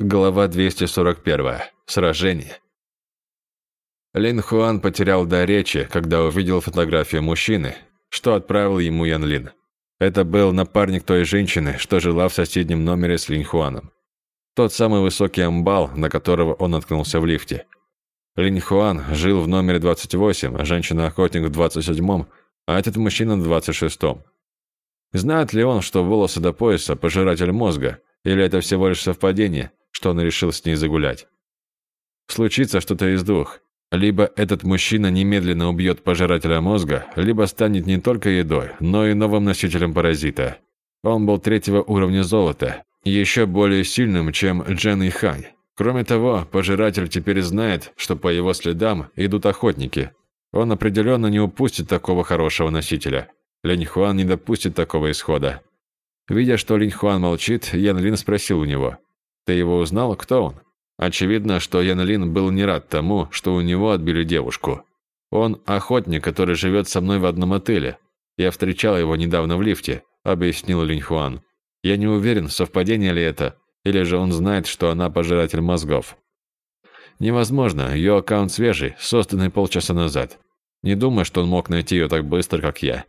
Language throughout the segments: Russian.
Глава 241. Сражение. Лин Хуан потерял до речи, когда увидел фотографию мужчины, что отправил ему Ян Лин. Это был напарник той женщины, что жила в соседнем номере с Лин Хуаном. Тот самый высокий амбал, на которого он наткнулся в лифте. Лин Хуан жил в номере 28, а женщина-охотник в 27, а этот мужчина в 26. Знает ли он, что волосы до пояса – пожиратель мозга, или это всего лишь совпадение, что он решил с ней загулять. Случится что-то из двух. Либо этот мужчина немедленно убьет пожирателя мозга, либо станет не только едой, но и новым носителем паразита. Он был третьего уровня золота, еще более сильным, чем Джен и Хань. Кроме того, пожиратель теперь знает, что по его следам идут охотники. Он определенно не упустит такого хорошего носителя. Линь Хуан не допустит такого исхода. Видя, что Линь Хуан молчит, Ян Лин спросил у него. Ты его узнал? Кто он? Очевидно, что Ян Лин был не рад тому, что у него отбили девушку. Он охотник, который живет со мной в одном отеле. Я встречал его недавно в лифте, объяснил Линь Хуан. Я не уверен, совпадение ли это, или же он знает, что она пожиратель мозгов. Невозможно, ее аккаунт свежий, созданный полчаса назад. Не думаю, что он мог найти ее так быстро, как я.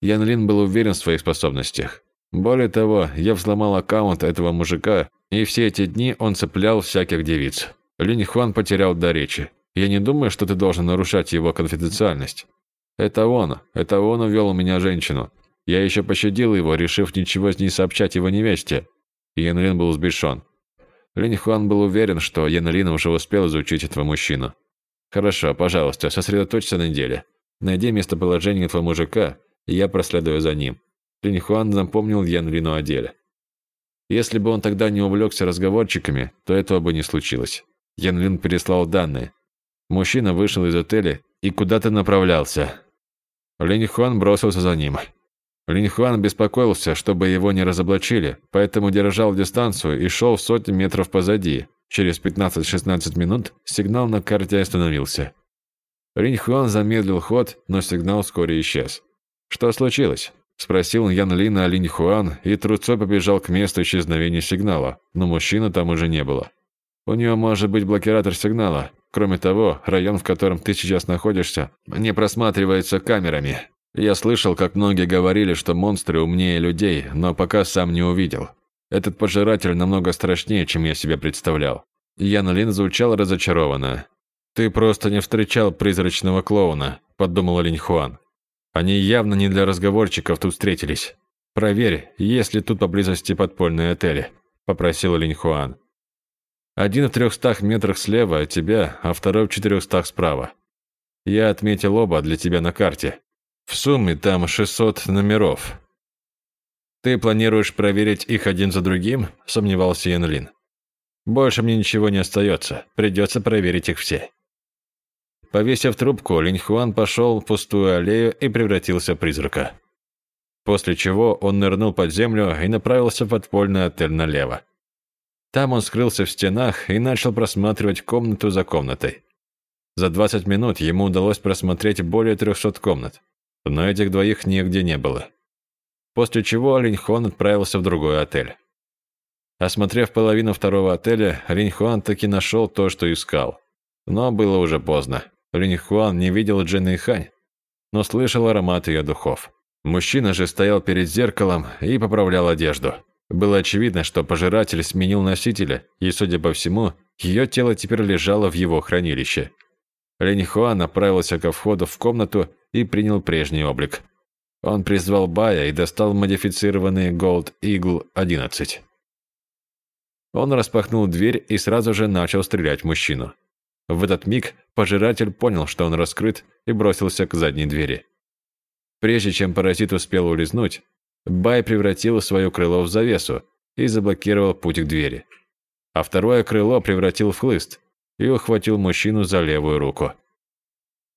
Ян Лин был уверен в своих способностях. Более того, я взломал аккаунт этого мужика, и все эти дни он цеплял всяких девиц. Линь Хуан потерял до речи. Я не думаю, что ты должен нарушать его конфиденциальность. Это он, это он увел у меня женщину. Я еще пощадил его, решив ничего с ней сообщать его невесте. Ян Лин был взбешен. Линь Хуан был уверен, что Ян Лин уже успел изучить этого мужчину. Хорошо, пожалуйста, сосредоточься на деле. Найди местоположение этого мужика, и я проследую за ним. Линьхуан напомнил Ян Лину о деле. Если бы он тогда не увлекся разговорчиками, то этого бы не случилось. Ян Лин переслал данные. Мужчина вышел из отеля и куда-то направлялся. Линь Хуан бросился за ним. Линь Хуан беспокоился, чтобы его не разоблачили, поэтому держал дистанцию и шел сотни метров позади. Через 15-16 минут сигнал на карте остановился. Линь Хуан замедлил ход, но сигнал вскоре исчез. Что случилось? Спросил Ян Лина Линь Хуан и трусцой побежал к месту исчезновения сигнала, но мужчины там уже не было. У него может быть блокиратор сигнала. Кроме того, район, в котором ты сейчас находишься, не просматривается камерами. Я слышал, как многие говорили, что монстры умнее людей, но пока сам не увидел. Этот пожиратель намного страшнее, чем я себе представлял. Ян Лин звучал разочарованно. «Ты просто не встречал призрачного клоуна», – подумал Линь Хуан. Они явно не для разговорчиков тут встретились. Проверь, есть ли тут поблизости подпольные отели, попросил Линь Хуан. Один в трехстах метрах слева от тебя, а второй в четырехстах справа. Я отметил оба для тебя на карте. В сумме там 600 номеров. Ты планируешь проверить их один за другим? сомневался Ян Лин. Больше мне ничего не остается, придется проверить их все. Повесив трубку, Линьхуан пошел в пустую аллею и превратился в призрака. После чего он нырнул под землю и направился в подпольный отель налево. Там он скрылся в стенах и начал просматривать комнату за комнатой. За 20 минут ему удалось просмотреть более 300 комнат, но этих двоих нигде не было. После чего Линьхон отправился в другой отель. Осмотрев половину второго отеля, Линьхуан таки нашел то, что искал. Но было уже поздно. Линьхуан не видел Джины Хань, но слышал аромат ее духов. Мужчина же стоял перед зеркалом и поправлял одежду. Было очевидно, что пожиратель сменил носителя, и, судя по всему, ее тело теперь лежало в его хранилище. Линьхуан направился ко входу в комнату и принял прежний облик. Он призвал Бая и достал модифицированный Gold Eagle 11. Он распахнул дверь и сразу же начал стрелять в мужчину. В этот миг пожиратель понял, что он раскрыт, и бросился к задней двери. Прежде чем паразит успел улизнуть, Бай превратил свое крыло в завесу и заблокировал путь к двери. А второе крыло превратил в хлыст и ухватил мужчину за левую руку.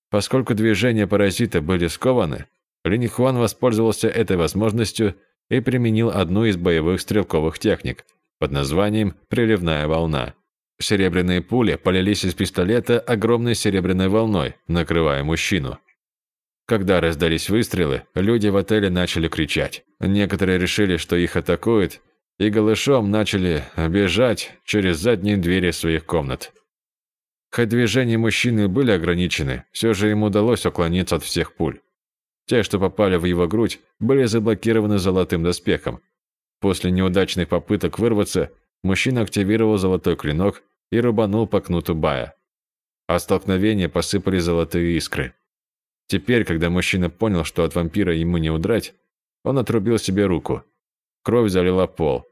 Поскольку движения паразита были скованы, Линихуан воспользовался этой возможностью и применил одну из боевых стрелковых техник под названием «приливная волна». Серебряные пули полились из пистолета огромной серебряной волной, накрывая мужчину. Когда раздались выстрелы, люди в отеле начали кричать. Некоторые решили, что их атакуют, и голышом начали бежать через задние двери своих комнат. Хоть движения мужчины были ограничены, все же ему удалось уклониться от всех пуль. Те, что попали в его грудь, были заблокированы золотым доспехом. После неудачных попыток вырваться, мужчина активировал золотой клинок и рубанул по кнуту Бая. А столкновения посыпали золотые искры. Теперь, когда мужчина понял, что от вампира ему не удрать, он отрубил себе руку. Кровь залила пол.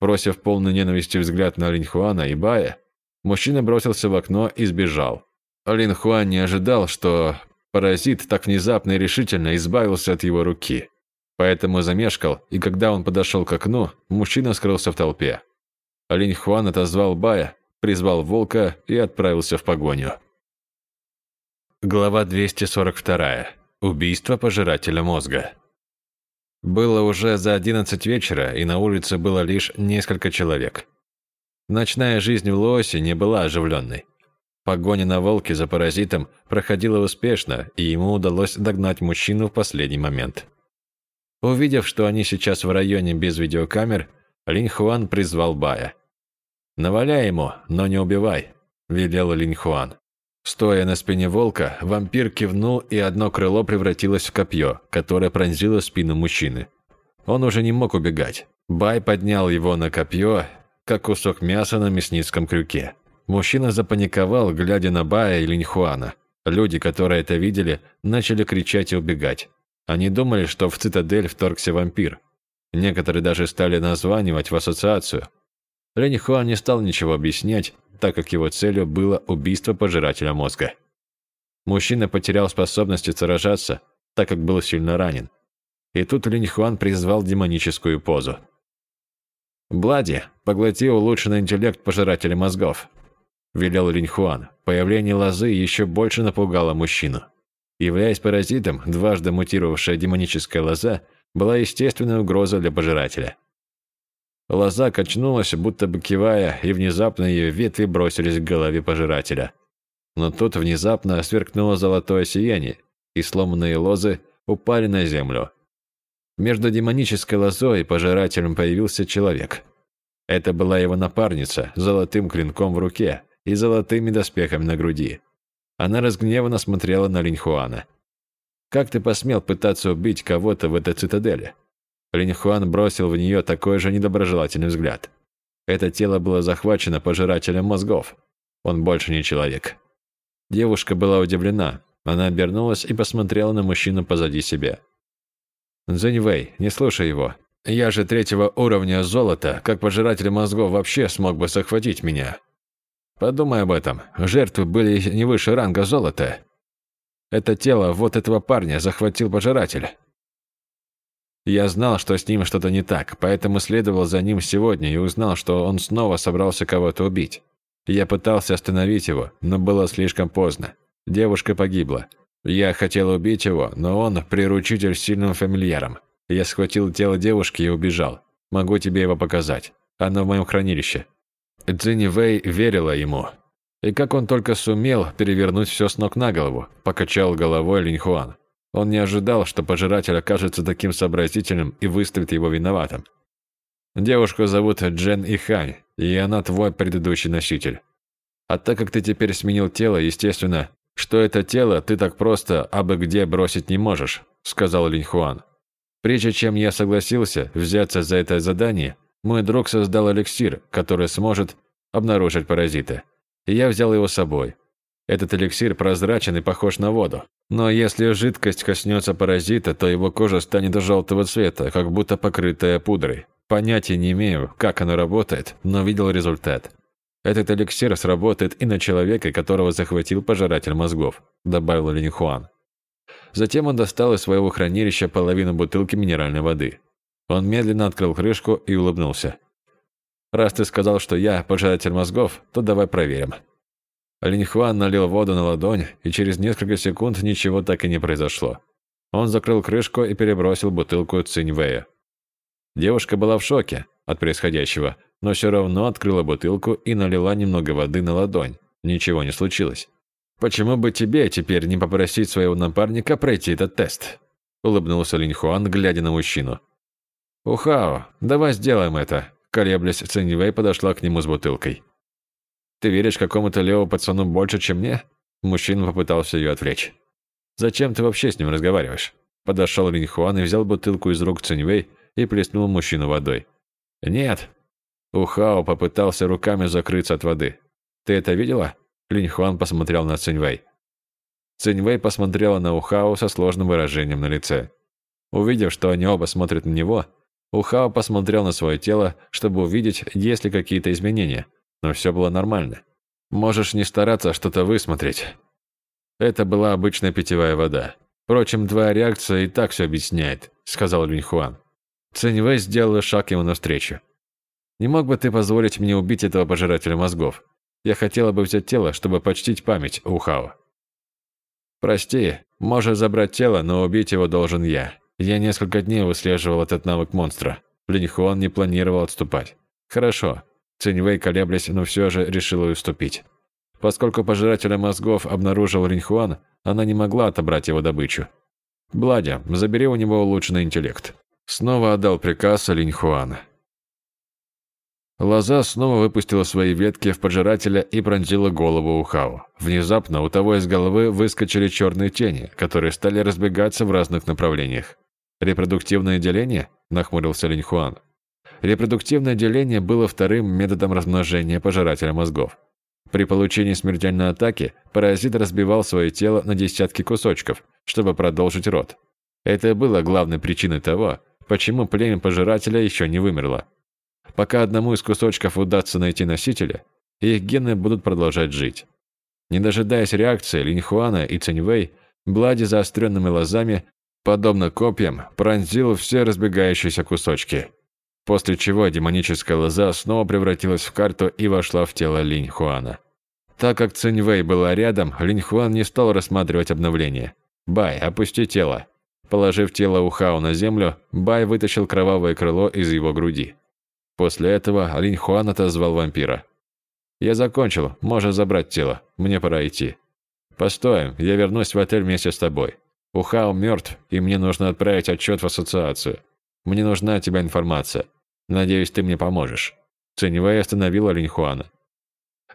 Бросив полный ненависти взгляд на Линьхуана и Бая, Мужчина бросился в окно и сбежал. Лин Хуан не ожидал, что паразит так внезапно и решительно избавился от его руки. Поэтому замешкал, и когда он подошел к окну, мужчина скрылся в толпе. Линь Хуан отозвал Бая, призвал волка и отправился в погоню. Глава 242. Убийство пожирателя мозга. Было уже за 11 вечера, и на улице было лишь несколько человек. Ночная жизнь в Лоосе не была оживленной. Погоня на волке за паразитом проходила успешно, и ему удалось догнать мужчину в последний момент. Увидев, что они сейчас в районе без видеокамер, Линь Хуан призвал Бая. «Наваляй ему, но не убивай», – велел Линь Хуан. Стоя на спине волка, вампир кивнул, и одно крыло превратилось в копье, которое пронзило спину мужчины. Он уже не мог убегать. Бай поднял его на копье как кусок мяса на мясницком крюке. Мужчина запаниковал, глядя на Бая и Линьхуана. Люди, которые это видели, начали кричать и убегать. Они думали, что в цитадель вторгся вампир. Некоторые даже стали названивать в ассоциацию. Линьхуан не стал ничего объяснять, так как его целью было убийство пожирателя мозга. Мужчина потерял способность сражаться, так как был сильно ранен. И тут Линьхуан призвал демоническую позу. «Блади, поглоти улучшенный интеллект пожирателя мозгов», – велел Линьхуан. Появление лозы еще больше напугало мужчину. Являясь паразитом, дважды мутировавшая демоническая лоза была естественной угрозой для пожирателя. Лоза качнулась, будто бы кивая, и внезапно ее ветви бросились к голове пожирателя. Но тут внезапно сверкнуло золотое сияние, и сломанные лозы упали на землю. Между демонической лозой и пожирателем появился человек. Это была его напарница, с золотым клинком в руке и золотыми доспехами на груди. Она разгневанно смотрела на Линьхуана. «Как ты посмел пытаться убить кого-то в этой цитадели?» Линьхуан бросил в нее такой же недоброжелательный взгляд. Это тело было захвачено пожирателем мозгов. Он больше не человек. Девушка была удивлена. Она обернулась и посмотрела на мужчину позади себя. Зэньвэй, не слушай его. Я же третьего уровня золота, как пожиратель мозгов вообще смог бы захватить меня. Подумай об этом. Жертвы были не выше ранга золота. Это тело вот этого парня захватил пожиратель. Я знал, что с ним что-то не так, поэтому следовал за ним сегодня и узнал, что он снова собрался кого-то убить. Я пытался остановить его, но было слишком поздно. Девушка погибла. Я хотел убить его, но он приручитель с сильным фамильяром. Я схватил тело девушки и убежал. Могу тебе его показать. Оно в моем хранилище». Цзинь Вэй верила ему. И как он только сумел перевернуть все с ног на голову, покачал головой Линьхуан. Он не ожидал, что пожиратель окажется таким сообразительным и выставит его виноватым. Девушку зовут Джен Ихань, и она твой предыдущий носитель. А так как ты теперь сменил тело, естественно, что это тело ты так просто абы где бросить не можешь», – сказал Линьхуан. «Прежде чем я согласился взяться за это задание, мой друг создал эликсир, который сможет обнаружить паразита. И я взял его с собой. Этот эликсир прозрачен и похож на воду. Но если жидкость коснется паразита, то его кожа станет желтого цвета, как будто покрытая пудрой. Понятия не имею, как оно работает, но видел результат. Этот эликсир сработает и на человека, которого захватил пожиратель мозгов», – добавил Линьхуан. Затем он достал из своего хранилища половину бутылки минеральной воды. Он медленно открыл крышку и улыбнулся. «Раз ты сказал, что я пожиратель мозгов, то давай проверим». Линьхуан налил воду на ладонь, и через несколько секунд ничего так и не произошло. Он закрыл крышку и перебросил бутылку Циньвэя. Девушка была в шоке от происходящего, но все равно открыла бутылку и налила немного воды на ладонь. Ничего не случилось. «Почему бы тебе теперь не попросить своего напарника пройти этот тест?» Улыбнулся Линь Хуан, глядя на мужчину. «Ухао, давай сделаем это. Колеблясь, Цинь подошла к нему с бутылкой. «Ты веришь какому-то левому пацану больше, чем мне?» Мужчина попытался ее отвлечь. «Зачем ты вообще с ним разговариваешь?» Подошел Линь Хуан и взял бутылку из рук Цинь и плеснул мужчину водой. «Нет». Ухао попытался руками закрыться от воды. «Ты это видела?» Линь Хуан посмотрел на Цинь Вэй. Цинь посмотрела на Ухао со сложным выражением на лице. Увидев, что они оба смотрят на него, Ухао посмотрел на свое тело, чтобы увидеть, есть ли какие-то изменения, но все было нормально. Можешь не стараться что-то высмотреть. Это была обычная питьевая вода. Впрочем, твоя реакция и так все объясняет, сказал Линьхуан. Циньвэй сделала шаг ему навстречу. Не мог бы ты позволить мне убить этого пожирателя мозгов? Я хотела бы взять тело, чтобы почтить память Ухао. Прости, можешь забрать тело, но убить его должен я. Я несколько дней выслеживал этот навык монстра. Линьхуан не планировал отступать. Хорошо. Циньвэй, колеблясь, но все же решила уступить. Поскольку пожирателя мозгов обнаружил Линьхуан, она не могла отобрать его добычу. «Бладя, забери у него улучшенный интеллект». Снова отдал приказ Линьхуан. Лоза снова выпустила свои ветки в пожирателя и пронзила голову Ухао. Внезапно у того из головы выскочили черные тени, которые стали разбегаться в разных направлениях. «Репродуктивное деление?» – нахмурился Линьхуан. Репродуктивное деление было вторым методом размножения пожирателя мозгов. При получении смертельной атаки паразит разбивал свое тело на десятки кусочков, чтобы продолжить род. Это было главной причиной того, почему племя пожирателя еще не вымерло. Пока одному из кусочков удастся найти носителя, их гены будут продолжать жить. Не дожидаясь реакции Линьхуана и Циньвэй, Блади заостренными лозами подобно копьям, пронзил все разбегающиеся кусочки. После чего демоническая лоза снова превратилась в карту и вошла в тело Линь Хуана. Так как Циньвэй была рядом, Линь Хуан не стал рассматривать обновление. «Бай, опусти тело». Положив тело Ухао на землю, Бай вытащил кровавое крыло из его груди. После этого Линь Хуан отозвал вампира. «Я закончил, можешь забрать тело, мне пора идти». «Постой, я вернусь в отель вместе с тобой. Ухао мертв, и мне нужно отправить отчет в ассоциацию. Мне нужна от тебя информация. Надеюсь, ты мне поможешь». Циневэй остановила Линьхуана.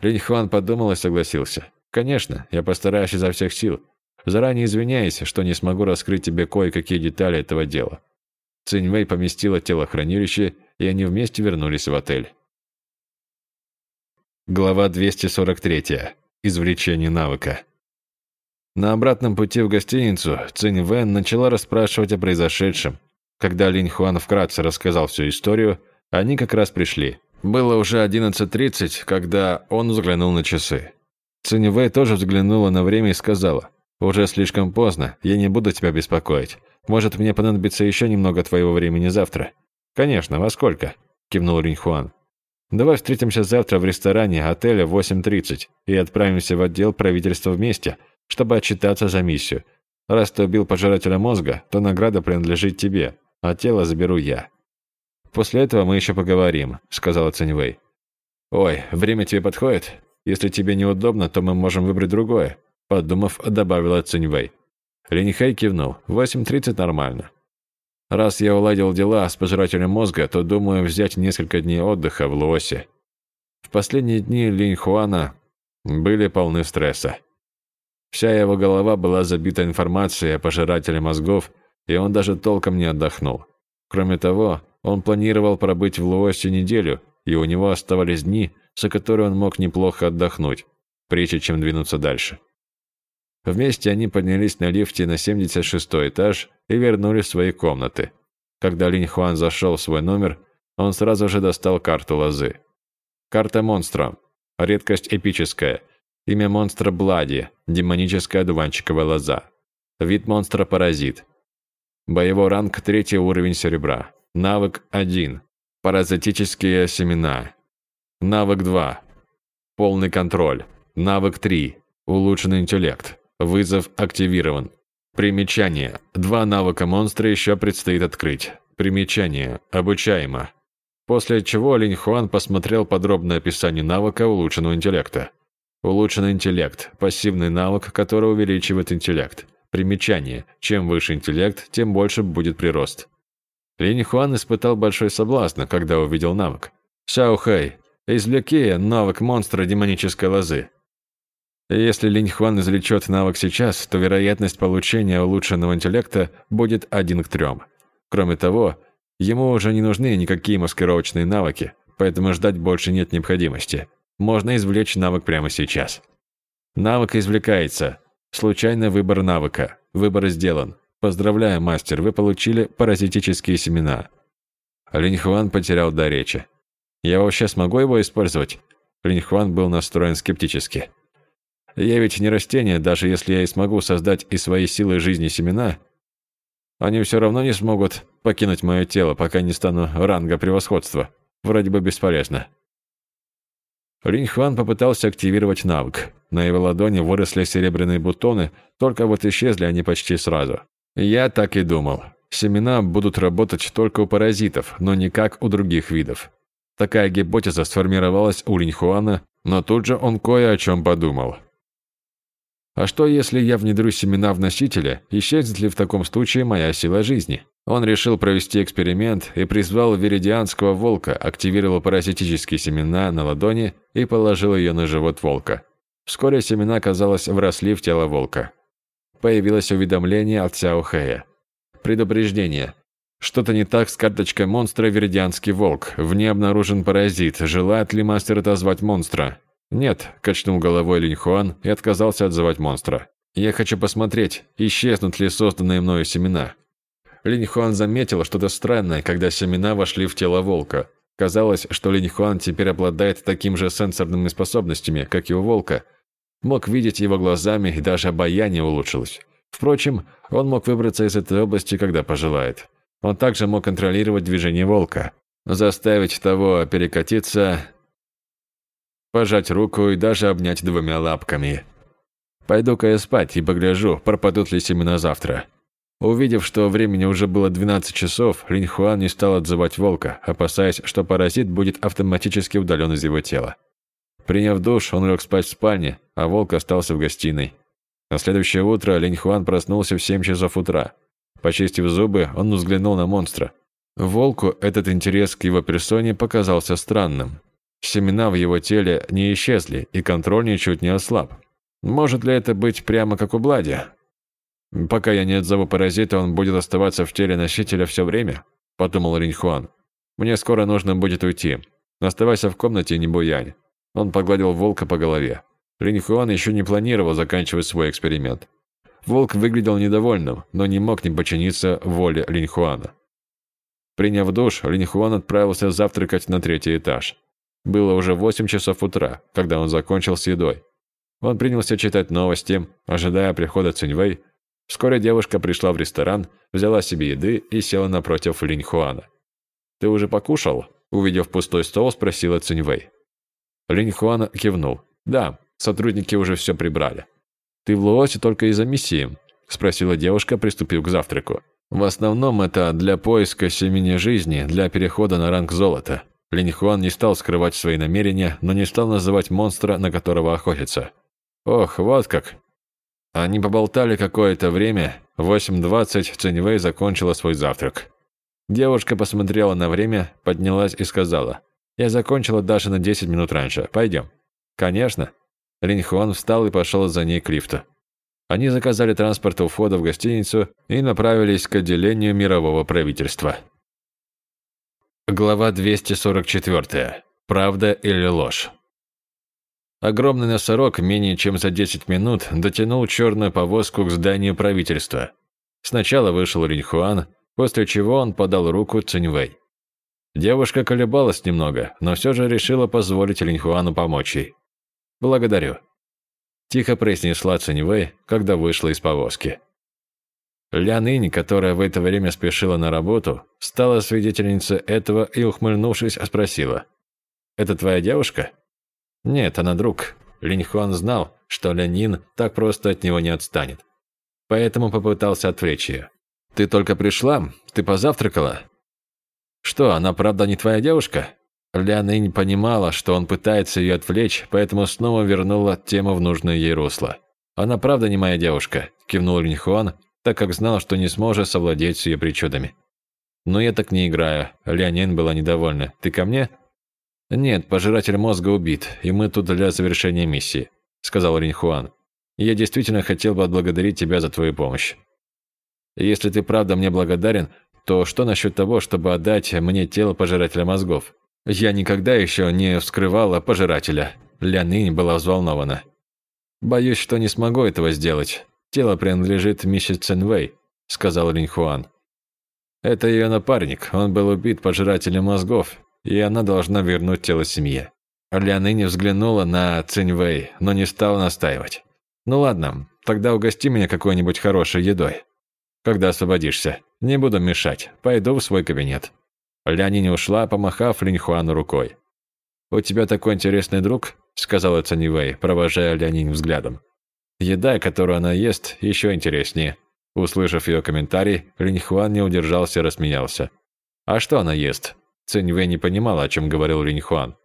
Линьхуан подумал и согласился. «Конечно, я постараюсь изо всех сил. Заранее извиняюсь, что не смогу раскрыть тебе кое-какие детали этого дела». Циньвэй поместила тело в хранилище, и они вместе вернулись в отель. Глава 243. Извлечение навыка. На обратном пути в гостиницу Цинь Вэн начала расспрашивать о произошедшем. Когда Линь Хуан вкратце рассказал всю историю, они как раз пришли. Было уже 11.30, когда он взглянул на часы. Цинь Вэй тоже взглянула на время и сказала, «Уже слишком поздно, я не буду тебя беспокоить. Может, мне понадобится еще немного твоего времени завтра?» «Конечно, во сколько?» – кивнул Линь Хуан. «Давай встретимся завтра в ресторане отеля 8.30 и отправимся в отдел правительства вместе», чтобы отчитаться за миссию. Раз ты убил пожирателя мозга, то награда принадлежит тебе, а тело заберу я. После этого мы еще поговорим, сказала Циньвэй. Ой, время тебе подходит? Если тебе неудобно, то мы можем выбрать другое, подумав, добавила Циньвэй. Линихай кивнул. 8.30 нормально. Раз я уладил дела с пожирателем мозга, то думаю взять несколько дней отдыха в Луосе. В последние дни Линь Хуана были полны стресса. Вся его голова была забита информацией о пожирателе мозгов, и он даже толком не отдохнул. Кроме того, он планировал пробыть в Луосе неделю, и у него оставались дни, за которые он мог неплохо отдохнуть, прежде чем двинуться дальше. Вместе они поднялись на лифте на 76 этаж и вернулись в свои комнаты. Когда Линь Хуан зашел в свой номер, он сразу же достал карту лозы. Карта монстра. Редкость эпическая. Имя монстра Блади, демоническая одуванчиковая лоза. Вид монстра паразит. Боевой ранг третий уровень серебра. Навык 1. Паразитические семена. Навык 2. Полный контроль. Навык 3. Улучшенный интеллект. Вызов активирован. Примечание. Два навыка монстра еще предстоит открыть. Примечание. Обучаемо. После чего Линь Хуан посмотрел подробное описание навыка улучшенного интеллекта. Улучшенный интеллект – пассивный навык, который увеличивает интеллект. Примечание. Чем выше интеллект, тем больше будет прирост. Линь Хуан испытал большой соблазн, когда увидел навык. Сяохэй, извлеки навык монстра демонической лозы. Если Линь Хуан извлечет навык сейчас, то вероятность получения улучшенного интеллекта будет один к трем. Кроме того, ему уже не нужны никакие маскировочные навыки, поэтому ждать больше нет необходимости. Можно извлечь навык прямо сейчас. Навык извлекается. Случайный выбор навыка. Выбор сделан. Поздравляю, мастер, вы получили паразитические семена. Линь Хуан потерял до речи. Я вообще смогу его использовать? Линь Хуан был настроен скептически. Я ведь не растение, даже если я и смогу создать из своей силы жизни семена, они все равно не смогут покинуть мое тело, пока не стану ранга превосходства. Вроде бы бесполезно. Линь Хван попытался активировать навык. На его ладони выросли серебряные бутоны, только вот исчезли они почти сразу. Я так и думал. Семена будут работать только у паразитов, но никак у других видов. Такая гипотеза сформировалась у Линь Хуана, но тут же он кое о чем подумал. А что, если я внедрю семена в носителя, исчезнет ли в таком случае моя сила жизни? Он решил провести эксперимент и призвал веридианского волка, активировал паразитические семена на ладони и положил ее на живот волка. Вскоре семена, казалось, вросли в тело волка. Появилось уведомление от Сяо Хэя. Предупреждение. Что-то не так с карточкой монстра Веридианский волк. В ней обнаружен паразит. Желает ли мастер отозвать монстра? «Нет», – качнул головой Линь Хуан и отказался отзывать монстра. «Я хочу посмотреть, исчезнут ли созданные мною семена». Линь Хуан заметил что-то странное, когда семена вошли в тело волка. Казалось, что Линь Хуан теперь обладает такими же сенсорными способностями, как и у волка. Мог видеть его глазами, и даже обаяние улучшилось. Впрочем, он мог выбраться из этой области, когда пожелает. Он также мог контролировать движение волка, заставить того перекатиться пожать руку и даже обнять двумя лапками. Пойду-ка я спать и погляжу, пропадут ли семена завтра. Увидев, что времени уже было 12 часов, Линь Хуан не стал отзывать волка, опасаясь, что паразит будет автоматически удален из его тела. Приняв душ, он лег спать в спальне, а волк остался в гостиной. На следующее утро Линь Хуан проснулся в 7 часов утра. Почистив зубы, он взглянул на монстра. Волку этот интерес к его персоне показался странным. Семена в его теле не исчезли, и контроль ничуть не ослаб. Может ли это быть прямо как у Блади? Пока я не отзову паразита, он будет оставаться в теле носителя все время, подумал Ринхуан. Мне скоро нужно будет уйти. Оставайся в комнате не буянь. Он погладил волка по голове. Ринхуан еще не планировал заканчивать свой эксперимент. Волк выглядел недовольным, но не мог не подчиниться воле Линхуана. Приняв душ, Линхуан отправился завтракать на третий этаж. Было уже 8 часов утра, когда он закончил с едой. Он принялся читать новости, ожидая прихода Циньвэй. Вскоре девушка пришла в ресторан, взяла себе еды и села напротив Линь Хуана. «Ты уже покушал?» Увидев пустой стол, спросила Циньвэй. Линь Хуан кивнул. «Да, сотрудники уже все прибрали». «Ты в Луосе только из-за миссии?» Спросила девушка, приступив к завтраку. «В основном это для поиска семени жизни, для перехода на ранг золота. Линьхуан не стал скрывать свои намерения, но не стал называть монстра, на которого охотится. Ох, вот как. Они поболтали какое-то время. В 8.20 Циньвэй закончила свой завтрак. Девушка посмотрела на время, поднялась и сказала. «Я закончила даже на 10 минут раньше. Пойдем». «Конечно». Линьхуан встал и пошел за ней к лифту. Они заказали транспорт у входа в гостиницу и направились к отделению мирового правительства. Глава 244. Правда или ложь? Огромный носорог менее чем за 10 минут дотянул черную повозку к зданию правительства. Сначала вышел Риньхуан, после чего он подал руку Циньвэй. Девушка колебалась немного, но все же решила позволить Линьхуану помочь ей. «Благодарю», – тихо произнесла Циньвэй, когда вышла из повозки. Лян Инь, которая в это время спешила на работу, стала свидетельницей этого и, ухмыльнувшись, спросила. «Это твоя девушка?» «Нет, она друг». Линь Хуан знал, что Лянин так просто от него не отстанет. Поэтому попытался отвлечь ее. «Ты только пришла? Ты позавтракала?» «Что, она правда не твоя девушка?» Лян Инь понимала, что он пытается ее отвлечь, поэтому снова вернула тему в нужное ей русло. «Она правда не моя девушка», – кивнул Линь Хуан, так как знал, что не сможет совладеть с ее причудами. «Но я так не играю», – Леонин была недовольна. «Ты ко мне?» «Нет, пожиратель мозга убит, и мы тут для завершения миссии», – сказал Ринхуан. «Я действительно хотел бы отблагодарить тебя за твою помощь. Если ты правда мне благодарен, то что насчет того, чтобы отдать мне тело пожирателя мозгов? Я никогда еще не вскрывала пожирателя». Лянынь была взволнована. «Боюсь, что не смогу этого сделать. Тело принадлежит миссис Ценвэй», – сказал Ринхуан. «Это ее напарник, он был убит пожирателем мозгов, и она должна вернуть тело семье». Лянынь взглянула на Циньвэй, но не стала настаивать. «Ну ладно, тогда угости меня какой-нибудь хорошей едой. Когда освободишься, не буду мешать, пойду в свой кабинет». Лянинь ушла, помахав Линьхуану рукой. «У тебя такой интересный друг», – сказала Циньвэй, провожая Лянинь взглядом. «Еда, которую она ест, еще интереснее». Услышав ее комментарий, Линьхуан не удержался и рассмеялся. «А что она ест?» Циньвэй не понимала, о чем говорил Линьхуан.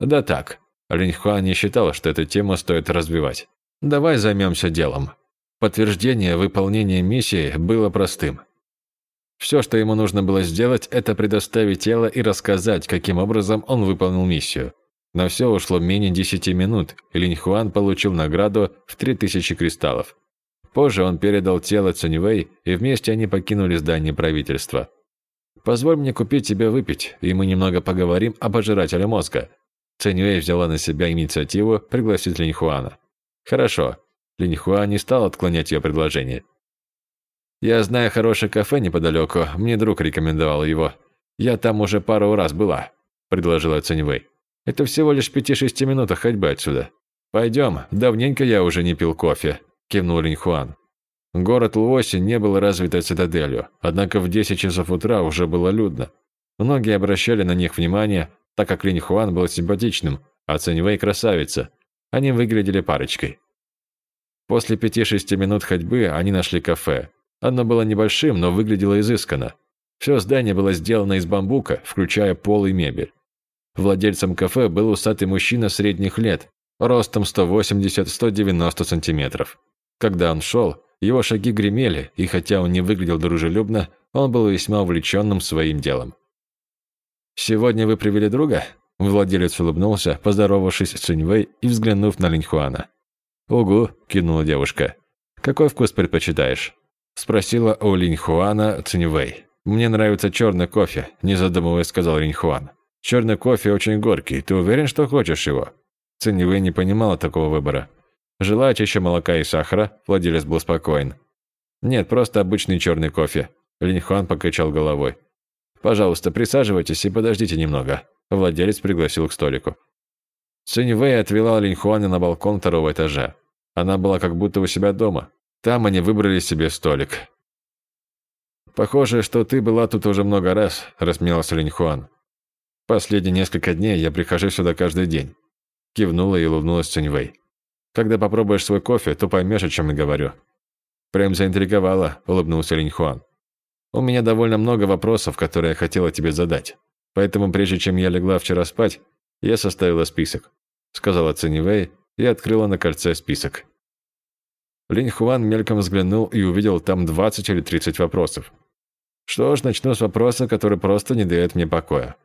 Да так. Линьхуан не считал, что эту тему стоит развивать. Давай займемся делом. Подтверждение выполнения миссии было простым. Все, что ему нужно было сделать, это предоставить тело и рассказать, каким образом он выполнил миссию. На все ушло менее 10 минут, и Линьхуан получил награду в 3000 кристаллов. Позже он передал тело Цуньвэй, и вместе они покинули здание правительства. «Позволь мне купить тебе выпить, и мы немного поговорим о пожирателе мозга», Цэньюэй взяла на себя инициативу пригласить Линьхуана. Хорошо. Линьхуан не стал отклонять ее предложение. «Я знаю хорошее кафе неподалеку, мне друг рекомендовал его. Я там уже пару раз была», – предложила Циньвэй. «Это всего лишь пяти-шести минутах ходьбы отсюда». «Пойдем, давненько я уже не пил кофе», – кивнул Линьхуан. Город Луоси не был развитой цитаделью, однако в 10 часов утра уже было людно. Многие обращали на них внимание, так как Линь Хуан был симпатичным, а Цинь красавица. Они выглядели парочкой. После пяти-шести минут ходьбы они нашли кафе. Оно было небольшим, но выглядело изысканно. Все здание было сделано из бамбука, включая пол и мебель. Владельцем кафе был усатый мужчина средних лет, ростом 180-190 сантиметров. Когда он шел, его шаги гремели, и хотя он не выглядел дружелюбно, он был весьма увлеченным своим делом. «Сегодня вы привели друга?» Владелец улыбнулся, поздоровавшись с Циньвэй и взглянув на Линьхуана. «Угу», – кинула девушка. «Какой вкус предпочитаешь?» – спросила у Линьхуана Циньвэй. «Мне нравится черный кофе», – не задумываясь, сказал Линьхуан. «Черный кофе очень горький. Ты уверен, что хочешь его?» Циньвэй не понимала такого выбора. Желая чаще молока и сахара, владелец был спокоен. «Нет, просто обычный черный кофе», – Линьхуан покачал головой. «Пожалуйста, присаживайтесь и подождите немного», – владелец пригласил к столику. Цинь отвела Линьхуана на балкон второго этажа. Она была как будто у себя дома. Там они выбрали себе столик. «Похоже, что ты была тут уже много раз», – рассмеялся Линьхуан. «Последние несколько дней я прихожу сюда каждый день», – кивнула и улыбнулась Цинь «Когда попробуешь свой кофе, то поймешь, о чем я говорю». «Прям заинтриговала», – улыбнулся Линьхуан. У меня довольно много вопросов, которые я хотела тебе задать. Поэтому прежде чем я легла вчера спать, я составила список», — сказала Цинивэй и открыла на кольце список. Линь Хуан мельком взглянул и увидел там 20 или 30 вопросов. Что ж, начну с вопроса, который просто не дает мне покоя.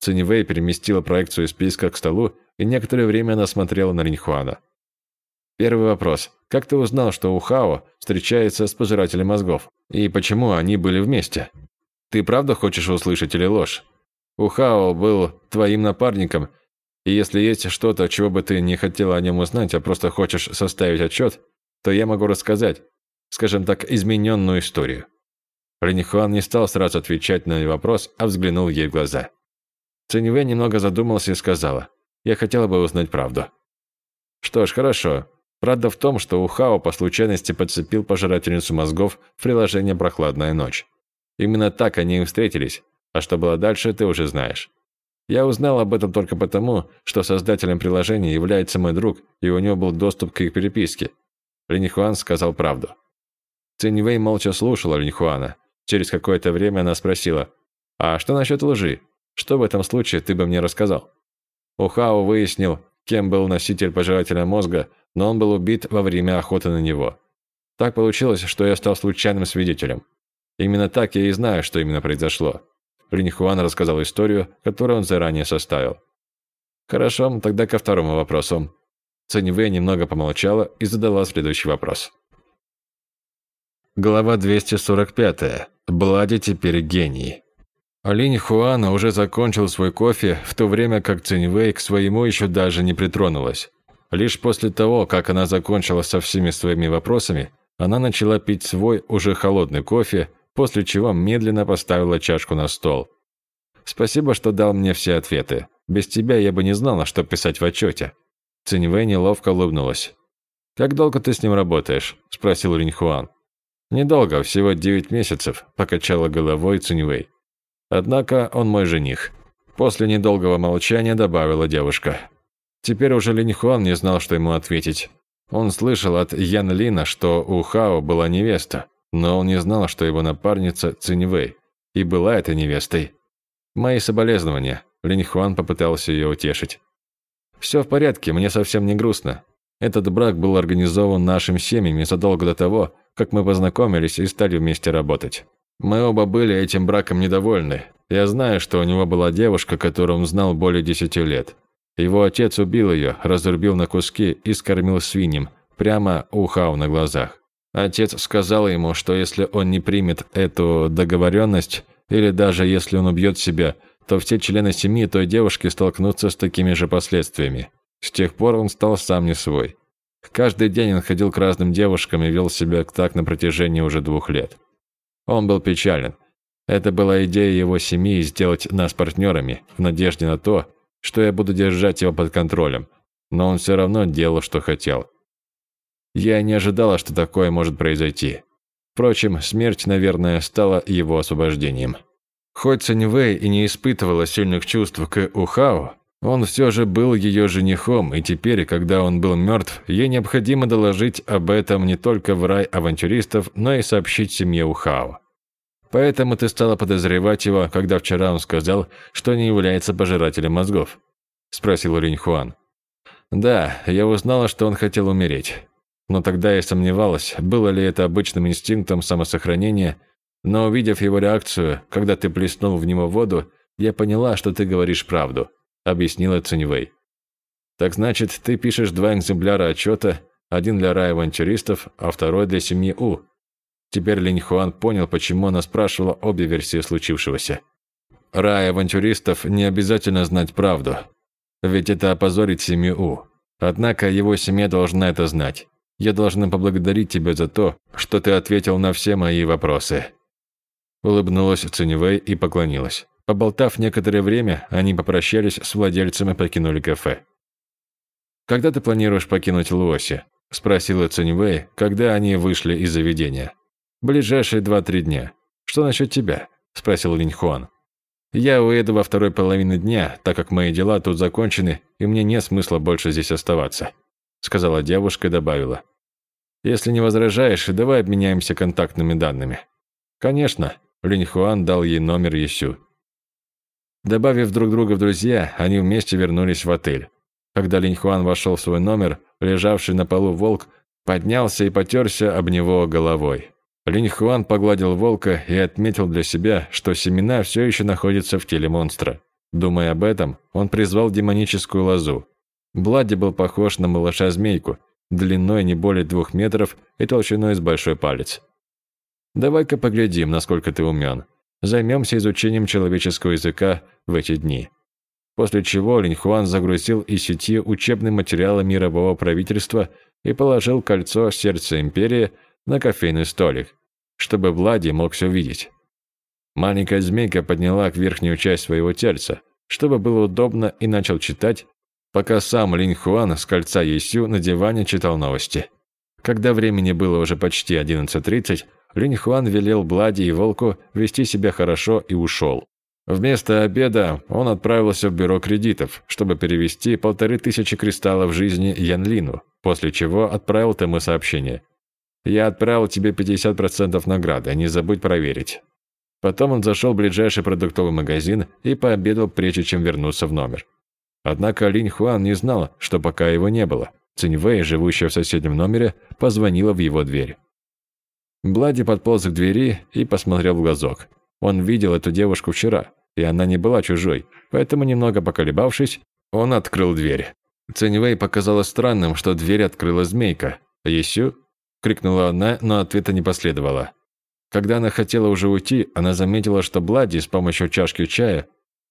Цинивэй переместила проекцию списка к столу, и некоторое время она смотрела на Линь Хуана. Первый вопрос. Как ты узнал, что Ухао встречается с пожирателем мозгов? И почему они были вместе? Ты правда хочешь услышать или ложь? Ухао был твоим напарником, и если есть что-то, чего бы ты не хотела о нем узнать, а просто хочешь составить отчет, то я могу рассказать, скажем так, измененную историю. Ренихуан не стал сразу отвечать на вопрос, а взглянул ей в глаза. Циньвэ немного задумался и сказала, «Я хотела бы узнать правду». «Что ж, хорошо. Правда в том, что Ухао по случайности подцепил пожирательницу мозгов в приложение «Прохладная ночь». Именно так они и встретились, а что было дальше, ты уже знаешь. Я узнал об этом только потому, что создателем приложения является мой друг, и у него был доступ к их переписке. Линьхуан сказал правду. Циньвэй молча слушала Линьхуана. Через какое-то время она спросила, «А что насчет лжи? Что в этом случае ты бы мне рассказал?» Ухао выяснил, кем был носитель пожирателя мозга, но он был убит во время охоты на него. Так получилось, что я стал случайным свидетелем. Именно так я и знаю, что именно произошло. Линь Хуан рассказал историю, которую он заранее составил. Хорошо, тогда ко второму вопросу. Циньвэй немного помолчала и задала следующий вопрос. Глава 245. Блади теперь гений. Линь Хуана уже закончил свой кофе, в то время как Циньвэй к своему еще даже не притронулась. Лишь после того, как она закончила со всеми своими вопросами, она начала пить свой уже холодный кофе, после чего медленно поставила чашку на стол. «Спасибо, что дал мне все ответы. Без тебя я бы не знала, что писать в отчете». Циньвэй неловко улыбнулась. «Как долго ты с ним работаешь?» – спросил Линьхуан. «Недолго, всего девять месяцев», – покачала головой Циньвэй. «Однако он мой жених». После недолгого молчания добавила девушка. Теперь уже Линьхуан не знал, что ему ответить. Он слышал от Ян Лина, что у Хао была невеста, но он не знал, что его напарница Циньвэй и была этой невестой. «Мои соболезнования», – Линьхуан попытался ее утешить. «Все в порядке, мне совсем не грустно. Этот брак был организован нашими семьями задолго до того, как мы познакомились и стали вместе работать. Мы оба были этим браком недовольны. Я знаю, что у него была девушка, которую он знал более десяти лет. Его отец убил ее, разрубил на куски и скормил свиньям, прямо у Хау на глазах. Отец сказал ему, что если он не примет эту договоренность, или даже если он убьет себя, то все члены семьи той девушки столкнутся с такими же последствиями. С тех пор он стал сам не свой. Каждый день он ходил к разным девушкам и вел себя так на протяжении уже двух лет. Он был печален. Это была идея его семьи сделать нас партнерами, в надежде на то, что я буду держать его под контролем. Но он все равно делал, что хотел. Я не ожидала, что такое может произойти. Впрочем, смерть, наверное, стала его освобождением. Хоть Саньвэй и не испытывала сильных чувств к Ухао, он все же был ее женихом, и теперь, когда он был мертв, ей необходимо доложить об этом не только в рай авантюристов, но и сообщить семье Ухао. Поэтому ты стала подозревать его, когда вчера он сказал, что не является пожирателем мозгов?» – спросил Линь Хуан. «Да, я узнала, что он хотел умереть. Но тогда я сомневалась, было ли это обычным инстинктом самосохранения, но увидев его реакцию, когда ты плеснул в него воду, я поняла, что ты говоришь правду», – объяснила Циньвэй. «Так значит, ты пишешь два экземпляра отчета, один для рая авантюристов, а второй для семьи У». Теперь Линь Хуан понял, почему она спрашивала обе версии случившегося. Рай авантюристов не обязательно знать правду, ведь это опозорит семью У. Однако его семья должна это знать. Я должна поблагодарить тебя за то, что ты ответил на все мои вопросы». Улыбнулась Циневэй и поклонилась. Поболтав некоторое время, они попрощались с владельцем и покинули кафе. «Когда ты планируешь покинуть Луоси?» – спросила Циневэй, когда они вышли из заведения. «Ближайшие два-три дня. Что насчет тебя?» – спросил Линь Хуан. «Я уеду во второй половине дня, так как мои дела тут закончены, и мне нет смысла больше здесь оставаться сказала девушка и добавила. Если не возражаешь, давай обменяемся контактными данными. Конечно, Линь Хуан дал ей номер Есю. Добавив друг друга в друзья, они вместе вернулись в отель. Когда Линь Хуан вошел в свой номер, лежавший на полу волк поднялся и потерся об него головой. Линь Хуан погладил волка и отметил для себя, что семена все еще находятся в теле монстра. Думая об этом, он призвал демоническую лозу. Блади был похож на малыша-змейку, длиной не более двух метров и толщиной с большой палец. «Давай-ка поглядим, насколько ты умен. Займемся изучением человеческого языка в эти дни». После чего Линьхуан загрузил из сети учебные материалы мирового правительства и положил кольцо сердца империи на кофейный столик, чтобы Влади мог все видеть. Маленькая змейка подняла к верхнюю часть своего тельца, чтобы было удобно, и начал читать, пока сам Линь Хуан с кольца Есю на диване читал новости. Когда времени было уже почти 11.30, Линь Хуан велел Блади и Волку вести себя хорошо и ушел. Вместо обеда он отправился в бюро кредитов, чтобы перевести полторы тысячи кристаллов жизни Ян Лину, после чего отправил тому сообщение. «Я отправил тебе 50% награды, не забудь проверить». Потом он зашел в ближайший продуктовый магазин и пообедал, прежде чем вернуться в номер. Однако Линь Хуан не знал, что пока его не было. Циньвэй, живущая в соседнем номере, позвонила в его дверь. Блади подполз к двери и посмотрел в глазок. Он видел эту девушку вчера, и она не была чужой, поэтому, немного поколебавшись, Он открыл дверь. Циньвэй показалось странным, что дверь открыла змейка. «Есю?» – крикнула она, но ответа не последовало. Когда она хотела уже уйти, она заметила, что Блади с помощью чашки чая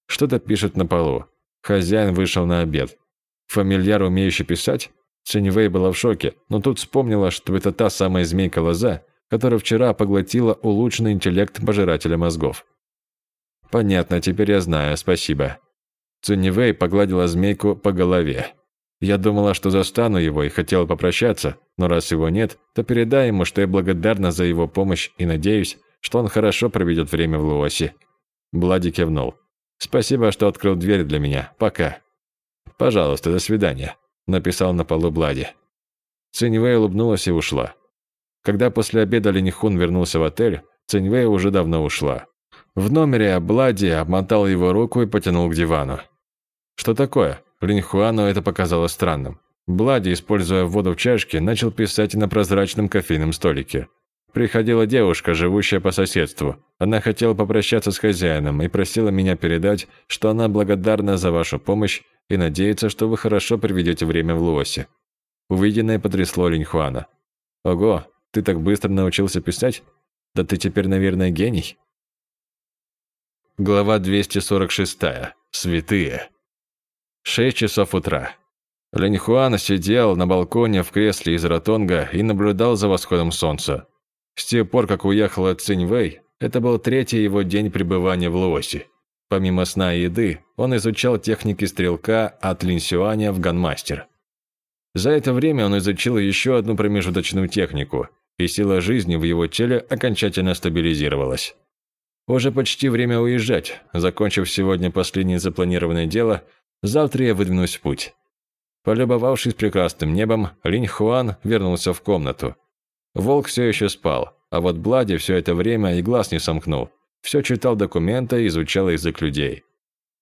что-то пишет на полу. Хозяин вышел на обед. Фамильяр, умеющий писать? Циньвэй была в шоке, но тут вспомнила, что это та самая змейка-лоза, которая вчера поглотила улучшенный интеллект пожирателя мозгов. «Понятно, теперь я знаю, спасибо». Циньвэй погладила змейку по голове. Я думала, что застану его и хотела попрощаться, но раз его нет, то передай ему, что я благодарна за его помощь и надеюсь, что он хорошо проведет время в Луосе». Блади кивнул. «Спасибо, что открыл дверь для меня. Пока». «Пожалуйста, до свидания», – написал на полу Блади. Циньвэй улыбнулась и ушла. Когда после обеда Ленихун вернулся в отель, Циньвэй уже давно ушла. В номере Блади обмотал его руку и потянул к дивану. «Что такое?» Линьхуану это показалось странным. Блади, используя воду в чашке, начал писать на прозрачном кофейном столике. Приходила девушка, живущая по соседству. Она хотела попрощаться с хозяином и просила меня передать, что она благодарна за вашу помощь и надеется, что вы хорошо проведете время в Луосе. Увиденное потрясло Линьхуана. «Ого, ты так быстро научился писать? Да ты теперь, наверное, гений?» Глава 246. Святые. Шесть часов утра. Лень Хуан сидел на балконе в кресле из ротонга и наблюдал за восходом солнца. С тех пор, как уехал от Циньвэй, это был третий его день пребывания в Луосе. Помимо сна и еды, он изучал техники стрелка от Линсюаня в Ганмастер. За это время он изучил еще одну промежуточную технику, и сила жизни в его теле окончательно стабилизировалась. Уже почти время уезжать. Закончив сегодня последнее запланированное дело, Завтра я выдвинусь в путь». Полюбовавшись прекрасным небом, Линь Хуан вернулся в комнату. Волк все еще спал, а вот Блади все это время и глаз не сомкнул. Все читал документы и изучал язык людей.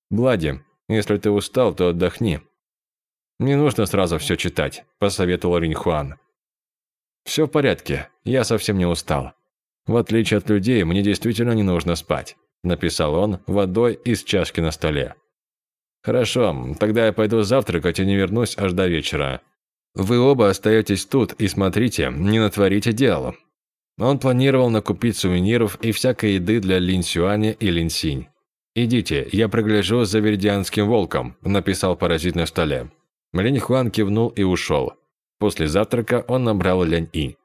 «Блади, если ты устал, то отдохни». «Не нужно сразу все читать», – посоветовал Линь Хуан. «Все в порядке, я совсем не устал. В отличие от людей, мне действительно не нужно спать», – написал он водой из чашки на столе. «Хорошо, тогда я пойду завтракать и не вернусь аж до вечера. Вы оба остаетесь тут и смотрите, не натворите дело». Он планировал накупить сувениров и всякой еды для Лин Сюаня и Лин Синь. «Идите, я прогляжу за веридианским волком», – написал паразит на столе. Линь Хуан кивнул и ушел. После завтрака он набрал Лянь И.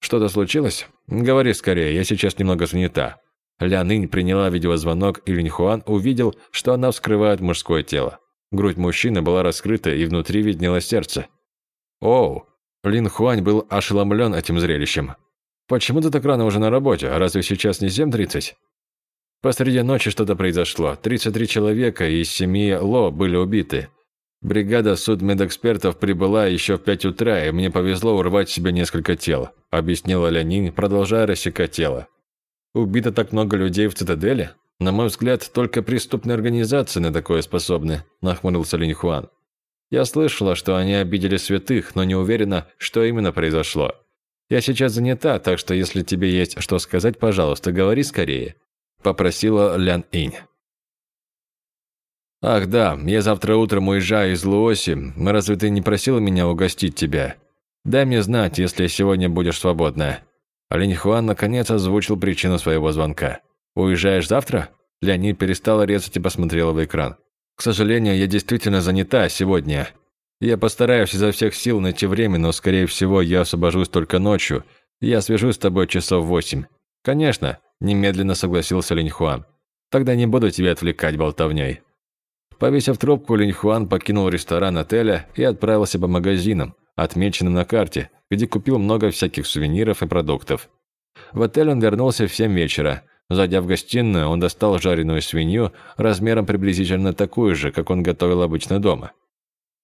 «Что-то случилось? Говори скорее, я сейчас немного занята». Ля Нынь приняла видеозвонок, и Линьхуан увидел, что она вскрывает мужское тело. Грудь мужчины была раскрыта, и внутри виднелось сердце. «Оу!» Лин Хуань был ошеломлен этим зрелищем. «Почему ты так рано уже на работе? Разве сейчас не 7.30?» Посреди ночи что-то произошло. 33 человека из семьи Ло были убиты. Бригада судмедэкспертов прибыла еще в 5 утра, и мне повезло урвать себе несколько тел, объяснила Лянин, продолжая рассекать тело. Убито так много людей в цитадели? На мой взгляд, только преступные организации на такое способны, нахмурился Линь Хуан. Я слышала, что они обидели святых, но не уверена, что именно произошло. Я сейчас занята, так что если тебе есть что сказать, пожалуйста, говори скорее, попросила Лян Инь. Ах да, я завтра утром уезжаю из Луоси. Разве ты не просила меня угостить тебя? Дай мне знать, если сегодня будешь свободна. Линь Хуан наконец озвучил причину своего звонка. «Уезжаешь завтра?» Леонид перестала резать и посмотрела в экран. «К сожалению, я действительно занята сегодня. Я постараюсь изо всех сил найти время, но, скорее всего, я освобожусь только ночью. Я свяжусь с тобой часов восемь». «Конечно», – немедленно согласился Линь Хуан. «Тогда не буду тебя отвлекать болтовней». Повесив трубку, Линь Хуан покинул ресторан отеля и отправился по магазинам, отмеченным на карте, где купил много всяких сувениров и продуктов. В отель он вернулся в 7 вечера. Зайдя в гостиную, он достал жареную свинью размером приблизительно такую же, как он готовил обычно дома.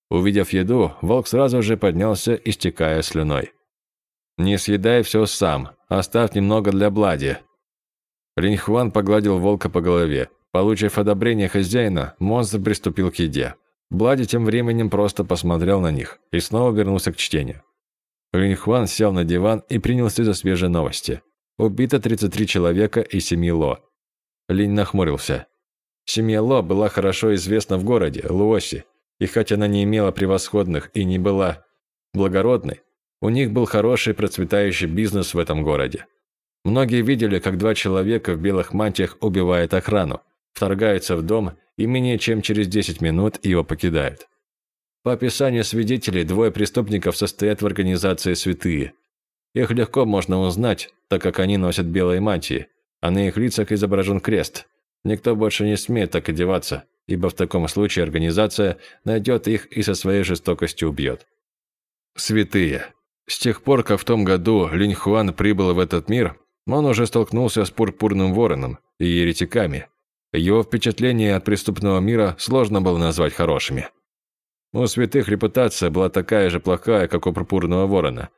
Увидев еду, волк сразу же поднялся, истекая слюной. «Не съедай все сам, оставь немного для Блади». Линьхуан погладил волка по голове. Получив одобрение хозяина, монстр приступил к еде. Блади тем временем просто посмотрел на них и снова вернулся к чтению. Линьхуан сел на диван и принялся за свежие новости. Убито 33 человека из семьи Ло. Линь нахмурился. Семья Ло была хорошо известна в городе, Луоси, И хотя она не имела превосходных и не была благородной, у них был хороший процветающий бизнес в этом городе. Многие видели, как два человека в белых мантиях убивают охрану, вторгаются в дом и менее чем через 10 минут его покидают. По описанию свидетелей, двое преступников состоят в организации «Святые». Их легко можно узнать, так как они носят белые мантии, а на их лицах изображен крест. Никто больше не смеет так одеваться, ибо в таком случае организация найдет их и со своей жестокостью убьет. Святые. С тех пор, как в том году Линь Хуан прибыл в этот мир, он уже столкнулся с пурпурным вороном и еретиками. Его впечатления от преступного мира сложно было назвать хорошими. У святых репутация была такая же плохая, как у пурпурного ворона.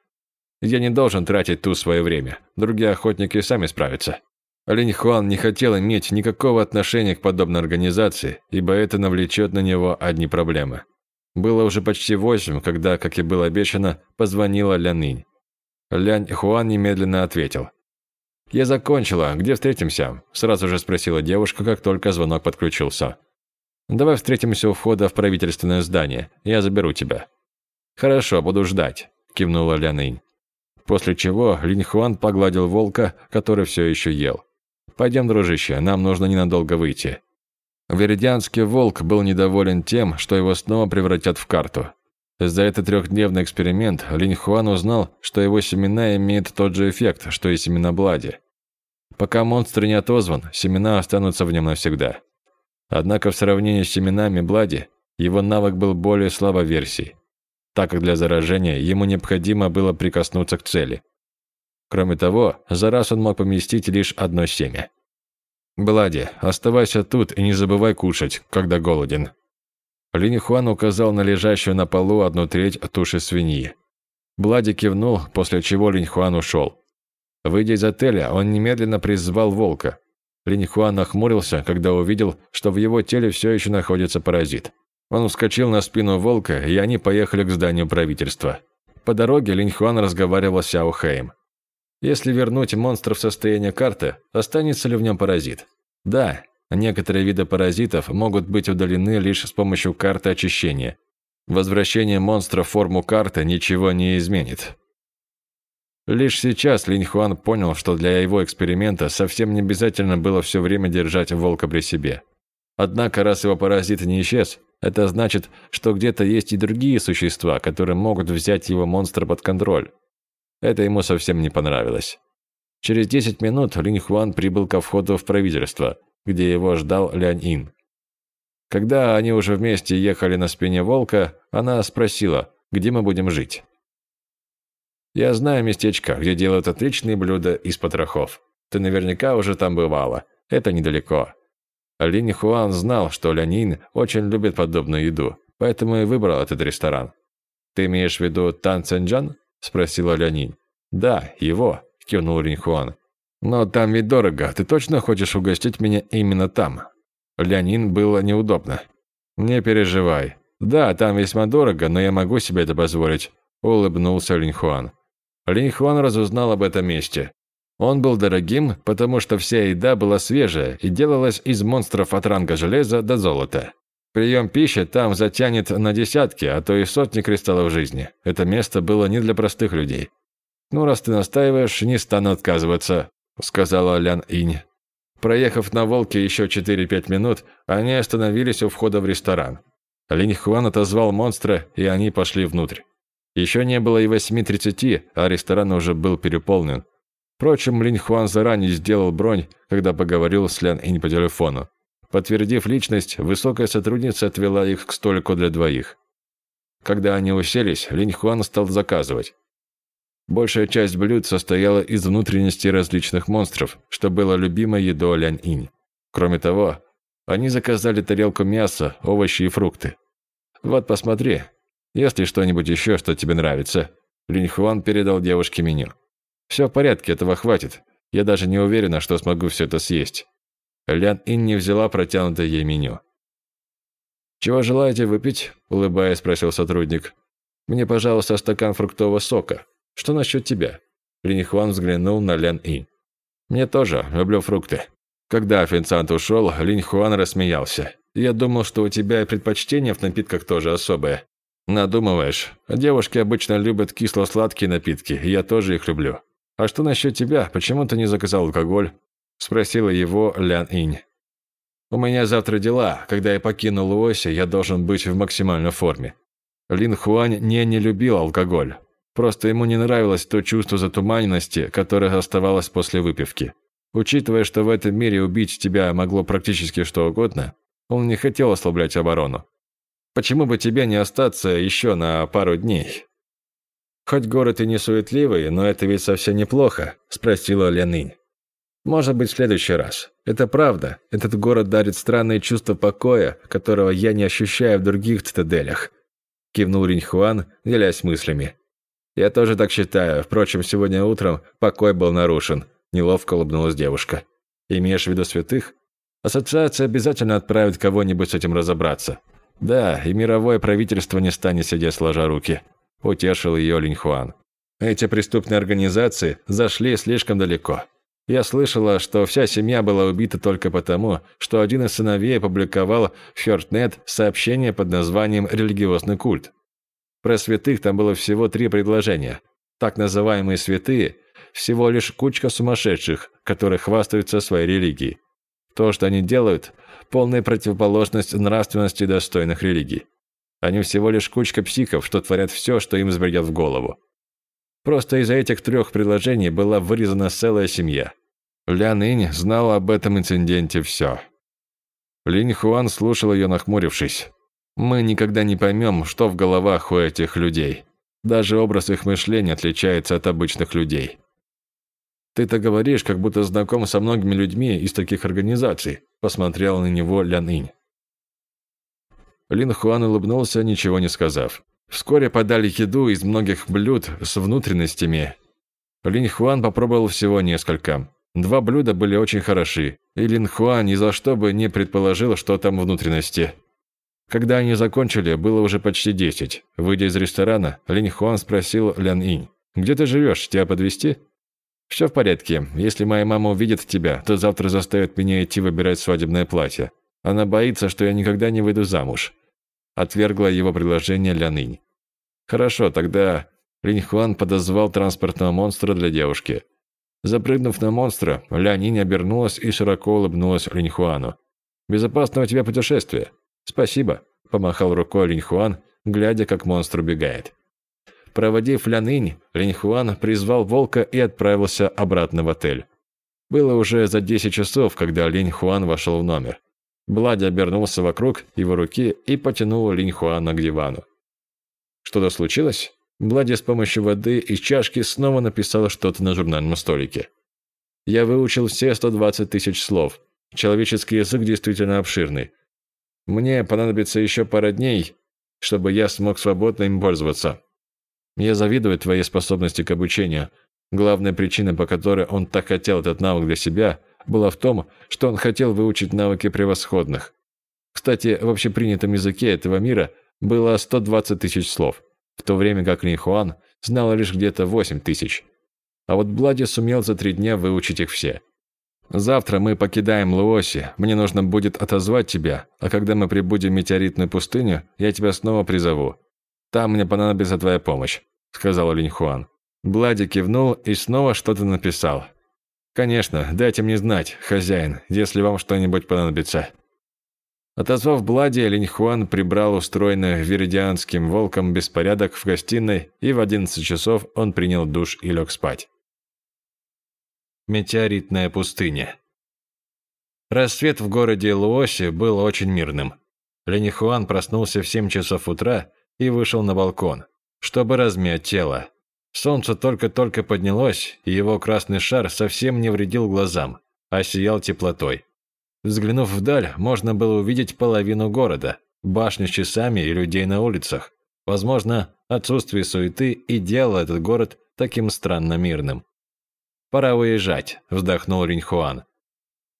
Я не должен тратить тут свое время. Другие охотники сами справятся. Линь Хуан не хотел иметь никакого отношения к подобной организации, ибо это навлечет на него одни проблемы. Было уже почти восемь, когда, как и было обещано, позвонила Лянынь. Лянь Хуан немедленно ответил. «Я закончила. Где встретимся?» – сразу же спросила девушка, как только звонок подключился. Давай встретимся у входа в правительственное здание. Я заберу тебя». «Хорошо, буду ждать», – кивнула Лянынь. После чего Линь Хуан погладил волка, который все еще ел. «Пойдем, дружище, нам нужно ненадолго выйти». Веридианский волк был недоволен тем, что его снова превратят в карту. За этот трехдневный эксперимент Линь Хуан узнал, что его семена имеют тот же эффект, что и семена Блади. Пока монстр не отозван, семена останутся в нем навсегда. Однако в сравнении с семенами Блади, его навык был более слабой версией, так как для заражения ему необходимо было прикоснуться к цели. Кроме того, за раз он мог поместить лишь одно семя. «Блади, оставайся тут и не забывай кушать, когда голоден». Линь Хуан указал на лежащую на полу одну треть туши свиньи. Блади кивнул, после чего Линь Хуан ушел. Выйдя из отеля, он немедленно призвал волка, Линьхуан нахмурился, когда увидел, что в его теле все еще находится паразит. Он вскочил на спину волка, и они поехали к зданию правительства. По дороге Линьхуан разговаривал с Сяо Хэем. Если вернуть монстра в состояние карты, останется ли в нем паразит? Да, некоторые виды паразитов могут быть удалены лишь с помощью карты очищения. Возвращение монстра в форму карты ничего не изменит. Лишь сейчас Линь Хуан понял, что для его эксперимента совсем не обязательно было все время держать волка при себе. Однако, раз его паразит не исчез, это значит, что где-то есть и другие существа, которые могут взять его монстра под контроль. Это ему совсем не понравилось. Через 10 минут Линь Хуан прибыл ко входу в правительство, где его ждал Лянь Ин. Когда они уже вместе ехали на спине волка, она спросила, где мы будем жить. Я знаю местечко, где делают отличные блюда из потрохов. Ты наверняка уже там бывала. Это недалеко. Линь Хуан знал, что Лянин очень любит подобную еду, поэтому и выбрал этот ресторан. «Ты имеешь в виду Тан Цэнджан?» – спросила Лянин. «Да, его», – кивнул Линь Хуан. «Но там ведь дорого. Ты точно хочешь угостить меня именно там?» Лянин было неудобно. «Не переживай. Да, там весьма дорого, но я могу себе это позволить», – улыбнулся Линь Хуан. Линь Хуан разузнал об этом месте. Он был дорогим, потому что вся еда была свежая и делалась из монстров от ранга железа до золота. Прием пищи там затянет на десятки, а то и сотни кристаллов жизни. Это место было не для простых людей. «Ну, раз ты настаиваешь, не стану отказываться», – сказала Лян Инь. Проехав на «Волке» еще 4-5 минут, они остановились у входа в ресторан. Линь Хуан отозвал монстра, и они пошли внутрь. Еще не было и 8.30, а ресторан уже был переполнен. Впрочем, Линь Хуан заранее сделал бронь, когда поговорил с Лян Инь по телефону. Подтвердив личность, высокая сотрудница отвела их к столику для двоих. Когда они уселись, Линь Хуан стал заказывать. Большая часть блюд состояла из внутренностей различных монстров, что было любимой едой Лянь Инь. Кроме того, они заказали тарелку мяса, овощи и фрукты. «Вот посмотри, если что-нибудь еще, что тебе нравится». Линь Хуан передал девушке меню. «Все в порядке, этого хватит. Я даже не уверена, что смогу все это съесть». Лян Ин не взяла протянутое ей меню. «Чего желаете выпить?» – улыбаясь, спросил сотрудник. «Мне, пожалуйста, стакан фруктового сока. Что насчет тебя?» Линь Хуан взглянул на Лян Ин. «Мне тоже, люблю фрукты». Когда официант ушел, Линь Хуан рассмеялся. «Я думал, что у тебя предпочтение в напитках тоже особое. Надумываешь. Девушки обычно любят кисло-сладкие напитки, и я тоже их люблю. А что насчет тебя? Почему ты не заказал алкоголь?» Спросила его Лян Инь. «У меня завтра дела. Когда я покину Луоси, я должен быть в максимальной форме». Лин Хуань не не любил алкоголь. Просто ему не нравилось то чувство затуманенности, которое оставалось после выпивки. Учитывая, что в этом мире убить тебя могло практически что угодно, он не хотел ослаблять оборону. Почему бы тебе не остаться еще на пару дней? Хоть город и не суетливый, но это ведь совсем неплохо, спросила Ленынь. Может быть, в следующий раз. Это правда. Этот город дарит странное чувство покоя, которого я не ощущаю в других цитаделях. Кивнул Риньхуан, делясь мыслями. Я тоже так считаю. Впрочем, сегодня утром покой был нарушен. Неловко улыбнулась девушка. Имеешь в виду святых? Ассоциация обязательно отправит кого-нибудь с этим разобраться. Да, и мировое правительство не станет сидеть сложа руки. Утешил ее Линьхуан. Эти преступные организации зашли слишком далеко. Я слышала, что вся семья была убита только потому, что один из сыновей опубликовал в Хёртнет сообщение под названием «Религиозный культ». Про святых там было всего три предложения. Так называемые святые – всего лишь кучка сумасшедших, которые хвастаются своей религией. То, что они делают – полная противоположность нравственности достойных религий. Они всего лишь кучка психов, что творят все, что им взбредет в голову. Просто из-за этих трех предложений была вырезана целая семья. Ля Нынь знала об этом инциденте все. Линь Хуан слушал ее, нахмурившись. «Мы никогда не поймем, что в головах у этих людей. Даже образ их мышления отличается от обычных людей. «Ты-то говоришь, как будто знаком со многими людьми из таких организаций», посмотрел на него Лян Инь. Лин Хуан улыбнулся, ничего не сказав. Вскоре подали еду из многих блюд с внутренностями. Лин Хуан попробовал всего несколько. Два блюда были очень хороши, и Лин Хуан ни за что бы не предположил, что там внутренности. Когда они закончили, было уже почти десять. Выйдя из ресторана, Лин Хуан спросил Лян Инь, «Где ты живешь? Тебя подвезти?» «Все в порядке. Если моя мама увидит тебя, то завтра заставит меня идти выбирать свадебное платье. Она боится, что я никогда не выйду замуж». Отвергла его предложение Лянынь. «Хорошо, тогда...» Линьхуан подозвал транспортного монстра для девушки. Запрыгнув на монстра, Лянинь обернулась и широко улыбнулась Линьхуану. «Безопасного тебе путешествия!» «Спасибо», – помахал рукой Линьхуан, глядя, как монстр убегает. Проводив Лянынь, Линьхуан призвал волка и отправился обратно в отель. Было уже за 10 часов, когда Линьхуан вошел в номер. Блади обернулся вокруг его руки и потянул Линьхуана к дивану. Что-то случилось? Блади с помощью воды из чашки снова написала что-то на журнальном столике. Я выучил все 120 тысяч слов. Человеческий язык действительно обширный. Мне понадобится еще пара дней, чтобы я смог свободно им пользоваться. Я завидую твоей способности к обучению. Главная причина, по которой он так хотел этот навык для себя, была в том, что он хотел выучить навыки превосходных. Кстати, в общепринятом языке этого мира было 120 тысяч слов, в то время как Ли Хуан знал лишь где-то 8 тысяч. А вот Блади сумел за три дня выучить их все. Завтра мы покидаем Луоси, мне нужно будет отозвать тебя, а когда мы прибудем в метеоритную пустыню, я тебя снова призову. Там мне понадобится твоя помощь», — сказал Линь Хуан. Блади кивнул и снова что-то написал. «Конечно, дайте мне знать, хозяин, если вам что-нибудь понадобится». Отозвав Блади, Линь Хуан прибрал устроенный веридианским волком беспорядок в гостиной, и в 11 часов он принял душ и лег спать. Метеоритная пустыня Рассвет в городе Луоси был очень мирным. Линь Хуан проснулся в 7 часов утра и вышел на балкон, чтобы размять тело. Солнце только-только поднялось, и его красный шар совсем не вредил глазам, а сиял теплотой. Взглянув вдаль, можно было увидеть половину города, башни с часами и людей на улицах. Возможно, отсутствие суеты и делало этот город таким странно мирным. «Пора уезжать», – вздохнул Ринхуан.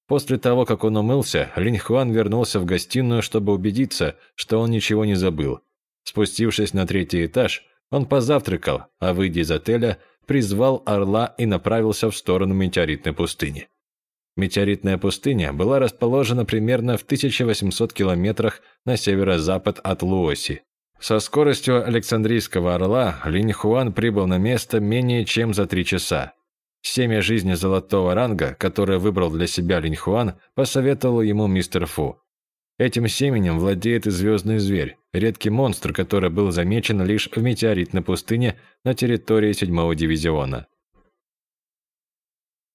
После того, как он умылся, Линхуан вернулся в гостиную, чтобы убедиться, что он ничего не забыл, Спустившись на третий этаж, он позавтракал, а выйдя из отеля, призвал орла и направился в сторону метеоритной пустыни. Метеоритная пустыня была расположена примерно в 1800 километрах на северо-запад от Луоси. Со скоростью Александрийского орла Линь Хуан прибыл на место менее чем за три часа. Семя жизни золотого ранга, которое выбрал для себя Линь Хуан, посоветовал ему мистер Фу. Этим семенем владеет и звездный зверь, редкий монстр, который был замечен лишь в метеоритной пустыне на территории седьмого дивизиона.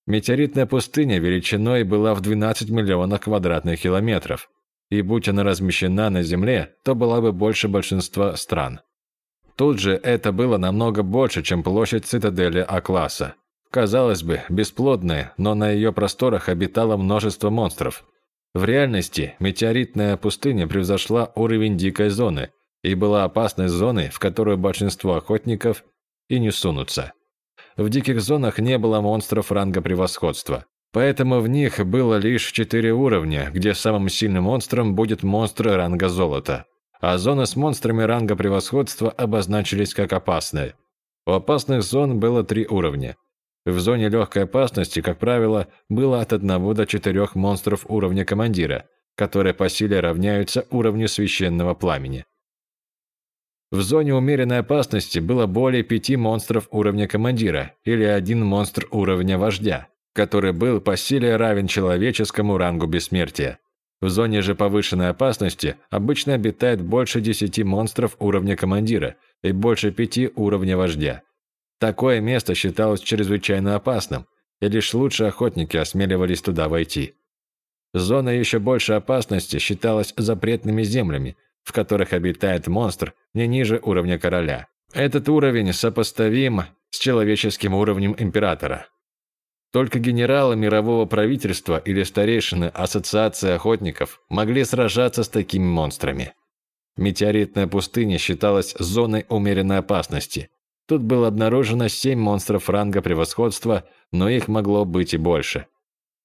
Метеоритная пустыня величиной была в 12 миллионов квадратных километров, и будь она размещена на Земле, то была бы больше большинства стран. Тут же это было намного больше, чем площадь цитадели А-класса. Казалось бы, бесплодная, но на ее просторах обитало множество монстров. В реальности метеоритная пустыня превзошла уровень дикой зоны и была опасной зоной, в которую большинство охотников и не сунутся. В диких зонах не было монстров ранга превосходства. Поэтому в них было лишь четыре уровня, где самым сильным монстром будет монстр ранга золота. А зоны с монстрами ранга превосходства обозначились как опасные. У опасных зон было три уровня. В зоне легкой опасности, как правило, было от одного до четырех монстров уровня командира, которые по силе равняются уровню священного пламени. В зоне умеренной опасности было более пяти монстров уровня командира или один монстр уровня вождя, который был по силе равен человеческому рангу бессмертия. В зоне же повышенной опасности обычно обитает больше десяти монстров уровня командира и больше пяти уровня вождя. Такое место считалось чрезвычайно опасным, и лишь лучшие охотники осмеливались туда войти. Зона еще большей опасности считалась запретными землями, в которых обитает монстр не ниже уровня короля. Этот уровень сопоставим с человеческим уровнем императора. Только генералы мирового правительства или старейшины Ассоциации охотников могли сражаться с такими монстрами. Метеоритная пустыня считалась зоной умеренной опасности. Тут было обнаружено семь монстров ранга превосходства, но их могло быть и больше.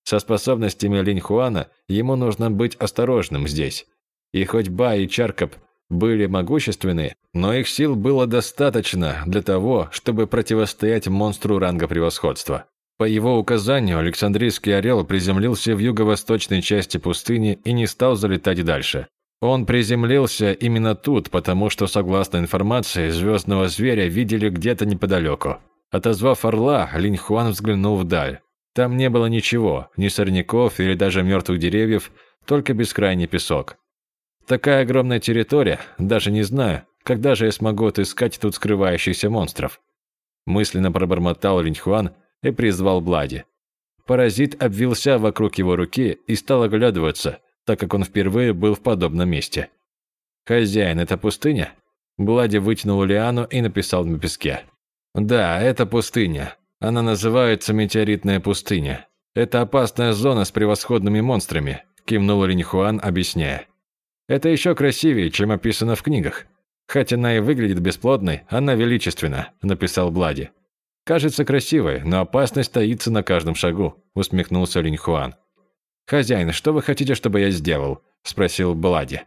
Со способностями Линь Хуана ему нужно быть осторожным здесь. И хоть Ба и Чаркоп были могущественны, но их сил было достаточно для того, чтобы противостоять монстру ранга превосходства. По его указанию Александрийский орел приземлился в юго-восточной части пустыни и не стал залетать дальше. Он приземлился именно тут, потому что, согласно информации, звездного зверя видели где-то неподалеку. Отозвав орла, Линь Хуан взглянул вдаль. Там не было ничего, ни сорняков или даже мертвых деревьев, только бескрайний песок. Такая огромная территория, даже не знаю, когда же я смогу отыскать тут скрывающихся монстров. Мысленно пробормотал Линьхуан и призвал Блади. Паразит обвился вокруг его руки и стал оглядываться, так как он впервые был в подобном месте. «Хозяин, это пустыня?» Блади вытянул лиану и написал на песке. «Да, это пустыня. Она называется Метеоритная пустыня. Это опасная зона с превосходными монстрами», кивнул Линьхуан, объясняя. Это еще красивее, чем описано в книгах. Хоть она и выглядит бесплодной, она величественна», – написал Блади. «Кажется красивой, но опасность таится на каждом шагу», – усмехнулся Линь Хуан. «Хозяин, что вы хотите, чтобы я сделал?» – спросил Блади.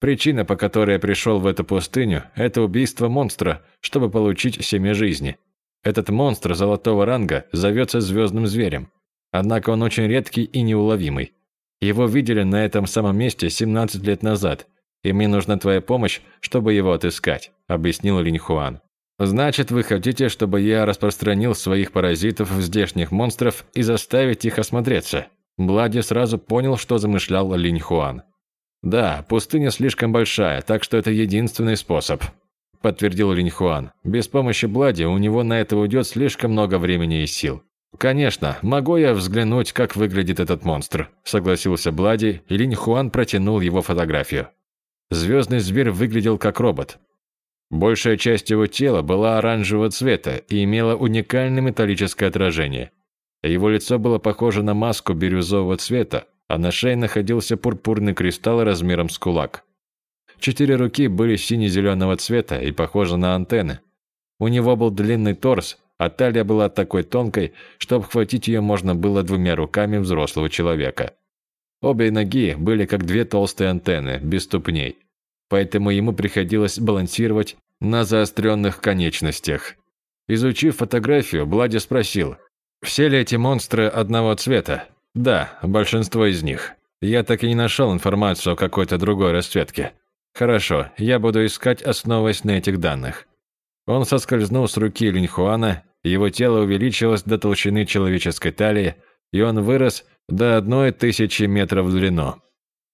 «Причина, по которой я пришел в эту пустыню, это убийство монстра, чтобы получить семя жизни. Этот монстр золотого ранга зовется звездным зверем. Однако он очень редкий и неуловимый. Его видели на этом самом месте 17 лет назад, и мне нужна твоя помощь, чтобы его отыскать», – объяснил Линь Хуан. «Значит, вы хотите, чтобы я распространил своих паразитов в здешних монстров и заставить их осмотреться?» Блади сразу понял, что замышлял Линь Хуан. «Да, пустыня слишком большая, так что это единственный способ», – подтвердил Линь Хуан. «Без помощи Блади у него на это уйдет слишком много времени и сил». «Конечно, могу я взглянуть, как выглядит этот монстр», – согласился Блади, и Линь Хуан протянул его фотографию. Звездный зверь выглядел как робот. Большая часть его тела была оранжевого цвета и имела уникальное металлическое отражение. Его лицо было похоже на маску бирюзового цвета, а на шее находился пурпурный кристалл размером с кулак. Четыре руки были сине-зеленого цвета и похожи на антенны. У него был длинный торс, а талия была такой тонкой, что обхватить ее можно было двумя руками взрослого человека. Обе ноги были как две толстые антенны, без ступней, поэтому ему приходилось балансировать на заостренных конечностях. Изучив фотографию, Блади спросил, «Все ли эти монстры одного цвета?» Да, большинство из них. Я так и не нашел информацию о какой-то другой расцветке. Хорошо, я буду искать, основываясь на этих данных. Он соскользнул с руки Линьхуана, его тело увеличилось до толщины человеческой талии, и он вырос до одной тысячи метров в длину.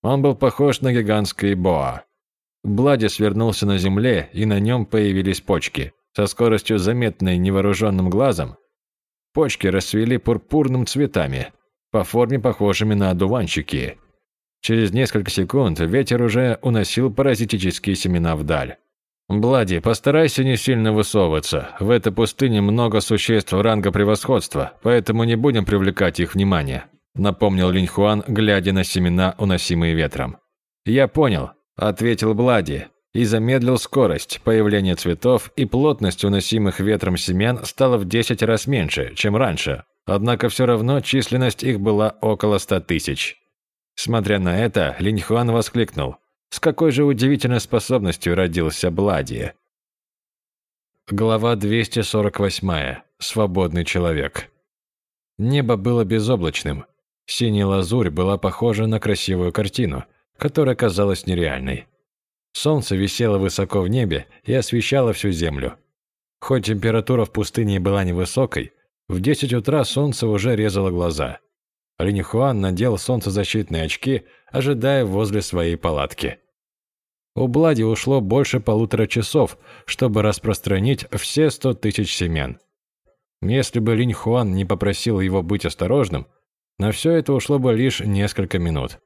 Он был похож на гигантский боа. Блади свернулся на земле, и на нем появились почки. Со скоростью, заметной невооруженным глазом, почки расцвели пурпурным цветами, по форме похожими на одуванчики. Через несколько секунд ветер уже уносил паразитические семена вдаль. «Блади, постарайся не сильно высовываться. В этой пустыне много существ ранга превосходства, поэтому не будем привлекать их внимание», напомнил Линьхуан, глядя на семена, уносимые ветром. «Я понял», – ответил Блади, и замедлил скорость. Появление цветов и плотность уносимых ветром семян стало в 10 раз меньше, чем раньше, однако все равно численность их была около 100 тысяч. Смотря на это, Линьхуан воскликнул. С какой же удивительной способностью родился Блади. Глава 248. Свободный человек. Небо было безоблачным. Синяя лазурь была похожа на красивую картину, которая казалась нереальной. Солнце висело высоко в небе и освещало всю землю. Хоть температура в пустыне была невысокой, в 10 утра солнце уже резало глаза. Линихуан надел солнцезащитные очки, ожидая возле своей палатки. У Блади ушло больше полутора часов, чтобы распространить все сто тысяч семян. Если бы Линь Хуан не попросил его быть осторожным, на все это ушло бы лишь несколько минут.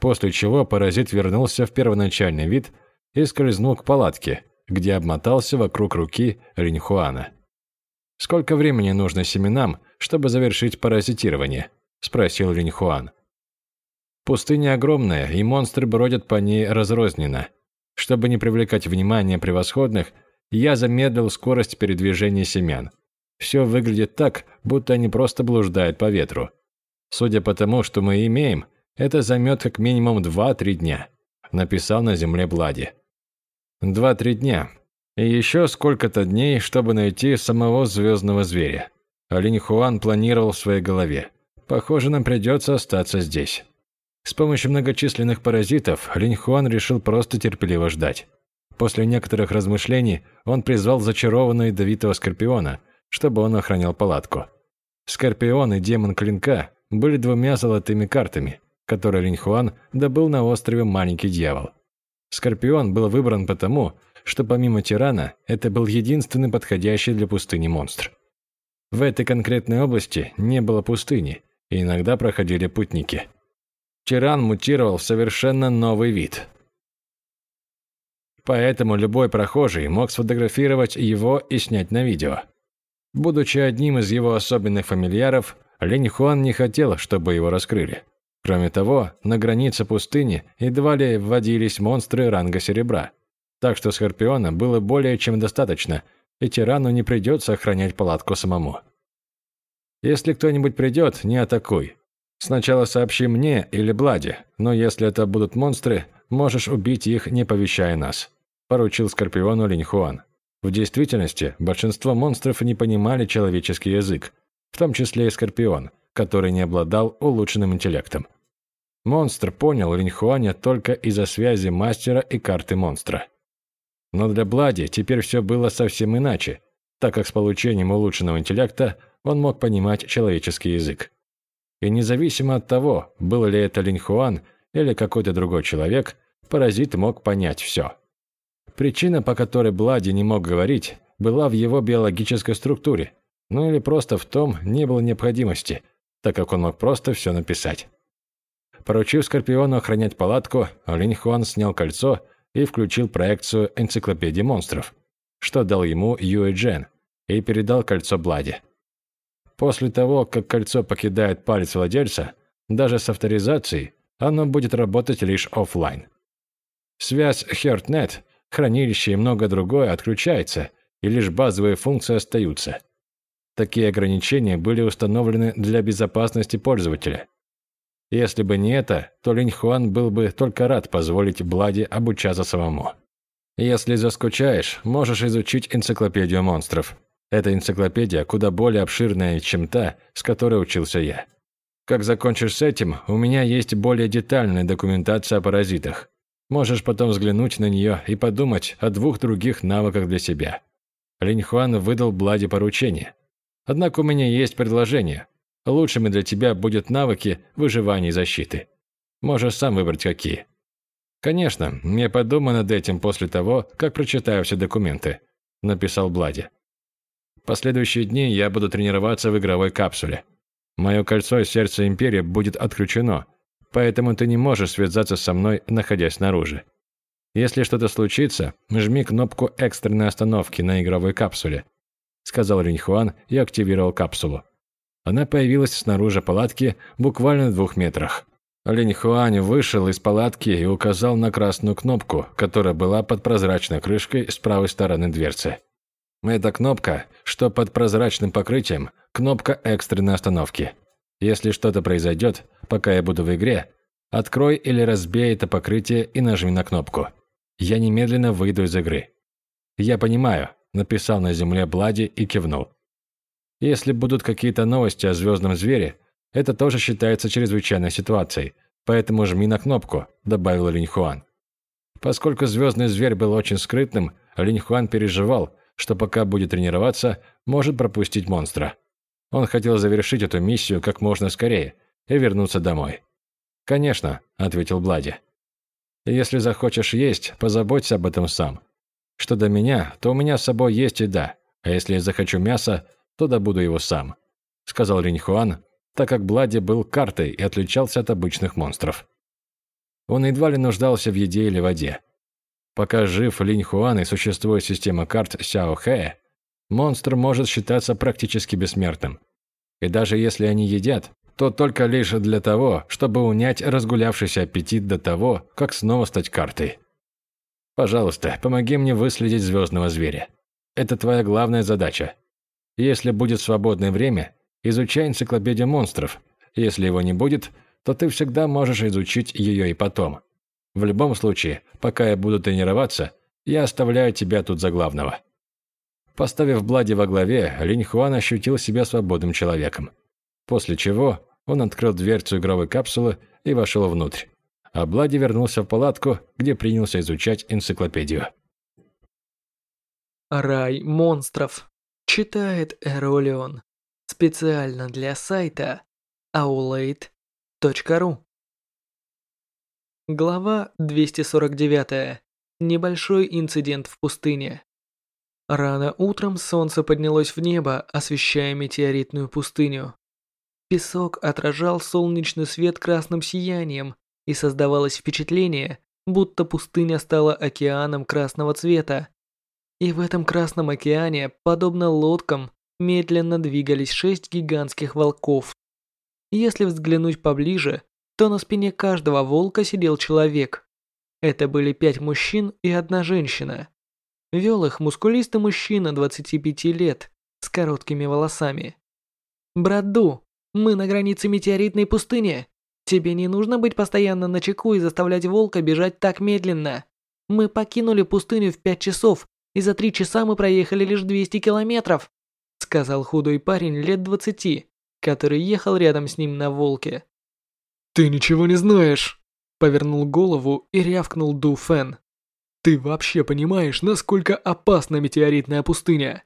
После чего паразит вернулся в первоначальный вид и скользнул к палатке, где обмотался вокруг руки Линьхуана. «Сколько времени нужно семенам, чтобы завершить паразитирование?» – спросил Линьхуан. Пустыня огромная, и монстры бродят по ней разрозненно. Чтобы не привлекать внимание превосходных, я замедлил скорость передвижения семян. Все выглядит так, будто они просто блуждают по ветру. Судя по тому, что мы имеем, это займет как минимум 2-3 дня», – написал на земле Блади. «Два-три дня. И еще сколько-то дней, чтобы найти самого звездного зверя». Линь Хуан планировал в своей голове. «Похоже, нам придется остаться здесь». С помощью многочисленных паразитов Линь Хуан решил просто терпеливо ждать. После некоторых размышлений он призвал зачарованного ядовитого скорпиона, чтобы он охранял палатку. Скорпион и демон клинка были двумя золотыми картами, который Линьхуан добыл на острове Маленький Дьявол. Скорпион был выбран потому, что помимо тирана, это был единственный подходящий для пустыни монстр. В этой конкретной области не было пустыни, и иногда проходили путники. Тиран мутировал в совершенно новый вид. Поэтому любой прохожий мог сфотографировать его и снять на видео. Будучи одним из его особенных фамильяров, Линь Хуан не хотел, чтобы его раскрыли. Кроме того, на границе пустыни едва ли вводились монстры ранга серебра. Так что Скорпиона было более чем достаточно, и тирану не придется охранять палатку самому. Если кто-нибудь придет, не атакуй. Сначала сообщи мне или Бладе, но если это будут монстры, можешь убить их, не повещая нас», – поручил Скорпиону Линьхуан. В действительности, большинство монстров не понимали человеческий язык, в том числе и Скорпион – который не обладал улучшенным интеллектом. Монстр понял Линьхуаня только из-за связи мастера и карты монстра. Но для Блади теперь все было совсем иначе, так как с получением улучшенного интеллекта он мог понимать человеческий язык. И независимо от того, был ли это Линьхуан или какой-то другой человек, паразит мог понять все. Причина, по которой Блади не мог говорить, была в его биологической структуре, ну или просто в том не было необходимости, так как он мог просто все написать. Поручив Скорпиону охранять палатку, Линь Хуан снял кольцо и включил проекцию энциклопедии монстров, что дал ему Юэ Джен, и передал кольцо Блади. После того, как кольцо покидает палец владельца, даже с авторизацией, оно будет работать лишь офлайн. Связь HeartNet, хранилище и многое другое отключается, и лишь базовые функции остаются. Такие ограничения были установлены для безопасности пользователя. Если бы не это, то Линь Хуан был бы только рад позволить Блади обучаться самому. Если заскучаешь, можешь изучить энциклопедию монстров. Эта энциклопедия куда более обширная, чем та, с которой учился я. Как закончишь с этим, у меня есть более детальная документация о паразитах. Можешь потом взглянуть на нее и подумать о двух других навыках для себя. Линь Хуан выдал Блади поручение. Однако у меня есть предложение. Лучшими для тебя будут навыки выживания и защиты. Можешь сам выбрать какие. Конечно, я подумаю над этим после того, как прочитаю все документы, написал Блади. Последующие дни я буду тренироваться в игровой капсуле. Мое кольцо сердца Империи будет отключено, поэтому ты не можешь связаться со мной, находясь снаружи. Если что-то случится, жми кнопку экстренной остановки на игровой капсуле», сказал Риньхуан и активировал капсулу. Она появилась снаружи палатки буквально в двух метрах. Линь Хуань вышел из палатки и указал на красную кнопку, которая была под прозрачной крышкой с правой стороны дверцы. Эта кнопка, что под прозрачным покрытием, кнопка экстренной остановки. Если что-то произойдет, пока я буду в игре, открой или разбей это покрытие и нажми на кнопку. Я немедленно выйду из игры. Я понимаю, написал на земле Блади и кивнул. Если будут какие-то новости о звездном звере, это тоже считается чрезвычайной ситуацией, поэтому жми на кнопку, добавил Линьхуан. Поскольку звездный зверь был очень скрытным, Линьхуан переживал, что пока будет тренироваться, может пропустить монстра. Он хотел завершить эту миссию как можно скорее и вернуться домой. «Конечно», — ответил Блади. «Если захочешь есть, позаботься об этом сам. Что до меня, то у меня с собой есть еда, а если я захочу мяса, то добуду его сам», — сказал Риньхуан, так как Блади был картой и отличался от обычных монстров. Он едва ли нуждался в еде или воде. Пока жив Линь Хуан и существует система карт Сяо Хэ, монстр может считаться практически бессмертным. И даже если они едят, то только лишь для того, чтобы унять разгулявшийся аппетит до того, как снова стать картой. Пожалуйста, помоги мне выследить звездного зверя. Это твоя главная задача. Если будет свободное время, изучай энциклопедию монстров. Если его не будет, то ты всегда можешь изучить ее и потом. В любом случае, пока я буду тренироваться, я оставляю тебя тут за главного». Поставив Блади во главе, Линь Хуан ощутил себя свободным человеком. После чего он открыл дверцу игровой капсулы и вошел внутрь. А Блади вернулся в палатку, где принялся изучать энциклопедию. «Рай монстров», читает Эролион. Специально для сайта aulade.ru Глава 249. Небольшой инцидент в пустыне. Рано утром солнце поднялось в небо, освещая метеоритную пустыню. Песок отражал солнечный свет красным сиянием, и создавалось впечатление, будто пустыня стала океаном красного цвета. И в этом красном океане, подобно лодкам, медленно двигались шесть гигантских волков. Если взглянуть поближе, то на спине каждого волка сидел человек. Это были пять мужчин и одна женщина. Вел их мускулистый мужчина 25 лет с короткими волосами. «Браду, мы на границе метеоритной пустыни. Тебе не нужно быть постоянно на чеку и заставлять волка бежать так медленно. Мы покинули пустыню в пять часов, и за три часа мы проехали лишь 200 километров», сказал худой парень лет 20, который ехал рядом с ним на волке. «Ты ничего не знаешь!» Повернул голову и рявкнул Ду Фэн. «Ты вообще понимаешь, насколько опасна метеоритная пустыня?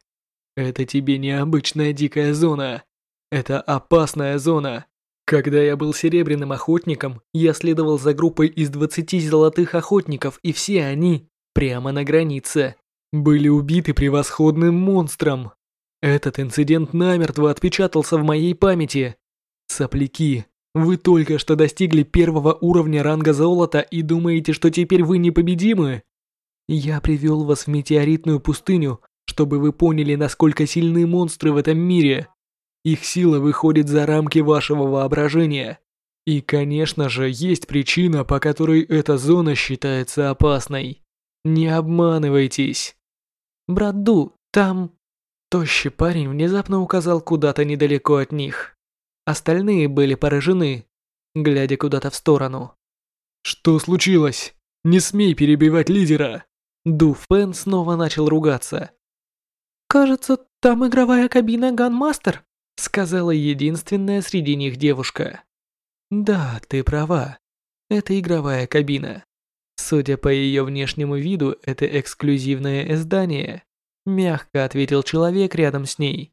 Это тебе не обычная дикая зона. Это опасная зона. Когда я был серебряным охотником, я следовал за группой из 20 золотых охотников, и все они, прямо на границе, были убиты превосходным монстром. Этот инцидент намертво отпечатался в моей памяти. Сопляки, вы только что достигли первого уровня ранга золота и думаете, что теперь вы непобедимы? Я привел вас в метеоритную пустыню, чтобы вы поняли, насколько сильны монстры в этом мире. Их сила выходит за рамки вашего воображения. И, конечно же, есть причина, по которой эта зона считается опасной. Не обманывайтесь. Браду, там... Тощий парень внезапно указал куда-то недалеко от них. Остальные были поражены, глядя куда-то в сторону. «Что случилось? Не смей перебивать лидера!» Ду Фэн снова начал ругаться. «Кажется, там игровая кабина Ганмастер», сказала единственная среди них девушка. Да, ты права. Это игровая кабина. Судя по ее внешнему виду, это эксклюзивное издание, мягко ответил человек рядом с ней.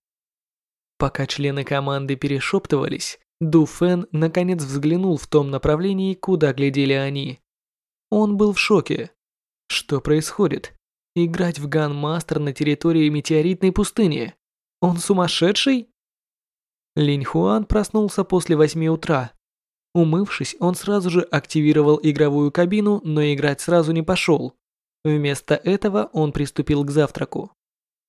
Пока члены команды перешептывались, Ду Фэн наконец взглянул в том направлении, куда глядели они. Он был в шоке. Что происходит? Играть в Ганмастер на территории метеоритной пустыни? Он сумасшедший? Линь Хуан проснулся после восьми утра. Умывшись, он сразу же активировал игровую кабину, но играть сразу не пошел. Вместо этого он приступил к завтраку.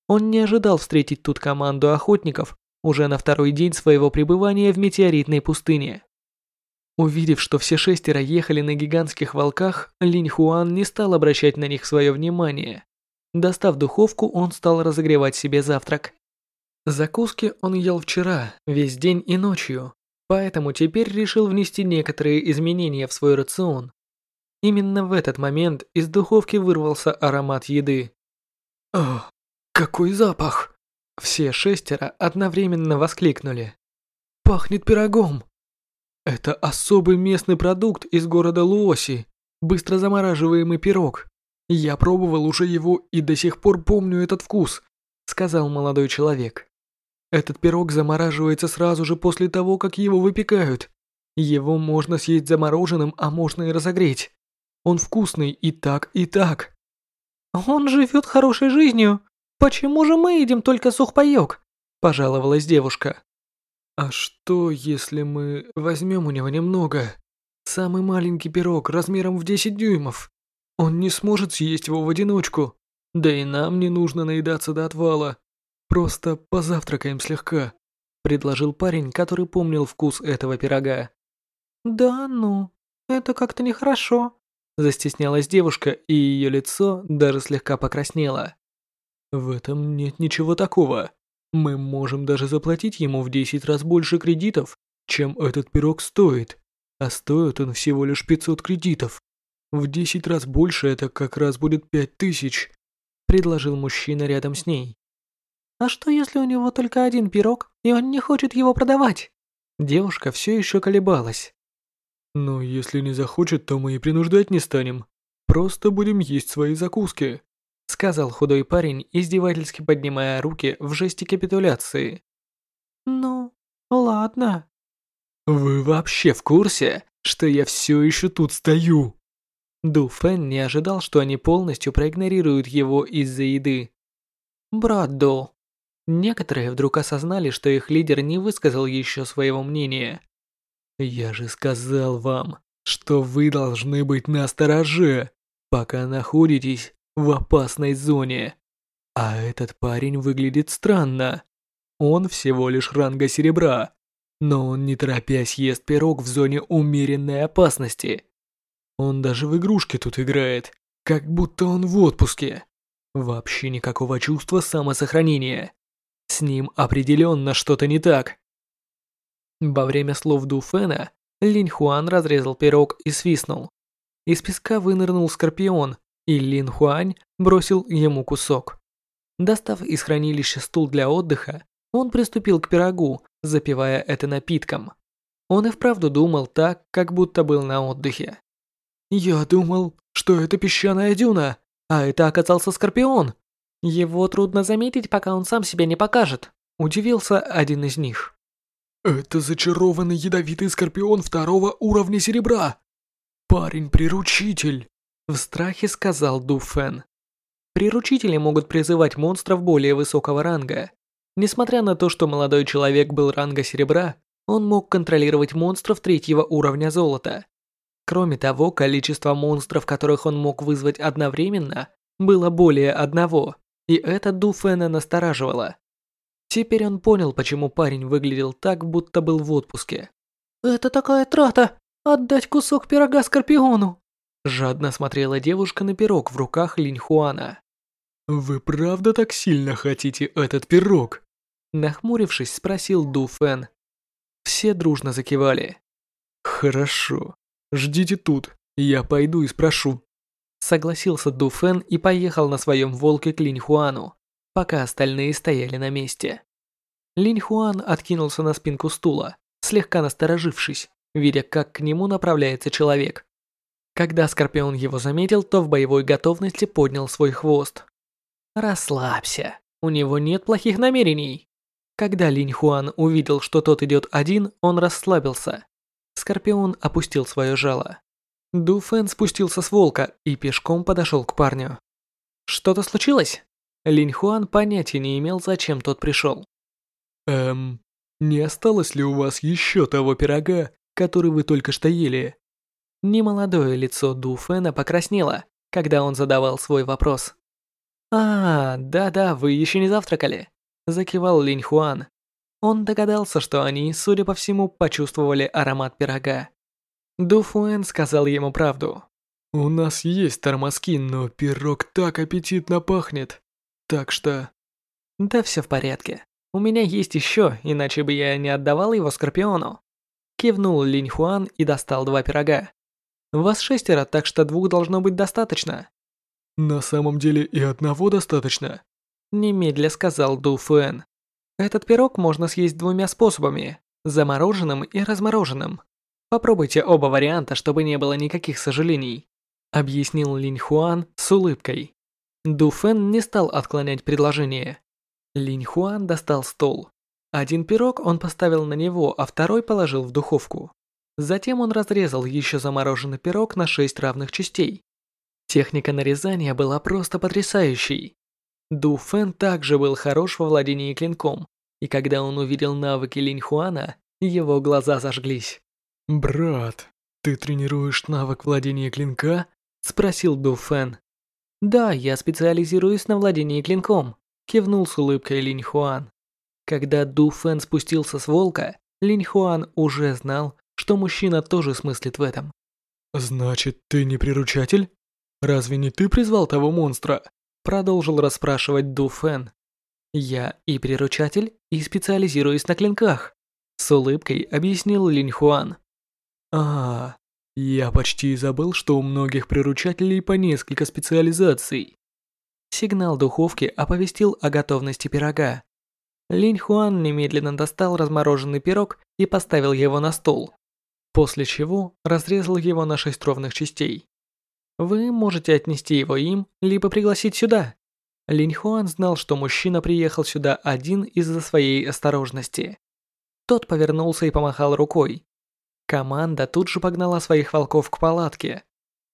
Он не ожидал встретить тут команду охотников, уже на второй день своего пребывания в метеоритной пустыне. Увидев, что все шестеро ехали на гигантских волках, Линь Хуан не стал обращать на них свое внимание. Достав духовку, он стал разогревать себе завтрак. Закуски он ел вчера, весь день и ночью, поэтому теперь решил внести некоторые изменения в свой рацион. Именно в этот момент из духовки вырвался аромат еды. «Ох, какой запах!» Все шестеро одновременно воскликнули. «Пахнет пирогом!» Это особый местный продукт из города Луоси, быстро замораживаемый пирог. Я пробовал уже его и до сих пор помню этот вкус, сказал молодой человек. Этот пирог замораживается сразу же после того, как его выпекают. Его можно съесть замороженным, а можно и разогреть. Он вкусный и так, и так. Он живет хорошей жизнью, «Почему же мы едим только сухпайок?» – пожаловалась девушка. «А что, если мы возьмем у него немного? Самый маленький пирог размером в 10 дюймов. Он не сможет съесть его в одиночку. Да и нам не нужно наедаться до отвала. Просто позавтракаем слегка», – предложил парень, который помнил вкус этого пирога. «Да ну, это как-то нехорошо», – застеснялась девушка, и ее лицо даже слегка покраснело. В этом нет ничего такого. Мы можем даже заплатить ему в 10 раз больше кредитов, чем этот пирог стоит. А стоит он всего лишь 500 кредитов. В 10 раз больше это как раз будет 5000, предложил мужчина рядом с ней. А что если у него только один пирог, и он не хочет его продавать? Девушка все еще колебалась. Ну, если не захочет, то мы и принуждать не станем. Просто будем есть свои закуски сказал худой парень, издевательски поднимая руки в жесте капитуляции. «Ну, ладно». «Вы вообще в курсе, что я все еще тут стою?» Ду Фэн не ожидал, что они полностью проигнорируют его из-за еды. «Брат Ду». Некоторые вдруг осознали, что их лидер не высказал еще своего мнения. «Я же сказал вам, что вы должны быть настороже, пока находитесь в опасной зоне. А этот парень выглядит странно. Он всего лишь ранга серебра, но он не торопясь ест пирог в зоне умеренной опасности. Он даже в игрушки тут играет, как будто он в отпуске. Вообще никакого чувства самосохранения. С ним определенно что-то не так. Во время слов Ду Фэна Линь Хуан разрезал пирог и свистнул. Из песка вынырнул скорпион и Лин Хуань бросил ему кусок. Достав из хранилища стул для отдыха, он приступил к пирогу, запивая это напитком. Он и вправду думал так, как будто был на отдыхе. «Я думал, что это песчаная дюна, а это оказался скорпион. Его трудно заметить, пока он сам себя не покажет», – удивился один из них. «Это зачарованный ядовитый скорпион второго уровня серебра. Парень-приручитель». В страхе сказал Ду Фэн. Приручители могут призывать монстров более высокого ранга. Несмотря на то, что молодой человек был ранга серебра, он мог контролировать монстров третьего уровня золота. Кроме того, количество монстров, которых он мог вызвать одновременно, было более одного, и это Ду Фэна настораживало. Теперь он понял, почему парень выглядел так, будто был в отпуске. «Это такая трата! Отдать кусок пирога Скорпиону!» Жадно смотрела девушка на пирог в руках Линьхуана. «Вы правда так сильно хотите этот пирог?» Нахмурившись, спросил Ду Фэн. Все дружно закивали. «Хорошо. Ждите тут. Я пойду и спрошу». Согласился Ду Фэн и поехал на своем волке к Линьхуану, пока остальные стояли на месте. Линьхуан откинулся на спинку стула, слегка насторожившись, видя, как к нему направляется человек. Когда Скорпион его заметил, то в боевой готовности поднял свой хвост. «Расслабься, у него нет плохих намерений». Когда Линь Хуан увидел, что тот идет один, он расслабился. Скорпион опустил свое жало. Ду Фэн спустился с волка и пешком подошел к парню. «Что-то случилось?» Линь Хуан понятия не имел, зачем тот пришел. «Эм, не осталось ли у вас еще того пирога, который вы только что ели?» Немолодое лицо Ду Фэна покраснело, когда он задавал свой вопрос. «А, да-да, вы еще не завтракали», – закивал Линь Хуан. Он догадался, что они, судя по всему, почувствовали аромат пирога. Ду Фуэн сказал ему правду. «У нас есть тормозки, но пирог так аппетитно пахнет. Так что...» «Да все в порядке. У меня есть еще, иначе бы я не отдавал его Скорпиону». Кивнул Линь Хуан и достал два пирога. «Вас шестеро, так что двух должно быть достаточно». «На самом деле и одного достаточно», немедля сказал Ду Фуэн. Этот пирог можно съесть двумя способами – замороженным и размороженным. Попробуйте оба варианта, чтобы не было никаких сожалений, объяснил Линь Хуан с улыбкой. Ду Фэн не стал отклонять предложение. Линь Хуан достал стол. Один пирог он поставил на него, а второй положил в духовку. Затем он разрезал еще замороженный пирог на шесть равных частей. Техника нарезания была просто потрясающей. Ду Фэн также был хорош во владении клинком, и когда он увидел навыки Линь Хуана, его глаза зажглись. «Брат, ты тренируешь навык владения клинка?» – спросил Ду Фэн. «Да, я специализируюсь на владении клинком», – кивнул с улыбкой Линь Хуан. Когда Ду Фэн спустился с волка, Линь Хуан уже знал, что мужчина тоже смыслит в этом. «Значит, ты не приручатель? Разве не ты призвал того монстра?» Продолжил расспрашивать Ду Фэн. «Я и приручатель, и специализируюсь на клинках», с улыбкой объяснил Линь Хуан. «А, я почти забыл, что у многих приручателей по несколько специализаций». Сигнал духовки оповестил о готовности пирога. Линь Хуан немедленно достал размороженный пирог и поставил его на стол, после чего разрезал его на шесть ровных частей. Вы можете отнести его им, либо пригласить сюда. Линь Хуан знал, что мужчина приехал сюда один из-за своей осторожности. Тот повернулся и помахал рукой. Команда тут же погнала своих волков к палатке.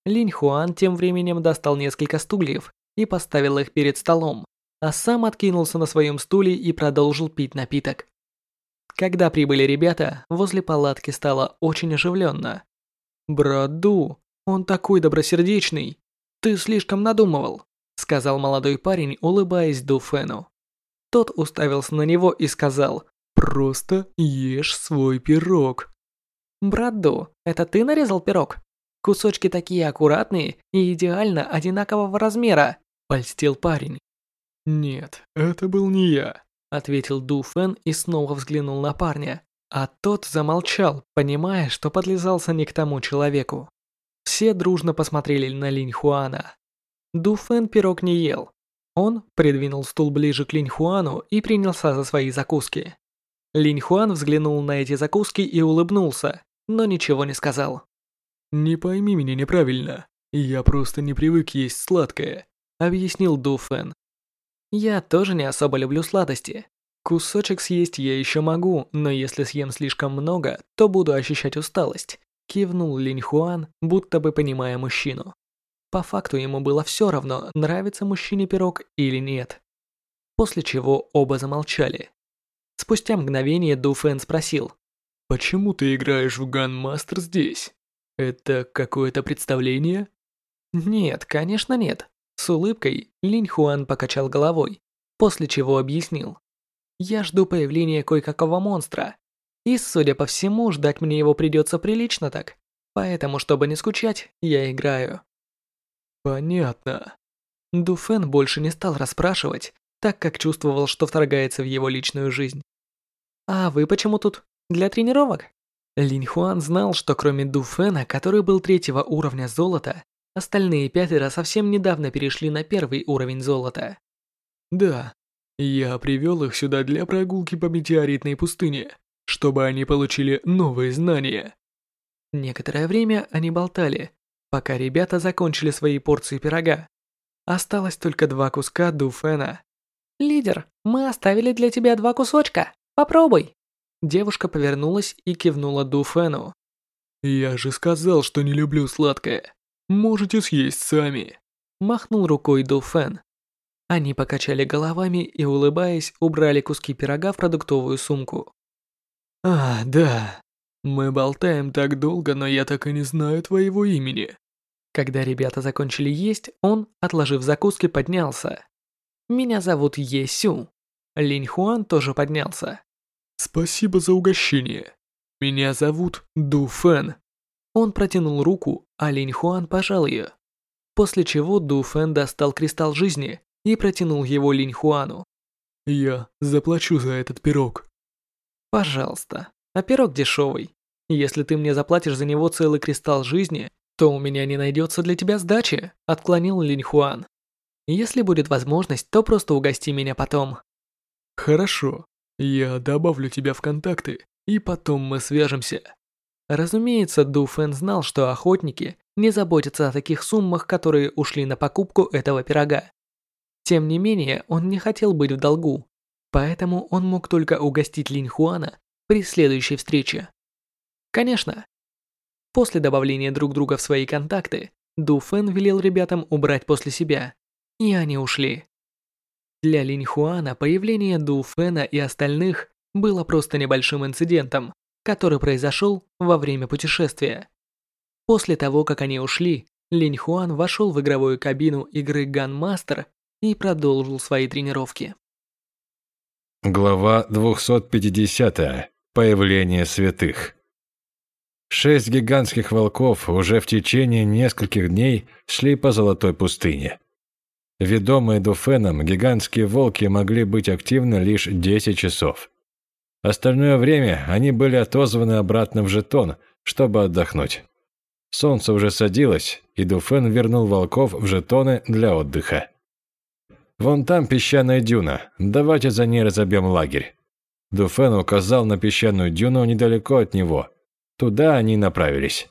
Линь Хуан тем временем достал несколько стульев и поставил их перед столом, а сам откинулся на своем стуле и продолжил пить напиток. Когда прибыли ребята, возле палатки стало очень оживленно. «Брат Ду, он такой добросердечный. Ты слишком надумывал», сказал молодой парень, улыбаясь Ду Фэну. Тот уставился на него и сказал, «Просто ешь свой пирог». «Брат Ду, это ты нарезал пирог? Кусочки такие аккуратные и идеально одинакового размера», польстил парень. «Нет, это был не я», ответил Ду Фэн и снова взглянул на парня. А тот замолчал, понимая, что подлизался не к тому человеку. Все дружно посмотрели на Линь Хуана. Ду Фэн пирог не ел. Он придвинул стул ближе к Линь Хуану и принялся за свои закуски. Линь Хуан взглянул на эти закуски и улыбнулся, но ничего не сказал. «Не пойми меня неправильно, я просто не привык есть сладкое», объяснил Ду Фэн. «Я тоже не особо люблю сладости. Кусочек съесть я еще могу, но если съем слишком много, то буду ощущать усталость. Кивнул Линь Хуан, будто бы понимая мужчину. По факту ему было все равно, нравится мужчине пирог или нет. После чего оба замолчали. Спустя мгновение Ду Фэн спросил. «Почему ты играешь в Ганмастер здесь? Это какое-то представление?» «Нет, конечно нет». С улыбкой Линь Хуан покачал головой, после чего объяснил. «Я жду появления кое-какого монстра, и, судя по всему, ждать мне его придется прилично так. Поэтому, чтобы не скучать, я играю. Понятно. Дуфен больше не стал расспрашивать, так как чувствовал, что вторгается в его личную жизнь. «А вы почему тут? Для тренировок?» Линь Хуан знал, что кроме Дуфена, который был третьего уровня золота, остальные пятеро совсем недавно перешли на первый уровень золота. «Да, я привел их сюда для прогулки по метеоритной пустыне чтобы они получили новые знания. Некоторое время они болтали, пока ребята закончили свои порции пирога. Осталось только два куска дуфена. «Лидер, мы оставили для тебя два кусочка. Попробуй!» Девушка повернулась и кивнула дуфену. «Я же сказал, что не люблю сладкое. Можете съесть сами». Махнул рукой Дуфен. Они покачали головами и, улыбаясь, убрали куски пирога в продуктовую сумку. «А, да. Мы болтаем так долго, но я так и не знаю твоего имени». Когда ребята закончили есть, он, отложив закуски, поднялся. «Меня зовут Есю». Линь Хуан тоже поднялся. «Спасибо за угощение. Меня зовут Ду Фэн». Он протянул руку, а Линь Хуан пожал ее. После чего Ду Фэн достал кристалл жизни и протянул его Линь Хуану. «Я заплачу за этот пирог». «Пожалуйста, а пирог дешевый. Если ты мне заплатишь за него целый кристалл жизни, то у меня не найдется для тебя сдачи», — отклонил Линь Хуан. «Если будет возможность, то просто угости меня потом». «Хорошо, я добавлю тебя в контакты, и потом мы свяжемся». Разумеется, Ду Фэн знал, что охотники не заботятся о таких суммах, которые ушли на покупку этого пирога. Тем не менее, он не хотел быть в долгу, поэтому он мог только угостить Линь Хуана при следующей встрече. Конечно. После добавления друг друга в свои контакты, Ду Фэн велел ребятам убрать после себя, и они ушли. Для Линь Хуана появление Ду Фэна и остальных было просто небольшим инцидентом, который произошел во время путешествия. После того, как они ушли, Линь Хуан вошел в игровую кабину игры Gunmaster и продолжил свои тренировки. Глава 250. Появление святых. Шесть гигантских волков уже в течение нескольких дней шли по Золотой пустыне. Ведомые Дуфеном, гигантские волки могли быть активны лишь 10 часов. Остальное время они были отозваны обратно в жетон, чтобы отдохнуть. Солнце уже садилось, и Дуфен вернул волков в жетоны для отдыха. Вон там песчаная дюна. Давайте за ней разобьем лагерь. Дуфен указал на песчаную дюну недалеко от него. Туда они направились.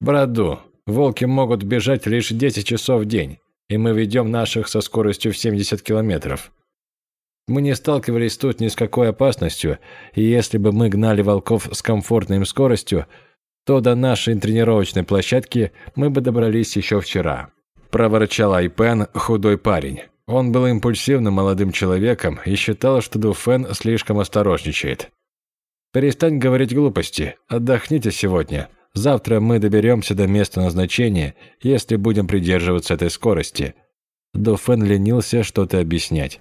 Браду, волки могут бежать лишь 10 часов в день, и мы ведем наших со скоростью в 70 километров. Мы не сталкивались тут ни с какой опасностью, и если бы мы гнали волков с комфортной им скоростью, то до нашей тренировочной площадки мы бы добрались еще вчера. Проворчал Айпен, худой парень. Он был импульсивным молодым человеком и считал, что Дуфен слишком осторожничает. «Перестань говорить глупости. Отдохните сегодня. Завтра мы доберемся до места назначения, если будем придерживаться этой скорости». Дуфен ленился что-то объяснять.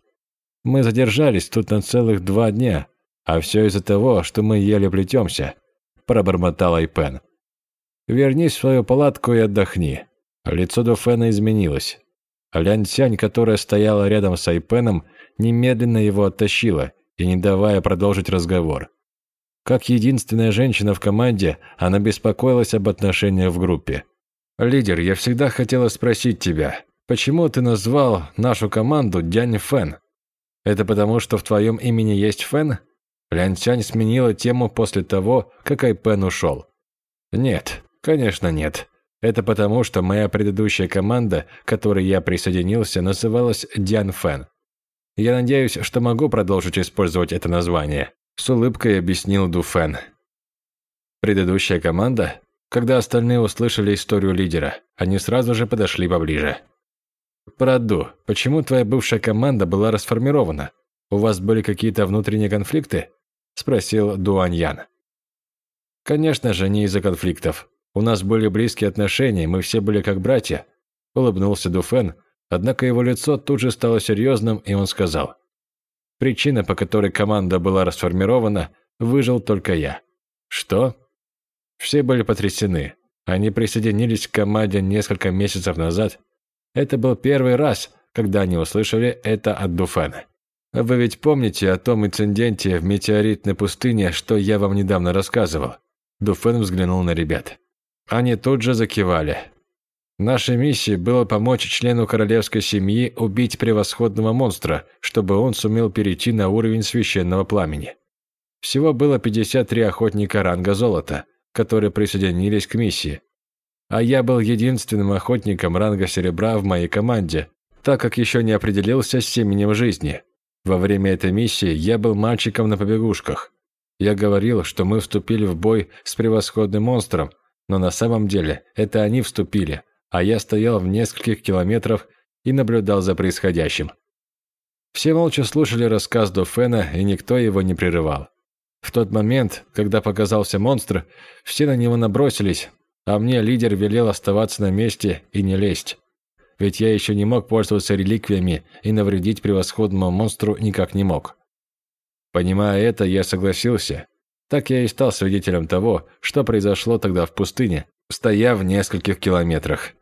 «Мы задержались тут на целых два дня, а все из-за того, что мы еле плетемся», – пробормотал Айпен. «Вернись в свою палатку и отдохни». Лицо Дуфена изменилось. Лянь Цянь, которая стояла рядом с Айпеном, немедленно его оттащила и не давая продолжить разговор. Как единственная женщина в команде, она беспокоилась об отношениях в группе. «Лидер, я всегда хотела спросить тебя, почему ты назвал нашу команду Дянь Фэн? Это потому, что в твоем имени есть Фэн?» Лянь Цянь сменила тему после того, как Айпен ушел. «Нет, конечно нет. Это потому, что моя предыдущая команда, к которой я присоединился, называлась Диан Фэн. Я надеюсь, что могу продолжить использовать это название, с улыбкой объяснил Ду Фэн. Предыдущая команда? Когда остальные услышали историю лидера, они сразу же подошли поближе. Праду, почему твоя бывшая команда была расформирована? У вас были какие-то внутренние конфликты? спросил Дуаньян. Конечно же, не из-за конфликтов. У нас были близкие отношения, мы все были как братья», – улыбнулся Дуфен, однако его лицо тут же стало серьезным, и он сказал. «Причина, по которой команда была расформирована, выжил только я». «Что?» Все были потрясены. Они присоединились к команде несколько месяцев назад. Это был первый раз, когда они услышали это от Дуфена. Вы ведь помните о том инциденте в метеоритной пустыне, что я вам недавно рассказывал? Дуфен взглянул на ребят. Они тут же закивали. Нашей миссией было помочь члену королевской семьи убить превосходного монстра, чтобы он сумел перейти на уровень священного пламени. Всего было 53 охотника ранга золота, которые присоединились к миссии. А я был единственным охотником ранга серебра в моей команде, так как еще не определился с семенем жизни. Во время этой миссии я был мальчиком на побегушках. Я говорил, что мы вступили в бой с превосходным монстром, но на самом деле это они вступили, а я стоял в нескольких километрах и наблюдал за происходящим. Все молча слушали рассказ Дофена, и никто его не прерывал. В тот момент, когда показался монстр, все на него набросились, а мне лидер велел оставаться на месте и не лезть. Ведь я еще не мог пользоваться реликвиями и навредить превосходному монстру никак не мог. Понимая это, я согласился. Так я и стал свидетелем того, что произошло тогда в пустыне, стоя в нескольких километрах.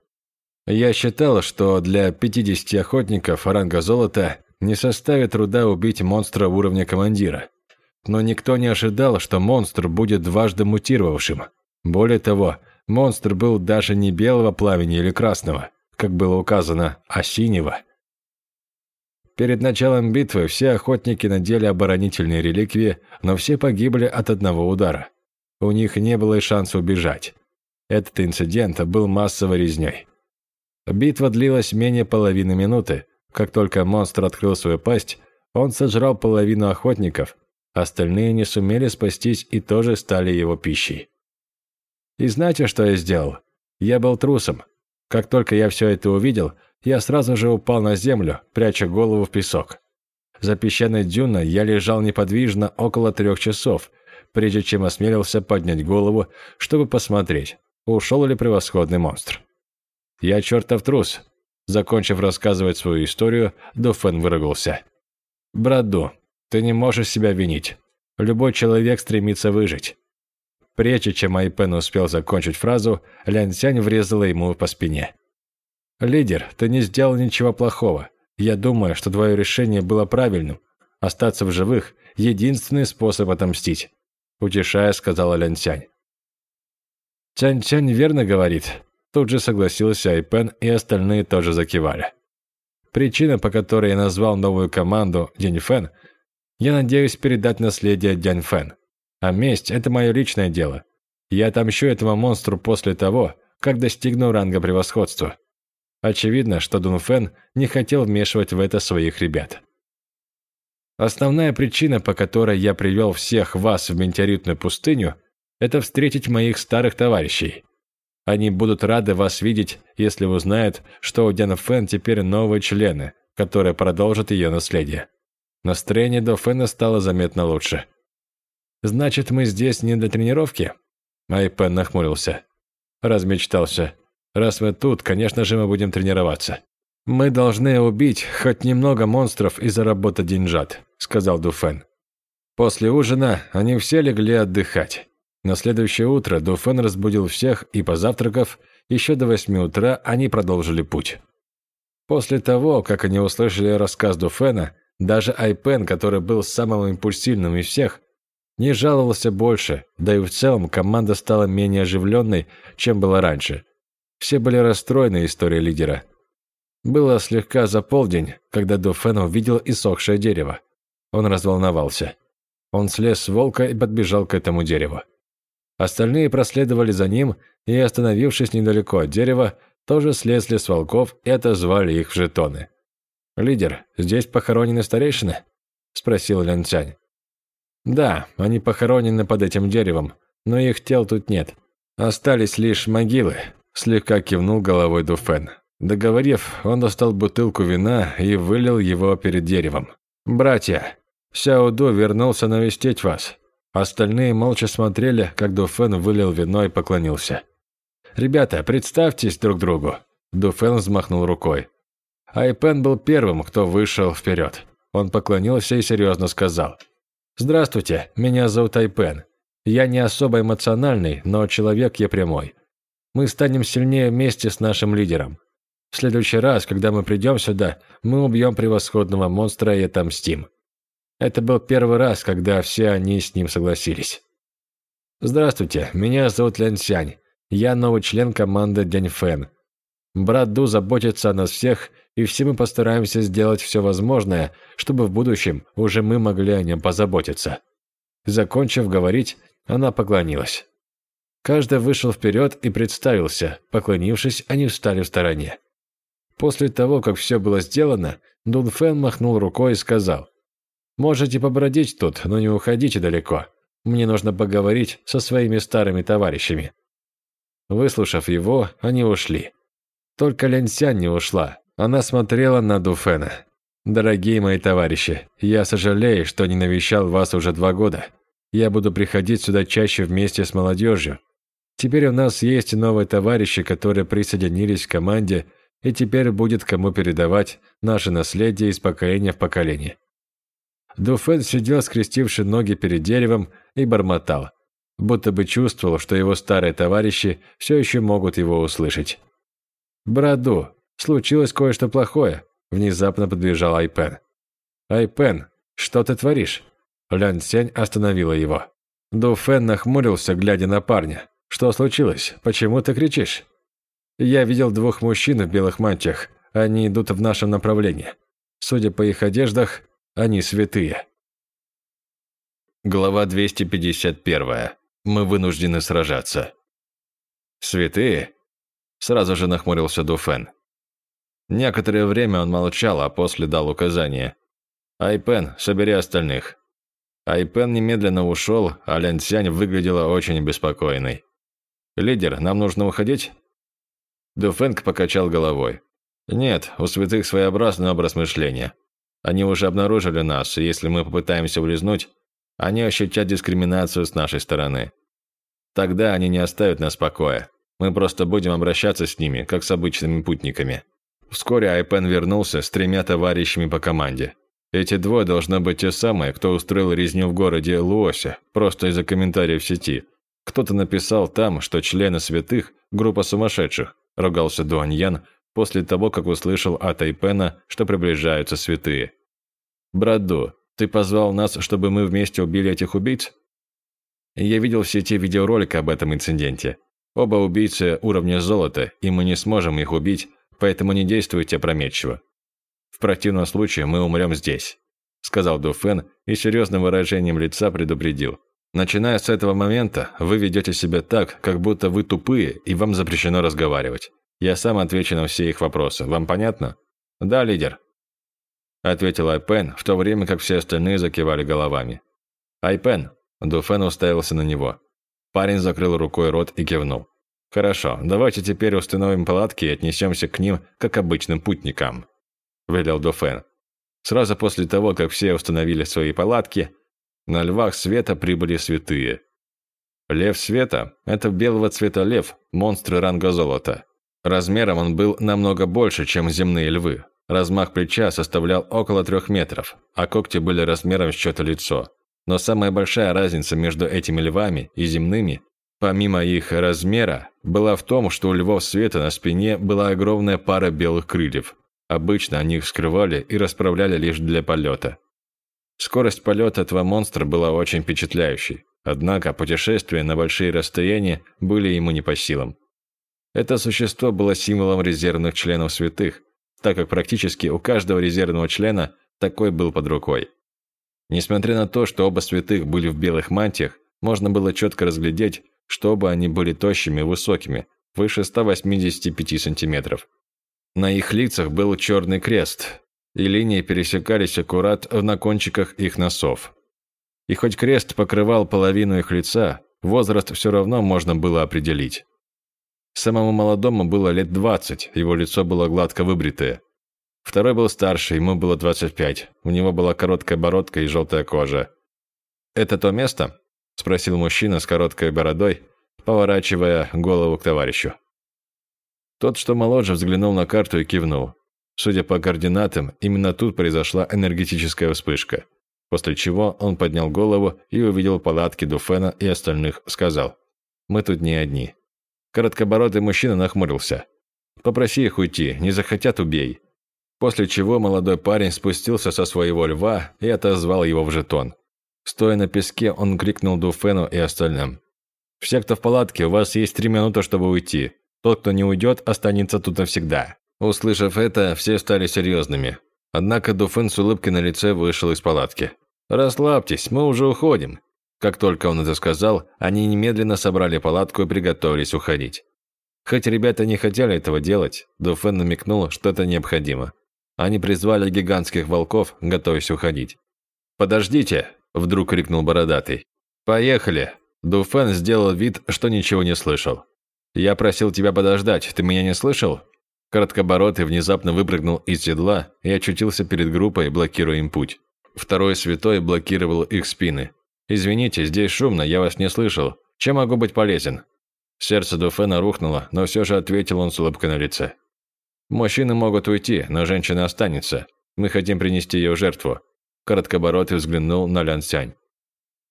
Я считал, что для 50 охотников ранга золота не составит труда убить монстра уровня командира. Но никто не ожидал, что монстр будет дважды мутировавшим. Более того, монстр был даже не белого пламени или красного, как было указано, а синего. Перед началом битвы все охотники надели оборонительные реликвии, но все погибли от одного удара. У них не было и шанса убежать. Этот инцидент был массовой резней. Битва длилась менее половины минуты. Как только монстр открыл свою пасть, он сожрал половину охотников, остальные не сумели спастись и тоже стали его пищей. И знаете, что я сделал? Я был трусом. Как только я все это увидел, я сразу же упал на землю, пряча голову в песок. За песчаной дюной я лежал неподвижно около трех часов, прежде чем осмелился поднять голову, чтобы посмотреть, ушел ли превосходный монстр. «Я чертов трус!» Закончив рассказывать свою историю, Дуфен выругался. «Брат Ду, ты не можешь себя винить. Любой человек стремится выжить». Прежде чем Айпен успел закончить фразу, Лян Цянь врезала ему по спине. «Лидер, ты не сделал ничего плохого. Я думаю, что твое решение было правильным. Остаться в живых – единственный способ отомстить», – утешая, сказала Лян Цянь. Цянь-Цянь верно говорит. Тут же согласился Айпен, и остальные тоже закивали. Причина, по которой я назвал новую команду Дянь Фэн, я надеюсь передать наследие Дянь Фэн. А месть – это мое личное дело. Я отомщу этому монстру после того, как достигну ранга превосходства. Очевидно, что Дун Фэн не хотел вмешивать в это своих ребят. Основная причина, по которой я привел всех вас в метеоритную пустыню, это встретить моих старых товарищей. Они будут рады вас видеть, если узнают, что у Дян Фэн теперь новые члены, которые продолжат ее наследие. Настроение до Фэна стало заметно лучше. «Значит, мы здесь не для тренировки?» Айпен нахмурился. Размечтался. «Раз мы тут, конечно же, мы будем тренироваться». «Мы должны убить хоть немного монстров и заработать деньжат», — сказал Дуфен. После ужина они все легли отдыхать. На следующее утро Дуфен разбудил всех, и, позавтракав, еще до восьми утра они продолжили путь. После того, как они услышали рассказ Дуфена, даже Айпен, который был самым импульсивным из всех, не жаловался больше, да и в целом команда стала менее оживленной, чем была раньше. Все были расстроены историей лидера. Было слегка за полдень, когда Дуфен увидел иссохшее дерево. Он разволновался. Он слез с волка и подбежал к этому дереву. Остальные проследовали за ним и, остановившись недалеко от дерева, тоже слезли с волков и отозвали их в жетоны. «Лидер, здесь похоронены старейшины?» – спросил Лян Цянь. «Да, они похоронены под этим деревом, но их тел тут нет. Остались лишь могилы», – слегка кивнул головой Дуфен. Договорив, он достал бутылку вина и вылил его перед деревом. «Братья, Сяо Ду вернулся навестить вас. Остальные молча смотрели, как Дуфен вылил вино и поклонился. «Ребята, представьтесь друг другу!» Дуфен взмахнул рукой. Айпен был первым, кто вышел вперед. Он поклонился и серьезно сказал. «Здравствуйте, меня зовут Айпен. Я не особо эмоциональный, но человек я прямой. Мы станем сильнее вместе с нашим лидером. В следующий раз, когда мы придем сюда, мы убьем превосходного монстра и отомстим. Это был первый раз, когда все они с ним согласились. «Здравствуйте, меня зовут Лян Сянь. Я новый член команды Дянь Фэн. Брат Ду заботится о нас всех, и все мы постараемся сделать все возможное, чтобы в будущем уже мы могли о нем позаботиться». Закончив говорить, она поклонилась. Каждый вышел вперед и представился. Поклонившись, они встали в стороне. После того, как все было сделано, Дун Фэн махнул рукой и сказал, «Можете побродить тут, но не уходите далеко. Мне нужно поговорить со своими старыми товарищами». Выслушав его, они ушли. Только Лянсянь не ушла. Она смотрела на Дуфена. «Дорогие мои товарищи, я сожалею, что не навещал вас уже два года. Я буду приходить сюда чаще вместе с молодежью. Теперь у нас есть новые товарищи, которые присоединились к команде, и теперь будет кому передавать наше наследие из поколения в поколение». Дуфен сидел, скрестивши ноги перед деревом, и бормотал, будто бы чувствовал, что его старые товарищи все еще могут его услышать. «Браду, случилось кое-что плохое», – внезапно подбежал Айпен. «Айпен, что ты творишь?» Лян Сень остановила его. Ду Фэн нахмурился, глядя на парня. «Что случилось? Почему ты кричишь?» «Я видел двух мужчин в белых мантиях. Они идут в нашем направлении. Судя по их одеждах, они святые». Глава 251. Мы вынуждены сражаться. «Святые?» Сразу же нахмурился Дуфен. Некоторое время он молчал, а после дал указание. «Айпен, собери остальных». Айпен немедленно ушел, а Лян Цянь выглядела очень беспокойной. «Лидер, нам нужно уходить?» Дуфенг покачал головой. «Нет, у святых своеобразный образ мышления. Они уже обнаружили нас, и если мы попытаемся улизнуть, они ощутят дискриминацию с нашей стороны. Тогда они не оставят нас в покое. Мы просто будем обращаться с ними, как с обычными путниками. Вскоре Айпен вернулся с тремя товарищами по команде. Эти двое должны быть те самые, кто устроил резню в городе Луосе, просто из-за комментариев в сети. Кто-то написал там, что члены святых – группа сумасшедших, ругался Дуаньян после того, как услышал от Айпена, что приближаются святые. «Браду, ты позвал нас, чтобы мы вместе убили этих убийц?» Я видел в сети видеоролик об этом инциденте. Оба убийцы уровня золота, и мы не сможем их убить, поэтому не действуйте опрометчиво. В противном случае мы умрем здесь», – сказал Дуфен и серьезным выражением лица предупредил. «Начиная с этого момента, вы ведете себя так, как будто вы тупые, и вам запрещено разговаривать. Я сам отвечу на все их вопросы. Вам понятно?» «Да, лидер», – ответил Айпен, в то время как все остальные закивали головами. «Айпен», – Дуфен уставился на него. Парень закрыл рукой рот и кивнул. «Хорошо, давайте теперь установим палатки и отнесемся к ним, как обычным путникам», – велел Дуфен. Сразу после того, как все установили свои палатки, на львах света прибыли святые. Лев света – это белого цвета лев, монстр ранга золота. Размером он был намного больше, чем земные львы. Размах плеча составлял около трех метров, а когти были размером с чьё-то лицо. Но самая большая разница между этими львами и земными, помимо их размера, была в том, что у львов света на спине была огромная пара белых крыльев. Обычно они их скрывали и расправляли лишь для полета. Скорость полета этого монстра была очень впечатляющей, однако путешествия на большие расстояния были ему не по силам. Это существо было символом резервных членов святых, так как практически у каждого резервного члена такой был под рукой. Несмотря на то, что оба святых были в белых мантиях, можно было четко разглядеть, что оба они были тощими и высокими, выше 185 сантиметров. На их лицах был черный крест, и линии пересекались аккурат на кончиках их носов. И хоть крест покрывал половину их лица, возраст все равно можно было определить. Самому молодому было лет 20, его лицо было гладко выбритое. Второй был старше, ему было 25. У него была короткая бородка и желтая кожа. «Это то место?» – спросил мужчина с короткой бородой, поворачивая голову к товарищу. Тот, что моложе, взглянул на карту и кивнул. Судя по координатам, именно тут произошла энергетическая вспышка. После чего он поднял голову и увидел палатки Дуфена и остальных, сказал, «Мы тут не одни». Короткобородый мужчина нахмурился. «Попроси их уйти, не захотят – убей. После чего молодой парень спустился со своего льва и отозвал его в жетон. Стоя на песке, он крикнул Дуфену и остальным. «Все, кто в палатке, у вас есть три минуты, чтобы уйти. Тот, кто не уйдет, останется тут навсегда». Услышав это, все стали серьезными. Однако Дуфен с улыбкой на лице вышел из палатки. «Расслабьтесь, мы уже уходим. Как только он это сказал, они немедленно собрали палатку и приготовились уходить. Хоть ребята не хотели этого делать, Дуфен намекнул, что это необходимо. Они призвали гигантских волков, готовясь уходить. «Подождите!» – вдруг крикнул Бородатый. «Поехали!» Дуфен сделал вид, что ничего не слышал. «Я просил тебя подождать, ты меня не слышал?» Короткоборотый внезапно выпрыгнул из седла и очутился перед группой, блокируя им путь. Второй святой блокировал их спины. «Извините, здесь шумно, я вас не слышал. Чем могу быть полезен?» Сердце Дуфена рухнуло, но все же ответил он с улыбкой на лице. «Мужчины могут уйти, но женщина останется. Мы хотим принести ее в жертву». Короткоборотый взглянул на Лян Сянь.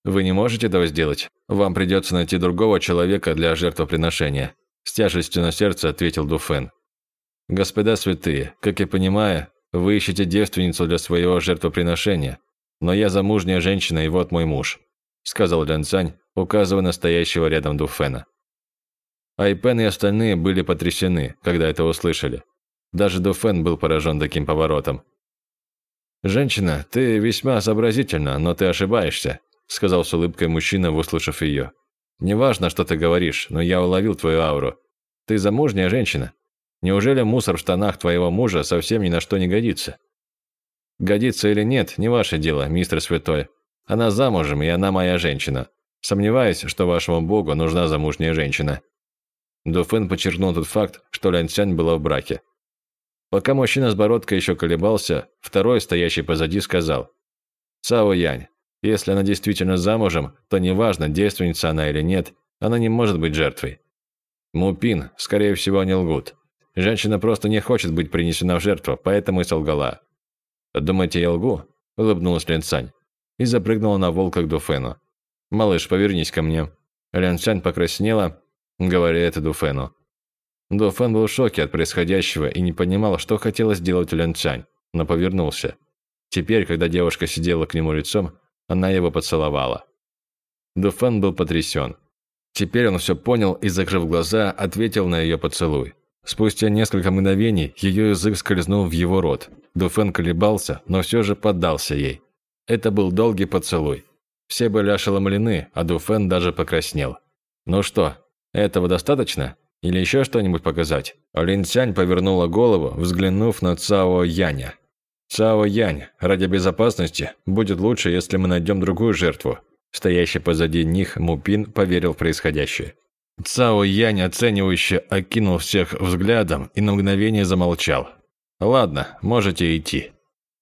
«Вы не можете этого сделать? Вам придется найти другого человека для жертвоприношения», с тяжестью на сердце ответил Дуфен. «Господа святые, как я понимаю, вы ищете девственницу для своего жертвоприношения, но я замужняя женщина, и вот мой муж», сказал Лян Цань, указывая на стоящего рядом Дуфена. Айпен и остальные были потрясены, когда это услышали. Даже Дуфен был поражен таким поворотом. «Женщина, ты весьма сообразительна, но ты ошибаешься сказал с улыбкой мужчина, выслушав ее. «Неважно, что ты говоришь, но я уловил твою ауру. Ты замужняя женщина. Неужели мусор в штанах твоего мужа совсем ни на что не годится?» «Годится или нет, не ваше дело, мистер Святой. Она замужем, и она моя женщина. Сомневаюсь, что вашему богу нужна замужняя женщина». Дуфен подчеркнул тот факт, что Лян Цянь была в браке. Пока мужчина с бородкой еще колебался, второй, стоящий позади, сказал «Цао Янь, если она действительно замужем, то неважно, девственница она или нет, она не может быть жертвой. Мупин, скорее всего, они лгут. Женщина просто не хочет быть принесена в жертву, поэтому и солгала. «Думаете, я лгу?» – улыбнулась Ленцань и запрыгнула на волка к Дуфену. «Малыш, повернись ко мне». Ленцань покраснела, говоря это Дуфену. Дуфен был в шоке от происходящего и не понимал, что хотела сделать Ленцань, но повернулся. Теперь, когда девушка сидела к нему лицом, она его поцеловала. Дуфан был потрясен. Теперь он все понял и, закрыв глаза, ответил на ее поцелуй. Спустя несколько мгновений ее язык скользнул в его рот. Дуфен колебался, но все же поддался ей. Это был долгий поцелуй. Все были ошеломлены, а Дуфен даже покраснел. «Ну что, этого достаточно? Или еще что-нибудь показать?» Лин Цянь повернула голову, взглянув на Цао Яня. «Цао Янь, ради безопасности будет лучше, если мы найдем другую жертву». Стоящий позади них Мупин поверил в происходящее. Цао Янь оценивающе окинул всех взглядом и на мгновение замолчал. «Ладно, можете идти».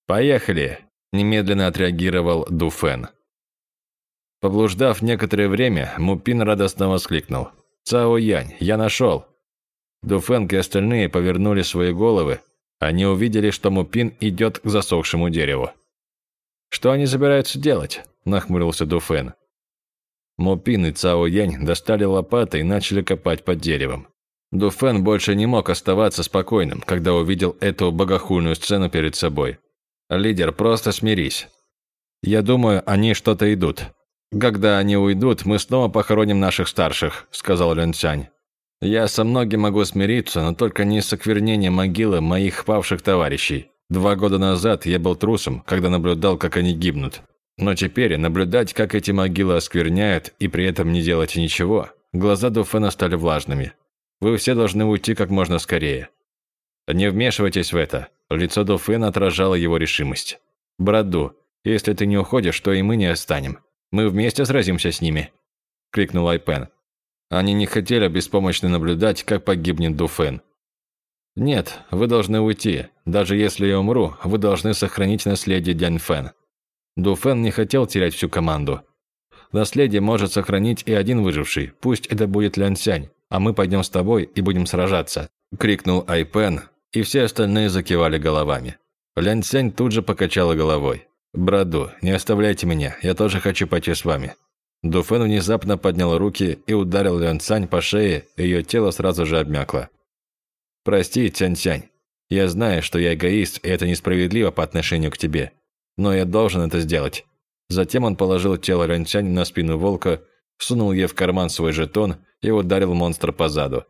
«Поехали», – немедленно отреагировал Дуфен. Поблуждав некоторое время, Мупин радостно воскликнул. «Цао Янь, я нашел!» Дуфен и остальные повернули свои головы, они увидели, что Мупин идет к засохшему дереву. «Что они собираются делать?» – нахмурился Дуфен. Мупин и Цао Янь достали лопаты и начали копать под деревом. Дуфен больше не мог оставаться спокойным, когда увидел эту богохульную сцену перед собой. «Лидер, просто смирись. Я думаю, они что-то идут. Когда они уйдут, мы снова похороним наших старших», – сказал Лен Цянь. Я со многим могу смириться, но только не с оквернением могилы моих павших товарищей. Два года назад я был трусом, когда наблюдал, как они гибнут. Но теперь наблюдать, как эти могилы оскверняют, и при этом не делать ничего, глаза Дуфена стали влажными. Вы все должны уйти как можно скорее. Не вмешивайтесь в это. Лицо Дуфена отражало его решимость. Браду, если ты не уходишь, то и мы не останем. Мы вместе сразимся с ними, крикнул Айпен. Они не хотели беспомощно наблюдать, как погибнет Дуфен. «Нет, вы должны уйти. Даже если я умру, вы должны сохранить наследие Дянь Фэн». Дуфен не хотел терять всю команду. «Наследие может сохранить и один выживший, пусть это будет Лян Сянь, а мы пойдем с тобой и будем сражаться», – крикнул Айпен, и все остальные закивали головами. Лян Сянь тут же покачала головой. «Браду, не оставляйте меня, я тоже хочу пойти с вами. Дуфен внезапно поднял руки и ударил Лян Цань по шее, и ее тело сразу же обмякло. «Прости, Цянь-Цянь. Я знаю, что я эгоист, и это несправедливо по отношению к тебе. Но я должен это сделать». Затем он положил тело Лян Цянь на спину волка, сунул ей в карман свой жетон и ударил монстра по заду.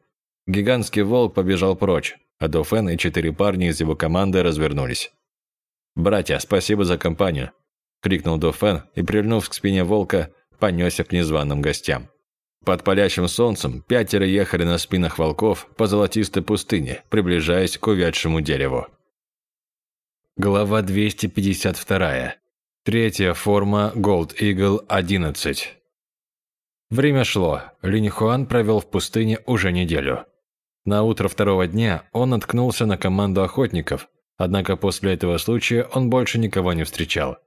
Гигантский волк побежал прочь, а Дуфен и четыре парня из его команды развернулись. «Братья, спасибо за компанию!» – крикнул Дуфен и, прильнув к спине волка, понесся к незваным гостям. Под палящим солнцем пятеро ехали на спинах волков по золотистой пустыне, приближаясь к увядшему дереву. Глава 252. Третья форма Gold Eagle 11. Время шло. Линь Хуан провел в пустыне уже неделю. На утро второго дня он наткнулся на команду охотников, однако после этого случая он больше никого не встречал.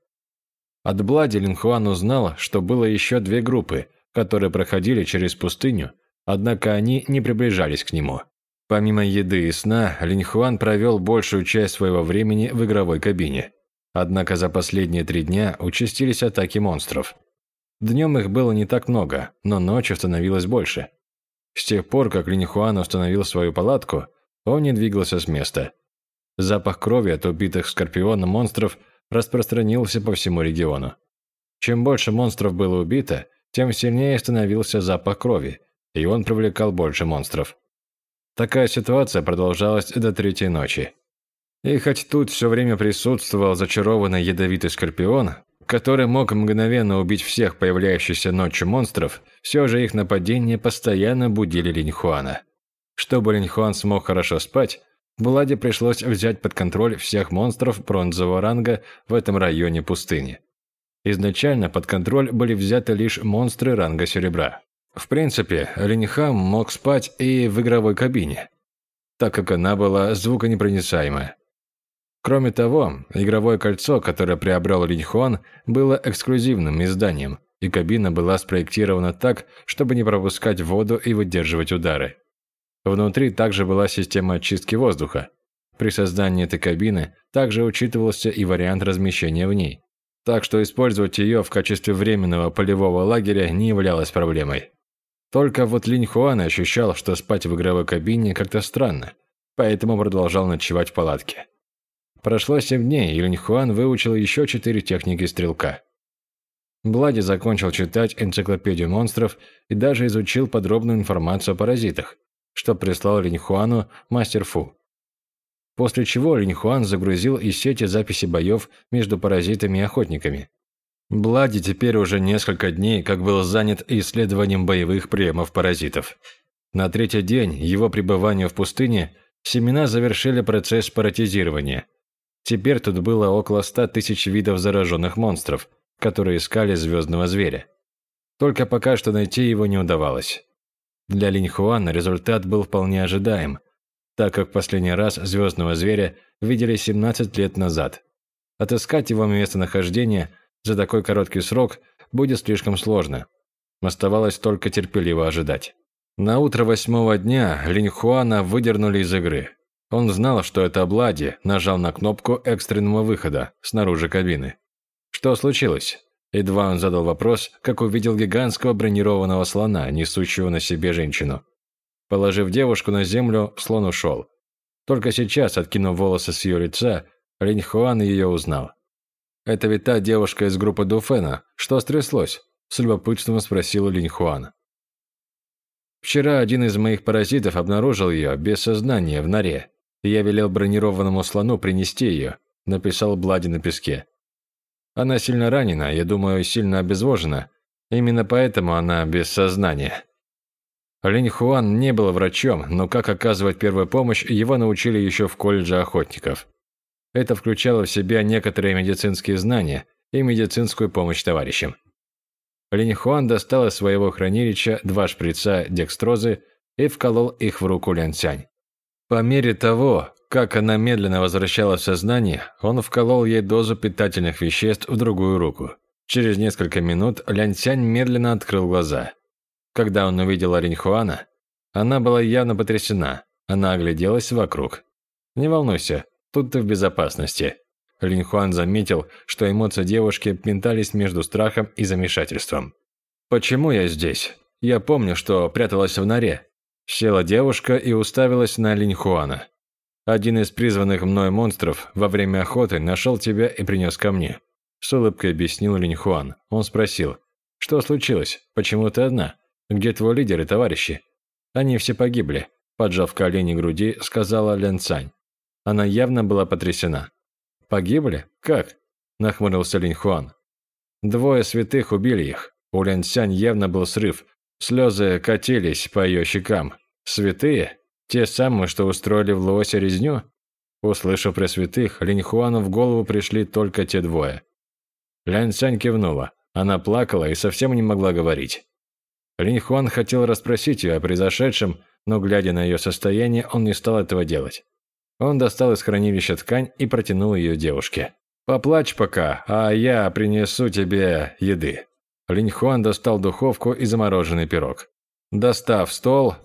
От Блади Лин Хуан узнал, что было еще две группы, которые проходили через пустыню, однако они не приближались к нему. Помимо еды и сна, Линь Хуан провел большую часть своего времени в игровой кабине. Однако за последние три дня участились атаки монстров. Днем их было не так много, но ночью становилось больше. С тех пор, как Линь Хуан установил свою палатку, он не двигался с места. Запах крови от убитых скорпионом монстров распространился по всему региону. Чем больше монстров было убито, тем сильнее становился запах крови, и он привлекал больше монстров. Такая ситуация продолжалась до третьей ночи. И хоть тут все время присутствовал зачарованный ядовитый скорпион, который мог мгновенно убить всех появляющихся ночью монстров, все же их нападения постоянно будили Линьхуана. Чтобы Линьхуан смог хорошо спать, Владе пришлось взять под контроль всех монстров бронзового ранга в этом районе пустыни. Изначально под контроль были взяты лишь монстры ранга серебра. В принципе, Линихам мог спать и в игровой кабине, так как она была звуконепроницаемая. Кроме того, игровое кольцо, которое приобрел Линьхуан, было эксклюзивным изданием, и кабина была спроектирована так, чтобы не пропускать воду и выдерживать удары. Внутри также была система очистки воздуха. При создании этой кабины также учитывался и вариант размещения в ней так что использовать ее в качестве временного полевого лагеря не являлось проблемой. Только вот Линь Хуан ощущал, что спать в игровой кабине как-то странно, поэтому продолжал ночевать в палатке. Прошло семь дней, и Линь Хуан выучил еще четыре техники стрелка. Блади закончил читать энциклопедию монстров и даже изучил подробную информацию о паразитах, что прислал Линь Хуану мастер Фу. После чего Линь Хуан загрузил из сети записи боев между паразитами и охотниками. Блади теперь уже несколько дней как был занят исследованием боевых приемов паразитов. На третий день его пребывания в пустыне семена завершили процесс паратизирования. Теперь тут было около ста тысяч видов зараженных монстров, которые искали звездного зверя. Только пока что найти его не удавалось. Для Линь Хуана результат был вполне ожидаем – так как последний раз звездного зверя видели 17 лет назад. Отыскать его местонахождение за такой короткий срок будет слишком сложно. Оставалось только терпеливо ожидать. На утро восьмого дня Линь Хуана выдернули из игры. Он знал, что это Блади нажал на кнопку экстренного выхода снаружи кабины. Что случилось? Едва он задал вопрос, как увидел гигантского бронированного слона, несущего на себе женщину. Положив девушку на землю, слон ушел. Только сейчас, откинув волосы с ее лица, Линь Хуан ее узнал. «Это ведь та девушка из группы Дуфена. Что стряслось?» – с любопытством спросил Линь Хуан. «Вчера один из моих паразитов обнаружил ее без сознания в норе. Я велел бронированному слону принести ее», – написал Блади на песке. «Она сильно ранена, я думаю, сильно обезвожена. Именно поэтому она без сознания». Линь Хуан не был врачом, но как оказывать первую помощь, его научили еще в колледже охотников. Это включало в себя некоторые медицинские знания и медицинскую помощь товарищам. Линь Хуан достал из своего хранилища два шприца декстрозы и вколол их в руку Лян Цянь. По мере того, как она медленно возвращалась в сознание, он вколол ей дозу питательных веществ в другую руку. Через несколько минут Лян Цянь медленно открыл глаза. Когда он увидел Ориньхуана, она была явно потрясена. Она огляделась вокруг. «Не волнуйся, тут ты в безопасности». Линхуан заметил, что эмоции девушки метались между страхом и замешательством. «Почему я здесь? Я помню, что пряталась в норе». Села девушка и уставилась на Линхуана. «Один из призванных мной монстров во время охоты нашел тебя и принес ко мне», с улыбкой объяснил Линхуан. Он спросил, «Что случилось? Почему ты одна?» Где твой лидер и товарищи? Они все погибли, поджав колени груди, сказала Лян Цань. Она явно была потрясена. Погибли? Как? Нахмурился Линь Хуан. Двое святых убили их. У Лянь Цянь явно был срыв. Слезы катились по ее щекам. Святые? Те самые, что устроили в Луосе резню? Услышав про святых, Линь Хуану в голову пришли только те двое. Лянь Цянь кивнула. Она плакала и совсем не могла говорить. Линь Хуан хотел расспросить ее о произошедшем, но, глядя на ее состояние, он не стал этого делать. Он достал из хранилища ткань и протянул ее девушке. «Поплачь пока, а я принесу тебе еды». Линь Хуан достал духовку и замороженный пирог. Достав стол,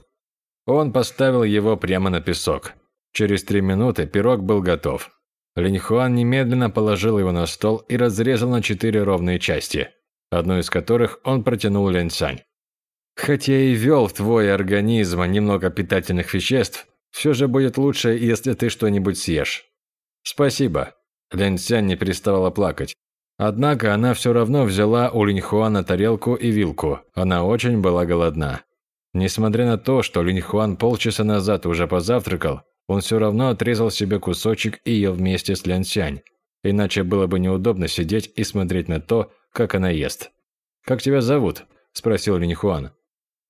он поставил его прямо на песок. Через три минуты пирог был готов. Линь Хуан немедленно положил его на стол и разрезал на четыре ровные части, одну из которых он протянул Лянь Цань. Хотя и ввел в твой организм немного питательных веществ, все же будет лучше, если ты что-нибудь съешь. Спасибо. Лянь Цянь не переставала плакать. Однако она все равно взяла у Линьхуана тарелку и вилку. Она очень была голодна. Несмотря на то, что Линьхуан полчаса назад уже позавтракал, он все равно отрезал себе кусочек и ел вместе с Лянсянь. Иначе было бы неудобно сидеть и смотреть на то, как она ест. «Как тебя зовут?» – спросил Линьхуан.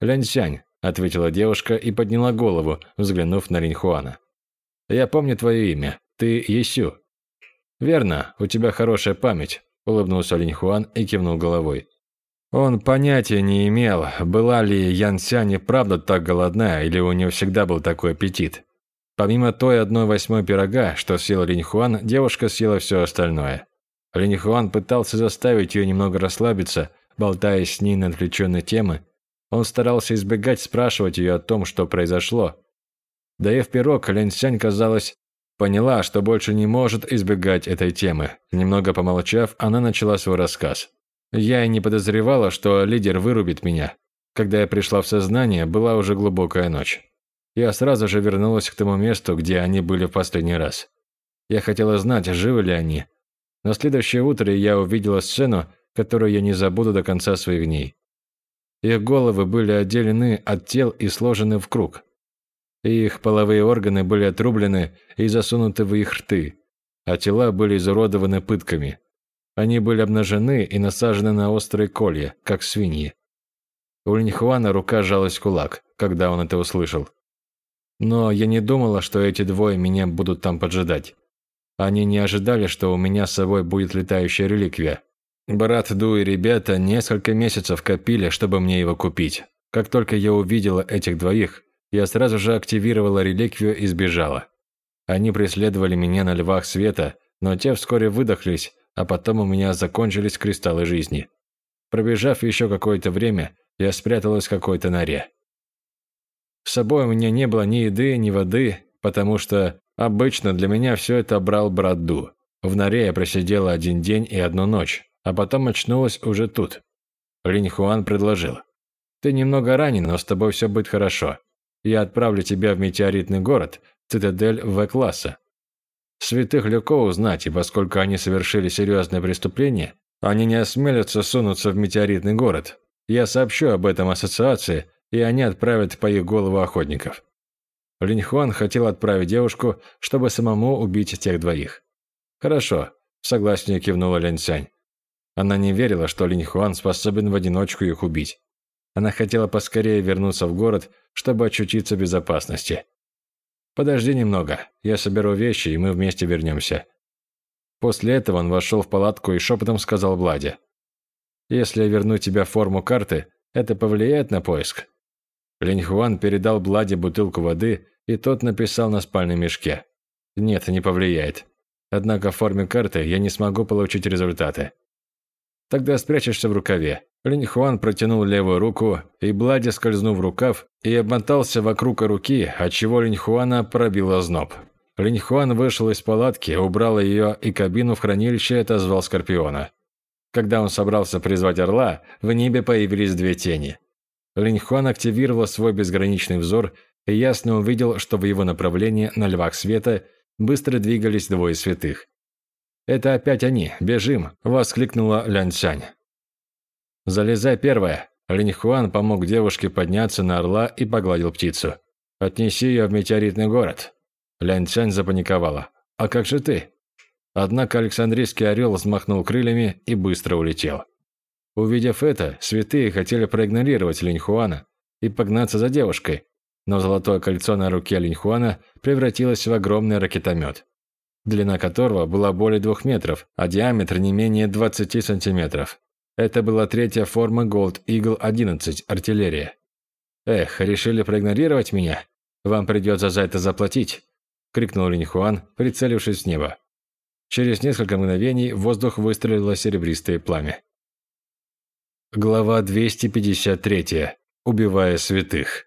«Ляньсянь», – ответила девушка и подняла голову, взглянув на Линьхуана. «Я помню твое имя. Ты Есю». «Верно, у тебя хорошая память», – улыбнулся Линьхуан и кивнул головой. Он понятия не имел, была ли Ян Сянь и правда так голодна, или у нее всегда был такой аппетит. Помимо той одной восьмой пирога, что съел Линьхуан, девушка съела все остальное. Линьхуан пытался заставить ее немного расслабиться, болтая с ней на отвлеченные темы. Он старался избегать спрашивать ее о том, что произошло. Доев пирог, Линь казалось, поняла, что больше не может избегать этой темы. Немного помолчав, она начала свой рассказ. Я и не подозревала, что лидер вырубит меня. Когда я пришла в сознание, была уже глубокая ночь. Я сразу же вернулась к тому месту, где они были в последний раз. Я хотела знать, живы ли они. На следующее утро я увидела сцену, которую я не забуду до конца своих дней. Их головы были отделены от тел и сложены в круг. Их половые органы были отрублены и засунуты в их рты, а тела были изуродованы пытками. Они были обнажены и насажены на острые колья, как свиньи. У Линьхуана рука сжалась в кулак, когда он это услышал. Но я не думала, что эти двое меня будут там поджидать. Они не ожидали, что у меня с собой будет летающая реликвия. Брат Ду и ребята несколько месяцев копили, чтобы мне его купить. Как только я увидела этих двоих, я сразу же активировала реликвию и сбежала. Они преследовали меня на львах света, но те вскоре выдохлись, а потом у меня закончились кристаллы жизни. Пробежав еще какое-то время, я спряталась в какой-то норе. С собой у меня не было ни еды, ни воды, потому что обычно для меня все это брал брат Ду. В норе я просидела один день и одну ночь, а потом очнулась уже тут. Линь Хуан предложил. «Ты немного ранен, но с тобой все будет хорошо. Я отправлю тебя в метеоритный город, цитадель В-класса. Святых легко узнать, и поскольку они совершили серьезное преступление, они не осмелятся сунуться в метеоритный город. Я сообщу об этом ассоциации, и они отправят по их голову охотников. Линьхуан хотел отправить девушку, чтобы самому убить тех двоих. «Хорошо», – согласнее кивнула Ляньцянь. Она не верила, что Линьхуан способен в одиночку их убить. Она хотела поскорее вернуться в город, чтобы очутиться в безопасности. «Подожди немного, я соберу вещи, и мы вместе вернемся». После этого он вошел в палатку и шепотом сказал Владе. «Если я верну тебе форму карты, это повлияет на поиск?» Линьхуан передал Бладе бутылку воды, и тот написал на спальном мешке. «Нет, не повлияет. Однако в форме карты я не смогу получить результаты». «Тогда спрячешься в рукаве». Линьхуан протянул левую руку, и Бладе скользнув в рукав и обмотался вокруг руки, отчего Линьхуана пробил озноб. Линьхуан вышел из палатки, убрал ее и кабину в хранилище и отозвал Скорпиона. Когда он собрался призвать орла, в небе появились две тени. Линьхуан активировал свой безграничный взор и ясно увидел, что в его направлении на львах света быстро двигались двое святых. «Это опять они! Бежим!» – воскликнула Ляньцянь. «Залезай первая!» Линьхуан помог девушке подняться на орла и погладил птицу. «Отнеси ее в метеоритный город!» Ляньцянь запаниковала. «А как же ты?» Однако Александрийский орел взмахнул крыльями и быстро улетел. Увидев это, святые хотели проигнорировать Линьхуана и погнаться за девушкой, но золотое кольцо на руке Линьхуана превратилось в огромный ракетомет, длина которого была более двух метров, а диаметр не менее 20 сантиметров. Это была третья форма Gold Eagle 11 артиллерия. «Эх, решили проигнорировать меня? Вам придется за это заплатить!» – крикнул Линьхуан, прицелившись с неба. Через несколько мгновений в воздух выстрелило серебристое пламя. Глава 253. Убивая святых.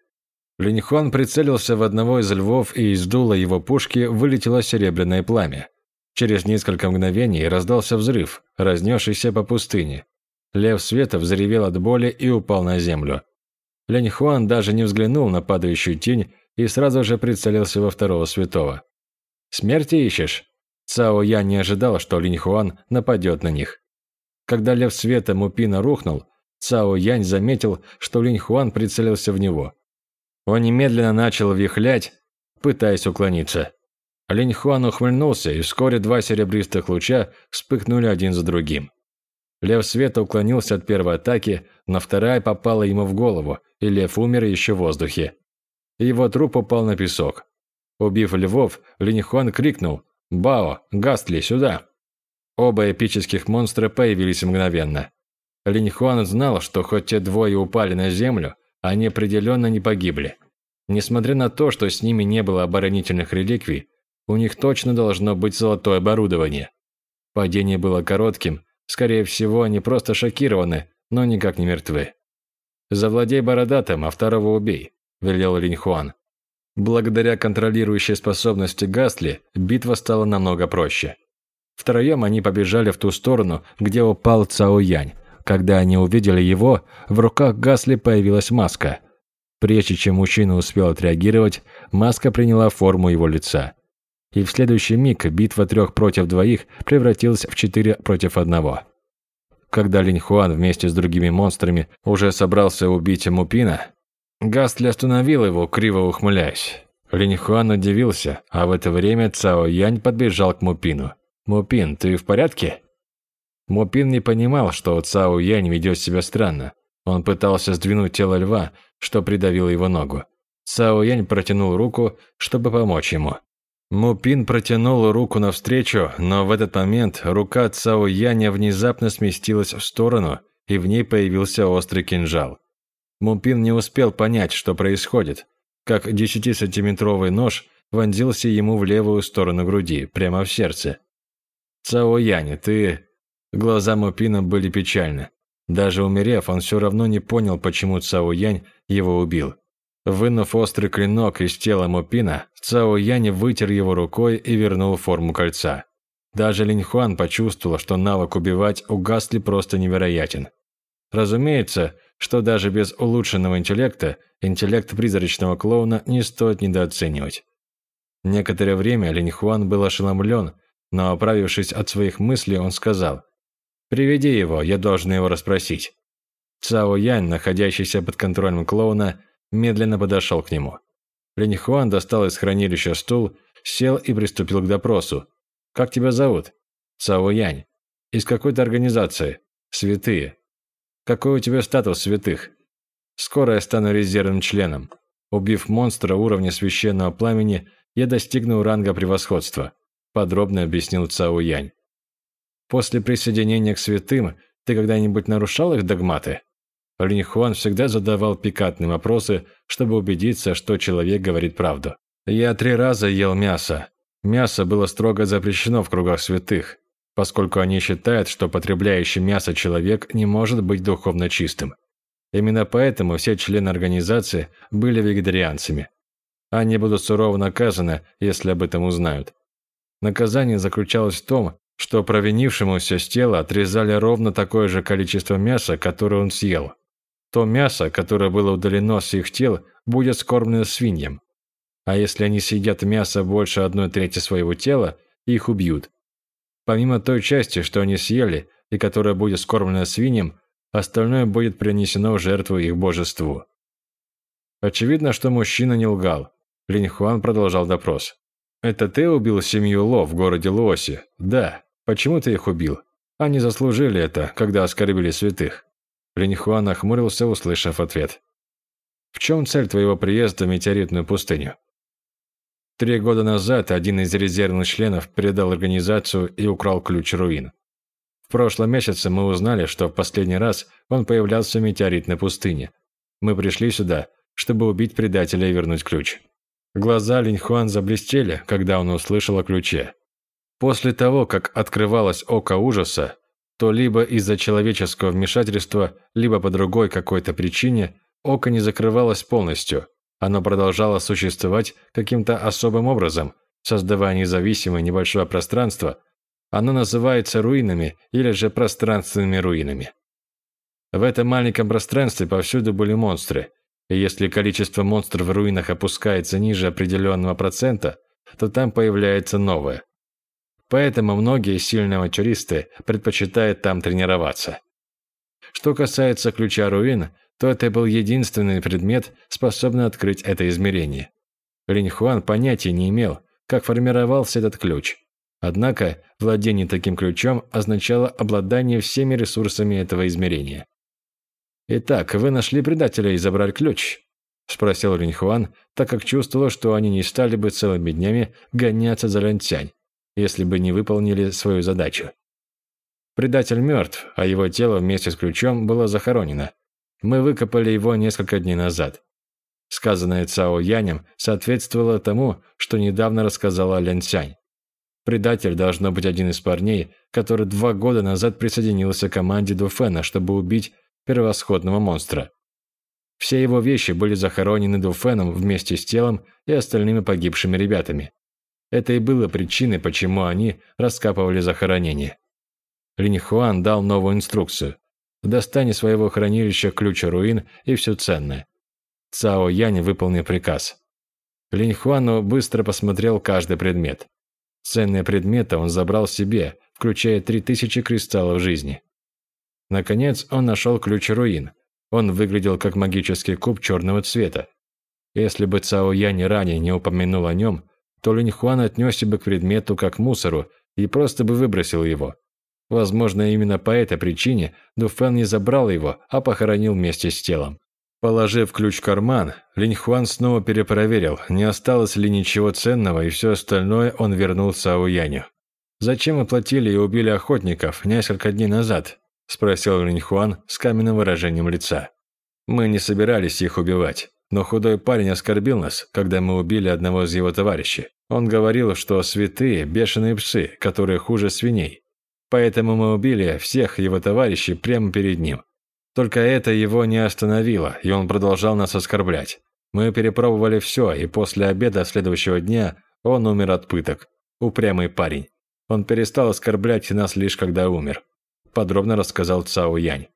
Линьхуан прицелился в одного из львов, и из дула его пушки вылетело серебряное пламя. Через несколько мгновений раздался взрыв, разнесшийся по пустыне. Лев света взревел от боли и упал на землю. Линьхуан даже не взглянул на падающую тень и сразу же прицелился во второго святого. «Смерти ищешь?» Цао Я не ожидал, что Линьхуан нападет на них. Когда лев света Мупина рухнул, Цао Янь заметил, что Линьхуан прицелился в него. Он немедленно начал вихлять, пытаясь уклониться. Линь Хуан ухмыльнулся, и вскоре два серебристых луча вспыхнули один за другим. Лев Света уклонился от первой атаки, но вторая попала ему в голову, и лев умер еще в воздухе. Его труп упал на песок. Убив львов, Линь Хуан крикнул «Бао, Гастли, сюда!». Оба эпических монстра появились мгновенно. Линь Хуан знал, что хоть те двое упали на землю, они определенно не погибли. Несмотря на то, что с ними не было оборонительных реликвий, у них точно должно быть золотое оборудование. Падение было коротким, скорее всего, они просто шокированы, но никак не мертвы. «Завладей бородатым, а второго убей», – велел Линьхуан. Благодаря контролирующей способности Гасли, битва стала намного проще. Втроем они побежали в ту сторону, где упал Цао Янь, когда они увидели его, в руках Гасли появилась маска. Прежде чем мужчина успел отреагировать, маска приняла форму его лица. И в следующий миг битва трех против двоих превратилась в четыре против одного. Когда Линь Хуан вместе с другими монстрами уже собрался убить Мупина, Гасли остановил его, криво ухмыляясь. Линь Хуан удивился, а в это время Цао Янь подбежал к Мупину. «Мупин, ты в порядке?» Мопин не понимал, что Цао Янь ведет себя странно. Он пытался сдвинуть тело льва, что придавило его ногу. Цао Янь протянул руку, чтобы помочь ему. Мупин протянул руку навстречу, но в этот момент рука Цао Яня внезапно сместилась в сторону, и в ней появился острый кинжал. Мупин не успел понять, что происходит, как десятисантиметровый нож вонзился ему в левую сторону груди, прямо в сердце. «Цао Янь, ты...» Глаза Мопина были печальны. Даже умерев, он все равно не понял, почему Цао Янь его убил. Вынув острый клинок из тела Мопина, Цао Янь вытер его рукой и вернул форму кольца. Даже Линь Хуан почувствовал, что навык убивать у Гасли просто невероятен. Разумеется, что даже без улучшенного интеллекта, интеллект призрачного клоуна не стоит недооценивать. Некоторое время Линь Хуан был ошеломлен, но оправившись от своих мыслей, он сказал – «Приведи его, я должен его расспросить». Цао Янь, находящийся под контролем клоуна, медленно подошел к нему. Линь Хуан достал из хранилища стул, сел и приступил к допросу. «Как тебя зовут?» «Цао Янь». «Из какой-то организации?» «Святые». «Какой у тебя статус святых?» «Скоро я стану резервным членом. Убив монстра уровня священного пламени, я достигну ранга превосходства», подробно объяснил Цао Янь. После присоединения к святым ты когда-нибудь нарушал их догматы? Линь Хуан всегда задавал пикантные вопросы, чтобы убедиться, что человек говорит правду. Я три раза ел мясо. Мясо было строго запрещено в кругах святых, поскольку они считают, что потребляющий мясо человек не может быть духовно чистым. Именно поэтому все члены организации были вегетарианцами. Они будут сурово наказаны, если об этом узнают. Наказание заключалось в том, что провинившемуся с тела отрезали ровно такое же количество мяса, которое он съел. То мясо, которое было удалено с их тел, будет скормлено свиньям. А если они съедят мясо больше одной трети своего тела, их убьют. Помимо той части, что они съели, и которая будет скормлена свиньям, остальное будет принесено в жертву их божеству. Очевидно, что мужчина не лгал. Линь Хуан продолжал допрос. «Это ты убил семью Ло в городе Луоси?» «Да». Почему ты их убил? Они заслужили это, когда оскорбили святых. Линьхуан нахмурился, услышав ответ. «В чем цель твоего приезда в метеоритную пустыню?» Три года назад один из резервных членов предал организацию и украл ключ руин. В прошлом месяце мы узнали, что в последний раз он появлялся в метеоритной пустыне. Мы пришли сюда, чтобы убить предателя и вернуть ключ. Глаза Линьхуан заблестели, когда он услышал о ключе. После того, как открывалось око ужаса, то либо из-за человеческого вмешательства, либо по другой какой-то причине око не закрывалось полностью. Оно продолжало существовать каким-то особым образом, создавая независимое небольшое пространство. Оно называется руинами или же пространственными руинами. В этом маленьком пространстве повсюду были монстры, и если количество монстров в руинах опускается ниже определенного процента, то там появляется новое. Поэтому многие сильные авантюристы предпочитают там тренироваться. Что касается ключа руин, то это был единственный предмет, способный открыть это измерение. Линь Хуан понятия не имел, как формировался этот ключ. Однако владение таким ключом означало обладание всеми ресурсами этого измерения. «Итак, вы нашли предателя и забрали ключ?» – спросил Ринхуан, так как чувствовал, что они не стали бы целыми днями гоняться за Лянцянь, если бы не выполнили свою задачу. Предатель мертв, а его тело вместе с ключом было захоронено. Мы выкопали его несколько дней назад. Сказанное Цао Янем соответствовало тому, что недавно рассказала Лянцянь. Предатель должно быть один из парней, который два года назад присоединился к команде Дуфена, чтобы убить превосходного монстра. Все его вещи были захоронены Дуфеном вместе с телом и остальными погибшими ребятами. Это и было причиной, почему они раскапывали захоронение. Линьхуан дал новую инструкцию. Достань из своего хранилища ключ руин и все ценное. Цао Янь выполнил приказ. Линьхуану быстро посмотрел каждый предмет. Ценные предметы он забрал себе, включая 3000 кристаллов жизни. Наконец он нашел ключ руин. Он выглядел как магический куб черного цвета. Если бы Цао Янь ранее не упомянул о нем, то Линь Хуан отнесся бы к предмету как к мусору и просто бы выбросил его. Возможно, именно по этой причине Дуфен не забрал его, а похоронил вместе с телом. Положив ключ в карман, Линь Хуан снова перепроверил, не осталось ли ничего ценного, и все остальное он вернул Цао Яню. «Зачем вы платили и убили охотников несколько дней назад?» – спросил Линьхуан с каменным выражением лица. «Мы не собирались их убивать, но худой парень оскорбил нас, когда мы убили одного из его товарищей. Он говорил, что святые – бешеные псы, которые хуже свиней. Поэтому мы убили всех его товарищей прямо перед ним. Только это его не остановило, и он продолжал нас оскорблять. Мы перепробовали все, и после обеда следующего дня он умер от пыток. Упрямый парень. Он перестал оскорблять нас лишь когда умер подробно рассказал Цао Янь.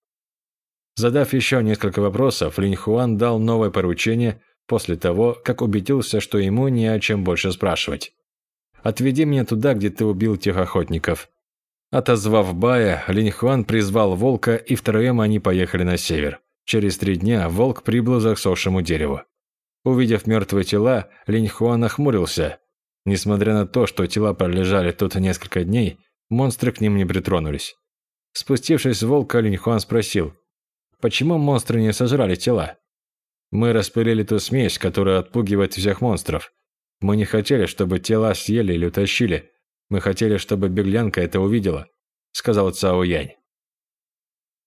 Задав еще несколько вопросов, Линь Хуан дал новое поручение после того, как убедился, что ему не о чем больше спрашивать. «Отведи меня туда, где ты убил тех охотников». Отозвав Бая, Линь Хуан призвал волка, и втроем они поехали на север. Через три дня волк прибыл к засохшему дереву. Увидев мертвые тела, Линь Хуан нахмурился. Несмотря на то, что тела пролежали тут несколько дней, монстры к ним не притронулись. Спустившись с волка, Линьхуан спросил, почему монстры не сожрали тела? Мы распылили ту смесь, которая отпугивает всех монстров. Мы не хотели, чтобы тела съели или утащили. Мы хотели, чтобы беглянка это увидела, сказал Цао Янь.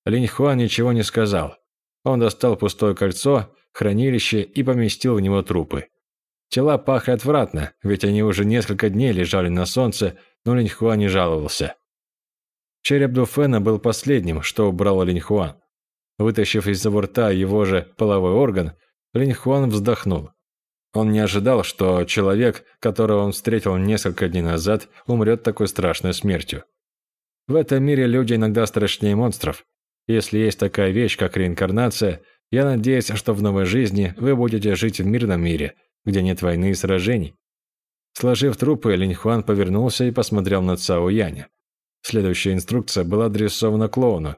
Линьхуан ничего не сказал. Он достал пустое кольцо, хранилище и поместил в него трупы. Тела пахли отвратно, ведь они уже несколько дней лежали на солнце, но Линьхуан не жаловался. Череп Дуфена был последним, что убрал Линьхуан. Вытащив из его рта его же половой орган, Линьхуан вздохнул. Он не ожидал, что человек, которого он встретил несколько дней назад, умрет такой страшной смертью. В этом мире люди иногда страшнее монстров. Если есть такая вещь, как реинкарнация, я надеюсь, что в новой жизни вы будете жить в мирном мире, где нет войны и сражений. Сложив трупы, Линьхуан повернулся и посмотрел на Цао Яня. Следующая инструкция была адресована клоуну.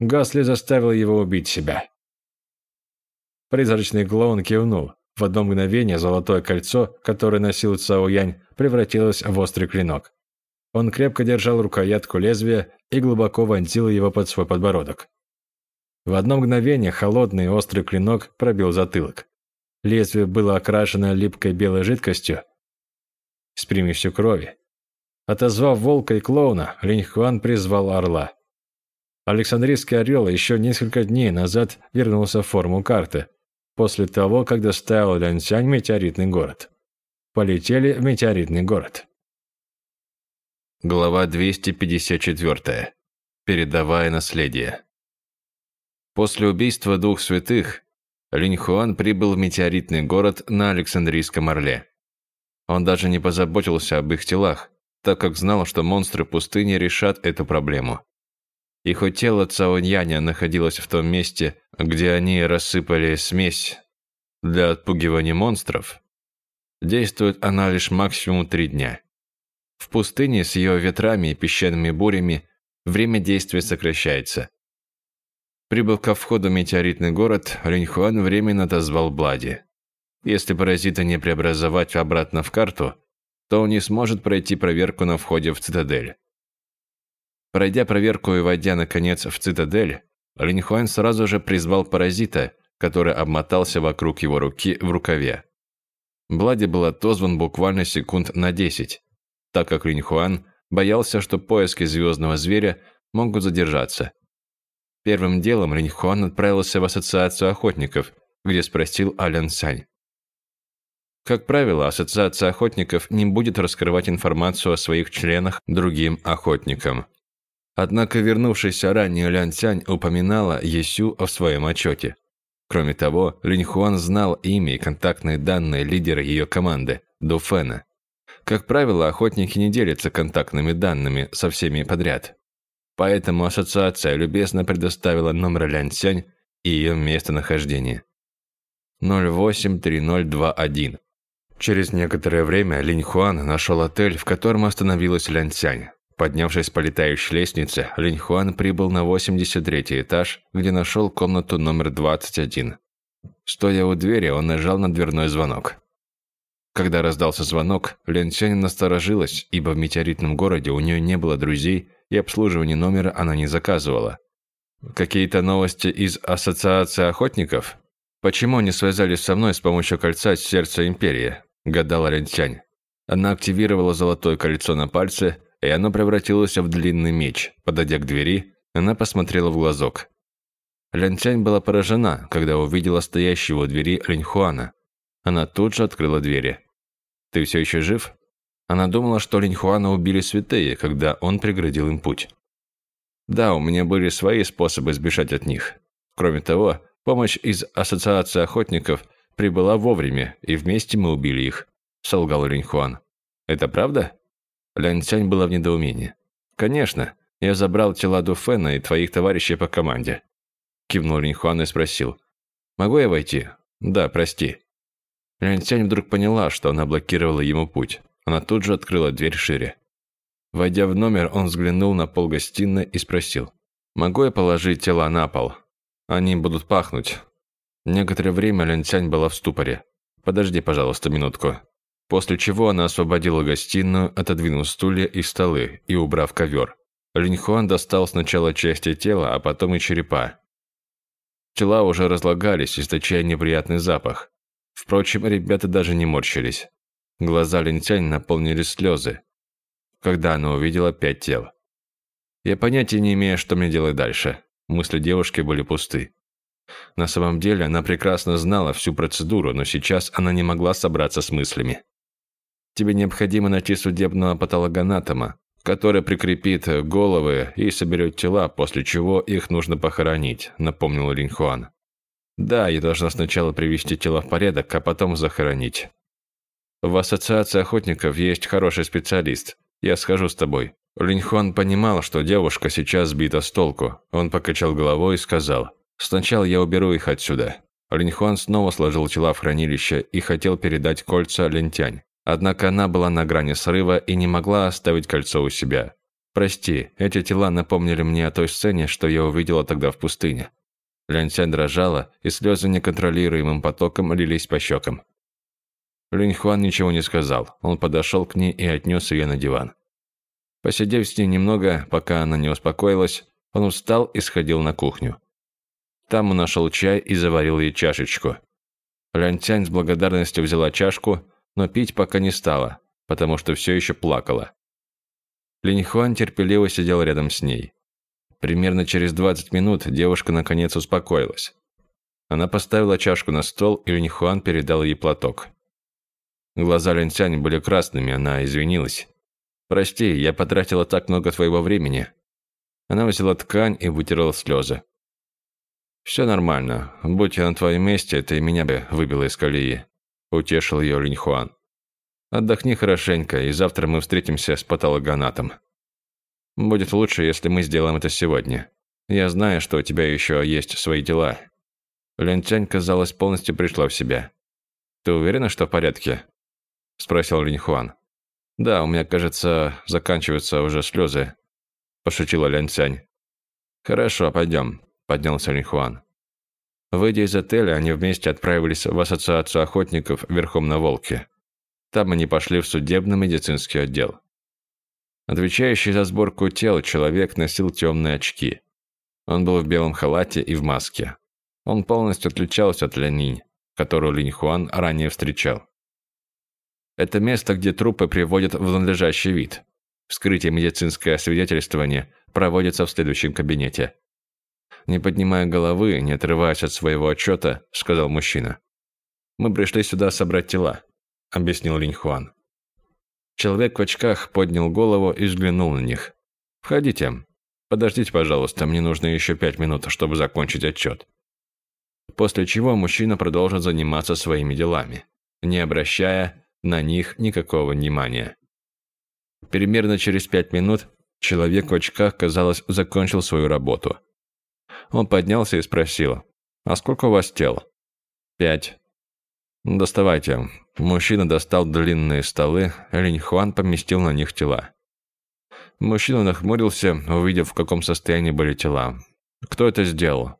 Гасли заставил его убить себя. Призрачный клоун кивнул. В одно мгновение золотое кольцо, которое носил Цао Янь, превратилось в острый клинок. Он крепко держал рукоятку лезвия и глубоко вонзил его под свой подбородок. В одно мгновение холодный острый клинок пробил затылок. Лезвие было окрашено липкой белой жидкостью с примесью крови. Отозвав волка и клоуна, Линь Хуан призвал орла. Александрийский орел еще несколько дней назад вернулся в форму карты, после того, как доставил Лянцянь метеоритный город. Полетели в метеоритный город. Глава 254. Передавая наследие. После убийства двух святых, Линь Хуан прибыл в метеоритный город на Александрийском Орле. Он даже не позаботился об их телах, так как знал, что монстры пустыни решат эту проблему. И хоть тело Цаоньяня находилось в том месте, где они рассыпали смесь для отпугивания монстров, действует она лишь максимум три дня. В пустыне с ее ветрами и песчаными бурями время действия сокращается. Прибыв ко входу в метеоритный город, Линьхуан временно отозвал Блади. Если паразита не преобразовать обратно в карту, то он не сможет пройти проверку на входе в цитадель. Пройдя проверку и войдя, наконец, в цитадель, Линьхуан сразу же призвал паразита, который обмотался вокруг его руки в рукаве. Блади был отозван буквально секунд на 10, так как Линьхуан боялся, что поиски звездного зверя могут задержаться. Первым делом Линьхуан отправился в ассоциацию охотников, где спросил Алян Сань. Как правило, Ассоциация охотников не будет раскрывать информацию о своих членах другим охотникам. Однако вернувшийся ранее Лян Цянь упоминала Есю в своем отчете. Кроме того, Линь Хуан знал имя и контактные данные лидера ее команды – Дуфена. Как правило, охотники не делятся контактными данными со всеми подряд. Поэтому ассоциация любезно предоставила номер Лян Цянь и ее местонахождение. 083021 Через некоторое время Линь Хуан нашел отель, в котором остановилась Лян Цянь. Поднявшись по летающей лестнице, Линь Хуан прибыл на 83 этаж, где нашел комнату номер 21. Стоя у двери, он нажал на дверной звонок. Когда раздался звонок, Лен Цянь насторожилась, ибо в метеоритном городе у нее не было друзей, и обслуживание номера она не заказывала. «Какие-то новости из Ассоциации охотников? Почему они связались со мной с помощью кольца сердца Империи?» гадала Лянтянь. Она активировала золотое кольцо на пальце, и оно превратилось в длинный меч. Подойдя к двери, она посмотрела в глазок. Лянтянь была поражена, когда увидела стоящего у двери Линьхуана. Она тут же открыла двери. «Ты все еще жив?» Она думала, что Линьхуана убили святые, когда он преградил им путь. Да, у меня были свои способы сбежать от них. Кроме того, помощь из Ассоциации охотников прибыла вовремя, и вместе мы убили их», – солгал Ринхуан. «Это правда?» Лянь Цянь была в недоумении. «Конечно, я забрал тела Дуфена и твоих товарищей по команде», – кивнул Ринхуан и спросил. «Могу я войти?» «Да, прости». Лянь Цянь вдруг поняла, что она блокировала ему путь. Она тут же открыла дверь шире. Войдя в номер, он взглянул на пол гостиной и спросил. «Могу я положить тела на пол? Они будут пахнуть. Некоторое время Лянцянь была в ступоре. «Подожди, пожалуйста, минутку». После чего она освободила гостиную, отодвинув стулья и столы и убрав ковер. Линьхуан достал сначала части тела, а потом и черепа. Тела уже разлагались, источая неприятный запах. Впрочем, ребята даже не морщились. Глаза Линтянь наполнились слезы, когда она увидела пять тел. Я понятия не имею, что мне делать дальше. Мысли девушки были пусты. На самом деле она прекрасно знала всю процедуру, но сейчас она не могла собраться с мыслями. Тебе необходимо найти судебного патологоанатома, который прикрепит головы и соберет тела, после чего их нужно похоронить», – напомнил Линхуан. «Да, я должна сначала привести тела в порядок, а потом захоронить. В ассоциации охотников есть хороший специалист. Я схожу с тобой». Линхуан понимал, что девушка сейчас сбита с толку. Он покачал головой и сказал, Сначала я уберу их отсюда. Линьхуан снова сложил тела в хранилище и хотел передать кольца Лентянь. Однако она была на грани срыва и не могла оставить кольцо у себя. «Прости, эти тела напомнили мне о той сцене, что я увидела тогда в пустыне». Ляньсянь дрожала, и слезы неконтролируемым потоком лились по щекам. Линьхуан ничего не сказал. Он подошел к ней и отнес ее на диван. Посидев с ней немного, пока она не успокоилась, он устал и сходил на кухню. Там он нашел чай и заварил ей чашечку. Лянтянь с благодарностью взяла чашку, но пить пока не стала, потому что все еще плакала. Линьхуан терпеливо сидел рядом с ней. Примерно через 20 минут девушка наконец успокоилась. Она поставила чашку на стол, и Линьхуан передал ей платок. Глаза Линцянь были красными, она извинилась. «Прости, я потратила так много твоего времени». Она взяла ткань и вытерла слезы. «Все нормально. Будь я на твоем месте, ты меня бы выбила из колеи», – утешил ее Линьхуан. «Отдохни хорошенько, и завтра мы встретимся с патологоанатом. Будет лучше, если мы сделаем это сегодня. Я знаю, что у тебя еще есть свои дела». Лянтянь, казалось, полностью пришла в себя. «Ты уверена, что в порядке?» – спросил Линьхуан. «Да, у меня, кажется, заканчиваются уже слезы», – пошутила Лянцянь. «Хорошо, пойдем», – поднялся Линьхуан. Выйдя из отеля, они вместе отправились в ассоциацию охотников верхом на волке. Там они пошли в судебно-медицинский отдел. Отвечающий за сборку тел человек носил темные очки. Он был в белом халате и в маске. Он полностью отличался от Лянинь, которую Линь Хуан ранее встречал. Это место, где трупы приводят в надлежащий вид. Вскрытие медицинское освидетельствование проводится в следующем кабинете. Не поднимая головы, не отрываясь от своего отчета, сказал мужчина. «Мы пришли сюда собрать тела», – объяснил Линь Хуан. Человек в очках поднял голову и взглянул на них. «Входите. Подождите, пожалуйста, мне нужно еще пять минут, чтобы закончить отчет». После чего мужчина продолжит заниматься своими делами, не обращая на них никакого внимания. Примерно через пять минут человек в очках, казалось, закончил свою работу. Он поднялся и спросил, «А сколько у вас тел?» «Пять». «Доставайте». Мужчина достал длинные столы, Линь Хуан поместил на них тела. Мужчина нахмурился, увидев, в каком состоянии были тела. «Кто это сделал?»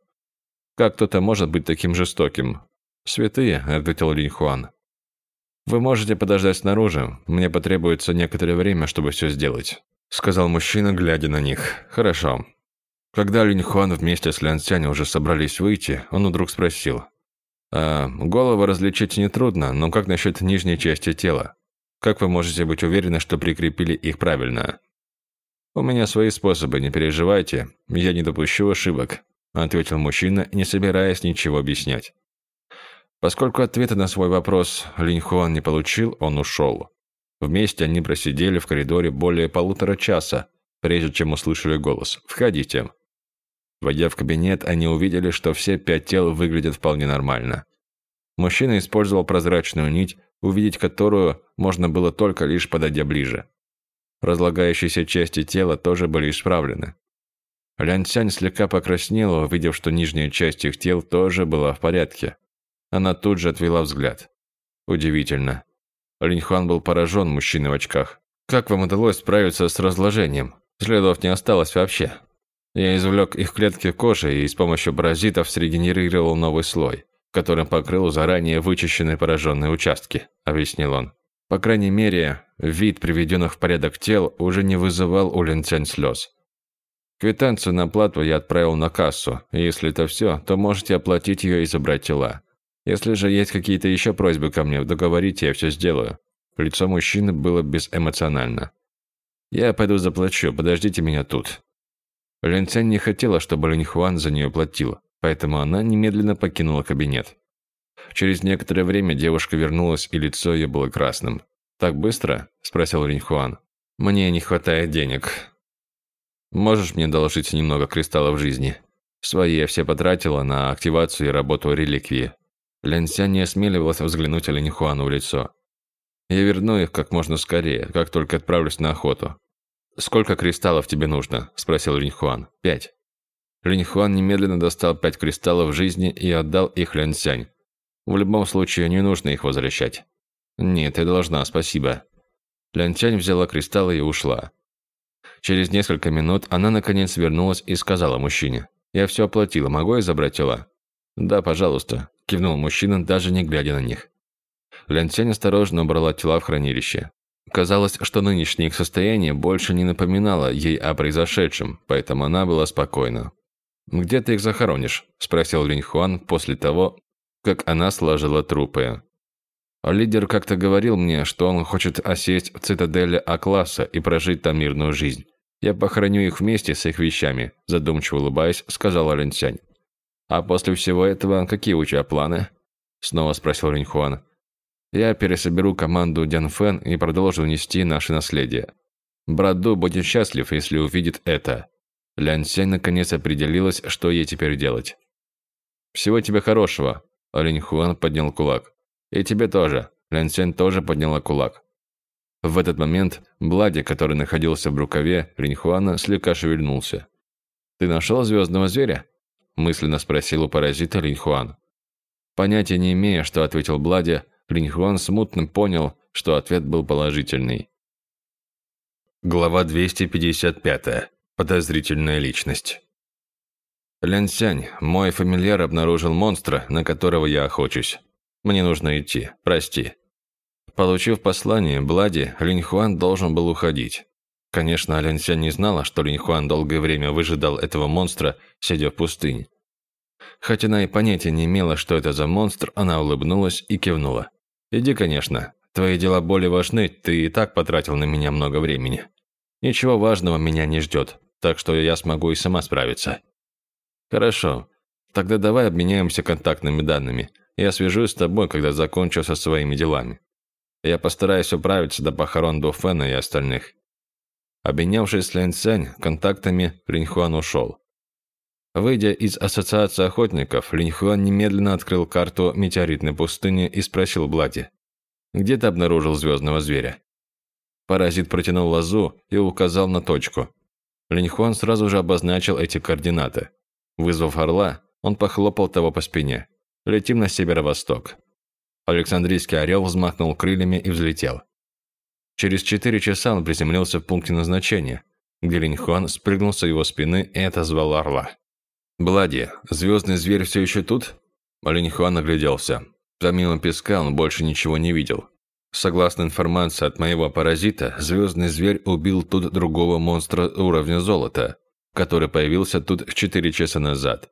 «Как кто-то может быть таким жестоким?» «Святые», — ответил Линь Хуан. «Вы можете подождать снаружи. Мне потребуется некоторое время, чтобы все сделать», — сказал мужчина, глядя на них. «Хорошо». Когда Линь Хуан вместе с Лян Цянь уже собрались выйти, он вдруг спросил. «А, голову различить нетрудно, но как насчет нижней части тела? Как вы можете быть уверены, что прикрепили их правильно?» «У меня свои способы, не переживайте. Я не допущу ошибок», – ответил мужчина, не собираясь ничего объяснять. Поскольку ответа на свой вопрос Линь Хуан не получил, он ушел. Вместе они просидели в коридоре более полутора часа, прежде чем услышали голос «Входите». Войдя в кабинет, они увидели, что все пять тел выглядят вполне нормально. Мужчина использовал прозрачную нить, увидеть которую можно было только лишь подойдя ближе. Разлагающиеся части тела тоже были исправлены. Лян Цянь слегка покраснела, увидев, что нижняя часть их тел тоже была в порядке. Она тут же отвела взгляд. Удивительно. Линьхуан был поражен мужчиной в очках. «Как вам удалось справиться с разложением? Следов не осталось вообще». Я извлек их клетки кожи и с помощью паразитов срегенерировал новый слой, которым покрыл заранее вычищенные пораженные участки, объяснил он. По крайней мере, вид приведенных в порядок тел уже не вызывал у Линцянь слез. Квитанцию на плату я отправил на кассу, и если это все, то можете оплатить ее и забрать тела. Если же есть какие-то еще просьбы ко мне, договорите, я все сделаю». Лицо мужчины было безэмоционально. «Я пойду заплачу, подождите меня тут». Лин Цянь не хотела, чтобы Линь Хуан за нее платил, поэтому она немедленно покинула кабинет. Через некоторое время девушка вернулась, и лицо ее было красным. «Так быстро?» – спросил Линь Хуан. «Мне не хватает денег. Можешь мне доложить немного кристаллов жизни?» Свои я все потратила на активацию и работу реликвии. Лянся не осмеливался взглянуть Оленихуану в лицо. «Я верну их как можно скорее, как только отправлюсь на охоту». «Сколько кристаллов тебе нужно?» – спросил Линьхуан. «Пять». Линьхуан немедленно достал пять кристаллов жизни и отдал их Лянсянь. В любом случае, не нужно их возвращать. «Нет, ты должна, спасибо». Лянсянь взяла кристаллы и ушла. Через несколько минут она наконец вернулась и сказала мужчине. «Я все оплатила, могу я забрать тела?» «Да, пожалуйста», – кивнул мужчина, даже не глядя на них. Лянцянь осторожно убрала тела в хранилище. Казалось, что нынешнее их состояние больше не напоминало ей о произошедшем, поэтому она была спокойна. где ты их захоронишь?» – спросил Линь Хуан после того, как она сложила трупы. Лидер как-то говорил мне, что он хочет осесть в цитадели А-класса и прожить там мирную жизнь. Я похороню их вместе с их вещами, задумчиво улыбаясь, сказала Линсянь. А после всего этого какие у тебя планы? Снова спросил Ринхуан. Я пересоберу команду Дян Фэн и продолжу нести наше наследие. Брат Ду будет счастлив, если увидит это. Лян Сянь наконец определилась, что ей теперь делать. «Всего тебе хорошего», – Линь Хуан поднял кулак. «И тебе тоже». Лян Сянь тоже подняла кулак. В этот момент Блади, который находился в рукаве Линьхуана, слегка шевельнулся. «Ты нашел звездного зверя?» – мысленно спросил у паразита Линьхуан. Понятия не имея, что ответил Блади, Линьхуан смутно понял, что ответ был положительный. Глава 255. Подозрительная личность. Лянсянь, мой фамильяр обнаружил монстра, на которого я охочусь. Мне нужно идти. Прости. Получив послание Блади, Линьхуан должен был уходить. Конечно, Лянсянь не знала, что Линьхуан долгое время выжидал этого монстра, сидя в пустыне. Хотя она и понятия не имела, что это за монстр, она улыбнулась и кивнула. «Иди, конечно. Твои дела более важны, ты и так потратил на меня много времени. Ничего важного меня не ждет, так что я смогу и сама справиться». «Хорошо. Тогда давай обменяемся контактными данными. Я свяжусь с тобой, когда закончу со своими делами. Я постараюсь управиться до похорон Дуфена и остальных». Обменявшись с Лэн Цянь контактами, Линьхуан ушел. Выйдя из ассоциации охотников, Линьхуан немедленно открыл карту метеоритной пустыни и спросил Блади, «Где ты обнаружил звездного зверя?» Паразит протянул лозу и указал на точку. Линьхуан сразу же обозначил эти координаты. Вызвав орла, он похлопал того по спине. «Летим на северо-восток». Александрийский орел взмахнул крыльями и взлетел. Через четыре часа он приземлился в пункте назначения, где Линьхуан спрыгнул с его спины и отозвал орла. «Блади, звездный зверь все еще тут?» Линьхуан огляделся. Помимо песка он больше ничего не видел. Согласно информации от моего паразита, звездный зверь убил тут другого монстра уровня золота, который появился тут 4 часа назад.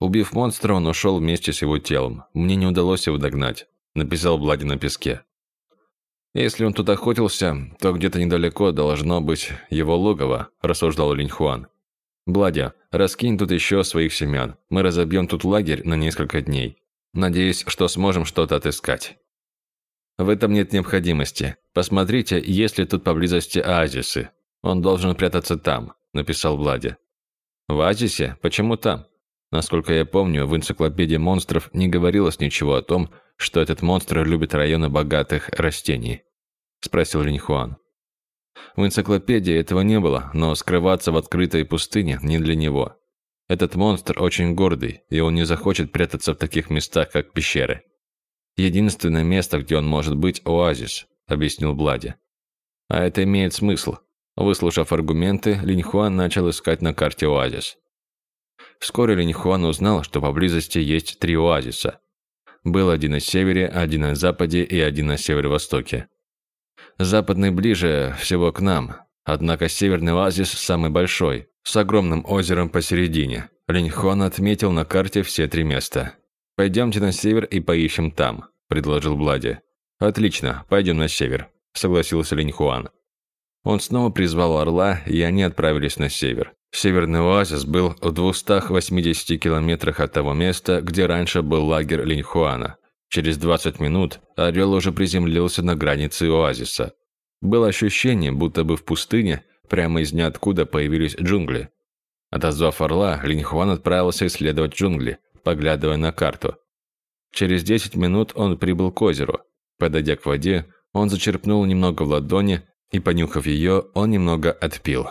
Убив монстра, он ушел вместе с его телом. Мне не удалось его догнать, написал Блади на песке. Если он тут охотился, то где-то недалеко должно быть его логово, рассуждал Линьхуан. Бладя, раскинь тут еще своих семян. Мы разобьем тут лагерь на несколько дней. Надеюсь, что сможем что-то отыскать. В этом нет необходимости. Посмотрите, есть ли тут поблизости оазисы. Он должен прятаться там, написал Владя. В оазисе? Почему там? Насколько я помню, в энциклопедии монстров не говорилось ничего о том, что этот монстр любит районы богатых растений, спросил Линьхуан. В энциклопедии этого не было, но скрываться в открытой пустыне не для него. Этот монстр очень гордый, и он не захочет прятаться в таких местах, как пещеры. Единственное место, где он может быть – оазис, объяснил Блади. А это имеет смысл. Выслушав аргументы, Линьхуан начал искать на карте оазис. Вскоре Линьхуан узнал, что поблизости есть три оазиса. Был один на севере, один на западе и один на северо-востоке. Западный ближе всего к нам, однако северный оазис самый большой, с огромным озером посередине. Линьхон отметил на карте все три места. «Пойдемте на север и поищем там», – предложил Блади. «Отлично, пойдем на север», – согласился Линьхуан. Он снова призвал орла, и они отправились на север. Северный оазис был в 280 километрах от того места, где раньше был лагерь Линьхуана. Через 20 минут орел уже приземлился на границе оазиса. Было ощущение, будто бы в пустыне прямо из ниоткуда появились джунгли. Отозвав орла, Линьхуан отправился исследовать джунгли, поглядывая на карту. Через 10 минут он прибыл к озеру. Подойдя к воде, он зачерпнул немного в ладони, и, понюхав ее, он немного отпил.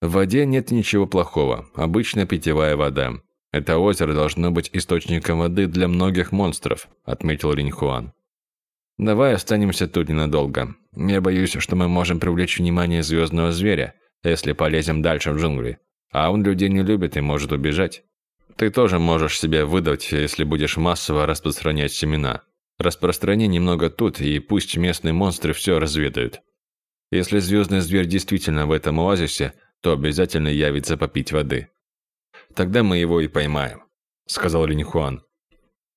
В воде нет ничего плохого, обычная питьевая вода. «Это озеро должно быть источником воды для многих монстров», – отметил Ринхуан. «Давай останемся тут ненадолго. Я боюсь, что мы можем привлечь внимание звездного зверя, если полезем дальше в джунгли. А он людей не любит и может убежать. Ты тоже можешь себя выдать, если будешь массово распространять семена. Распространи немного тут, и пусть местные монстры все разведают. Если звездный зверь действительно в этом оазисе, то обязательно явится попить воды. Тогда мы его и поймаем, сказал Линьхуан.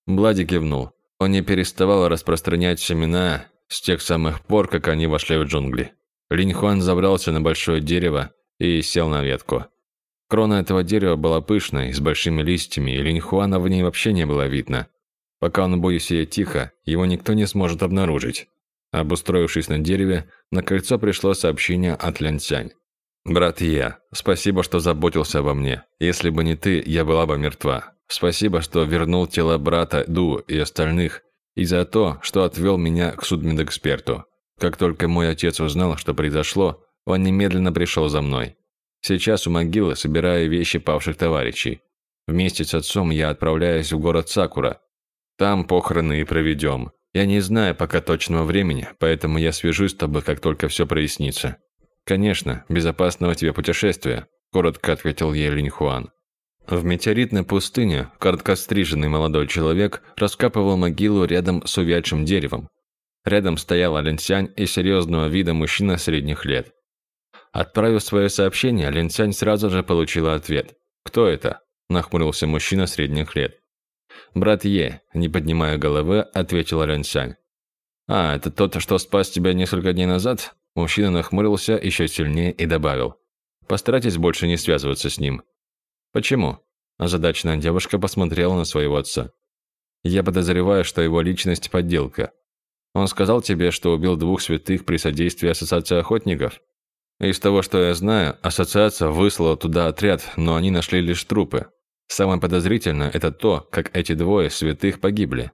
Блади кивнул. Он не переставал распространять семена с тех самых пор, как они вошли в джунгли. Линьхуан забрался на большое дерево и сел на ветку. Крона этого дерева была пышной, с большими листьями, и Линьхуана в ней вообще не было видно. Пока он будет сидеть тихо, его никто не сможет обнаружить. Обустроившись на дереве, на кольцо пришло сообщение от Лянцянь. «Брат Я, спасибо, что заботился обо мне. Если бы не ты, я была бы мертва. Спасибо, что вернул тело брата Ду и остальных, и за то, что отвел меня к судмедэксперту. Как только мой отец узнал, что произошло, он немедленно пришел за мной. Сейчас у могилы собираю вещи павших товарищей. Вместе с отцом я отправляюсь в город Сакура. Там похороны и проведем. Я не знаю пока точного времени, поэтому я свяжусь с тобой, как только все прояснится. Конечно, безопасного тебе путешествия, коротко ответил ей Линьхуан. В метеоритной пустыне короткостриженный молодой человек раскапывал могилу рядом с увядшим деревом. Рядом стоял Линсянь и серьезного вида мужчина средних лет. Отправив свое сообщение, Лин Цянь сразу же получила ответ. «Кто это?» – нахмурился мужчина средних лет. «Брат Е», – не поднимая головы, ответила Лин Цянь. «А, это тот, что спас тебя несколько дней назад?» Мужчина нахмурился еще сильнее и добавил. «Постарайтесь больше не связываться с ним». «Почему?» Озадаченная девушка посмотрела на своего отца. «Я подозреваю, что его личность – подделка. Он сказал тебе, что убил двух святых при содействии Ассоциации охотников?» Из того, что я знаю, ассоциация выслала туда отряд, но они нашли лишь трупы. Самое подозрительное – это то, как эти двое святых погибли.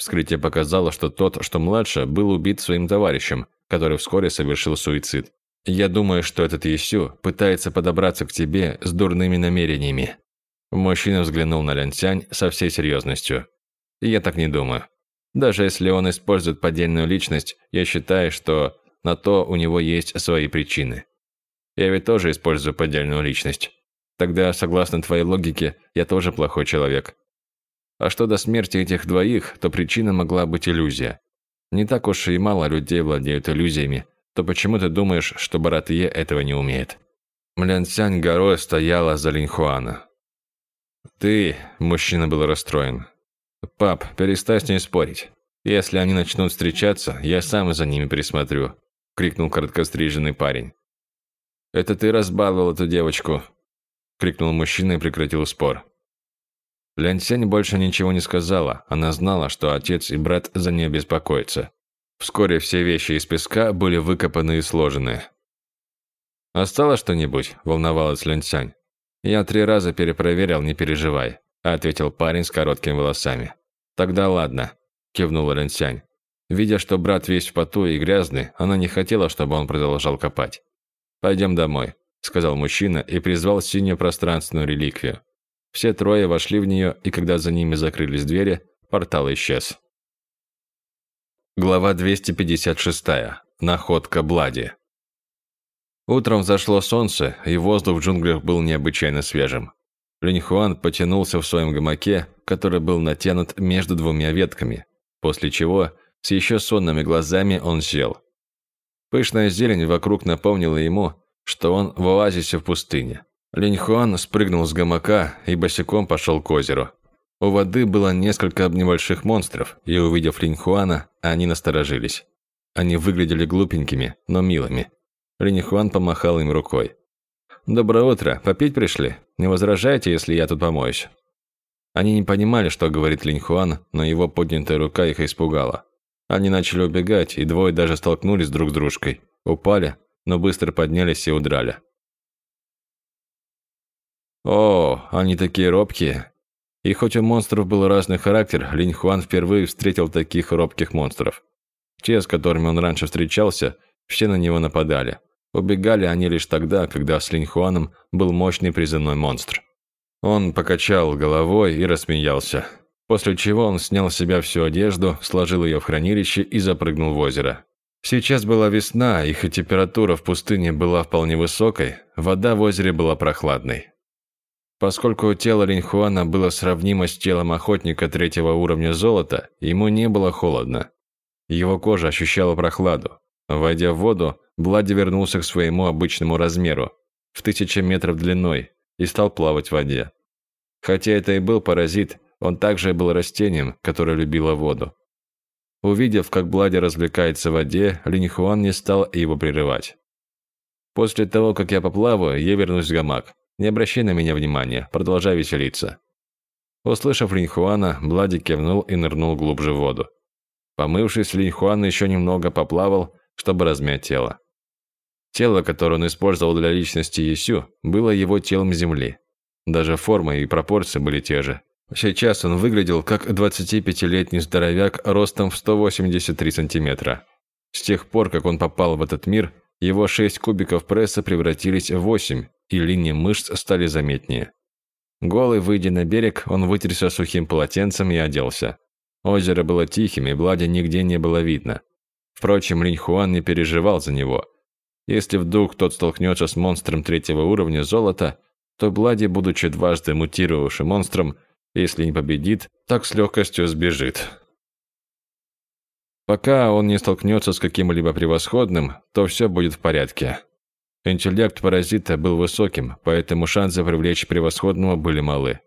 Вскрытие показало, что тот, что младше, был убит своим товарищем, который вскоре совершил суицид. Я думаю, что этот Есю пытается подобраться к тебе с дурными намерениями. Мужчина взглянул на Лянцянь со всей серьезностью. Я так не думаю. Даже если он использует поддельную личность, я считаю, что на то у него есть свои причины. Я ведь тоже использую поддельную личность. Тогда, согласно твоей логике, я тоже плохой человек. А что до смерти этих двоих, то причина могла быть иллюзия. Не так уж и мало людей владеют иллюзиями, то почему ты думаешь, что Баратье этого не умеет? Млянцянь горой стояла за Линхуана. «Ты...» – мужчина был расстроен. «Пап, перестань с ней спорить. Если они начнут встречаться, я сам за ними присмотрю крикнул короткостриженный парень. «Это ты разбаловал эту девочку!» – крикнул мужчина и прекратил спор. Лянь Сянь больше ничего не сказала, она знала, что отец и брат за нее беспокоятся. Вскоре все вещи из песка были выкопаны и сложены. «Осталось что-нибудь?» – волновалась Лянь Сянь. «Я три раза перепроверил, не переживай», – ответил парень с короткими волосами. «Тогда ладно», – кивнула Лянь Сянь. Видя, что брат весь в поту и грязный, она не хотела, чтобы он продолжал копать. «Пойдем домой», – сказал мужчина и призвал синюю пространственную реликвию. Все трое вошли в нее, и когда за ними закрылись двери, портал исчез. Глава 256. Находка Блади. Утром взошло солнце, и воздух в джунглях был необычайно свежим. Линьхуан потянулся в своем гамаке, который был натянут между двумя ветками, после чего с еще сонными глазами он сел. Пышная зелень вокруг напомнила ему, что он в оазисе в пустыне. Линьхуан спрыгнул с гамака и босиком пошел к озеру. У воды было несколько небольших монстров, и увидев Линьхуана, они насторожились. Они выглядели глупенькими, но милыми. Линьхуан помахал им рукой. «Доброе утро, попить пришли? Не возражайте, если я тут помоюсь?» Они не понимали, что говорит Линьхуан, но его поднятая рука их испугала. Они начали убегать, и двое даже столкнулись друг с дружкой. Упали, но быстро поднялись и удрали. О, они такие робкие. И хоть у монстров был разный характер, Линь Хуан впервые встретил таких робких монстров. Те, с которыми он раньше встречался, все на него нападали. Убегали они лишь тогда, когда с Линь Хуаном был мощный призывной монстр. Он покачал головой и рассмеялся после чего он снял с себя всю одежду, сложил ее в хранилище и запрыгнул в озеро. Сейчас была весна, и хоть температура в пустыне была вполне высокой, вода в озере была прохладной. Поскольку тело Линьхуана было сравнимо с телом охотника третьего уровня золота, ему не было холодно. Его кожа ощущала прохладу. Войдя в воду, Блади вернулся к своему обычному размеру. в тысячи метров длиной и стал плавать в воде. Хотя это и был паразит, он также был растением, которое любило воду. Увидев, как Блади развлекается в воде, Линьхуан не стал его прерывать. «После того, как я поплаваю, я вернусь в гамак. Не обращай на меня внимания, продолжай веселиться». Услышав Линьхуана, Блади кивнул и нырнул глубже в воду. Помывшись, Линьхуан еще немного поплавал, чтобы размять тело. Тело, которое он использовал для личности Есю, было его телом Земли. Даже форма и пропорции были те же. Сейчас он выглядел как 25-летний здоровяк ростом в 183 сантиметра. С тех пор, как он попал в этот мир, его 6 кубиков пресса превратились в 8, и линии мышц стали заметнее. Голый, выйдя на берег, он вытерся сухим полотенцем и оделся. Озеро было тихим, и Блади нигде не было видно. Впрочем, Линь Хуан не переживал за него. Если вдруг тот столкнется с монстром третьего уровня золота, то Блади, будучи дважды мутировавшим монстром, если не победит, так с легкостью сбежит. Пока он не столкнется с каким-либо превосходным, то все будет в порядке. Интеллект паразита был высоким, поэтому шансы привлечь превосходного были малы.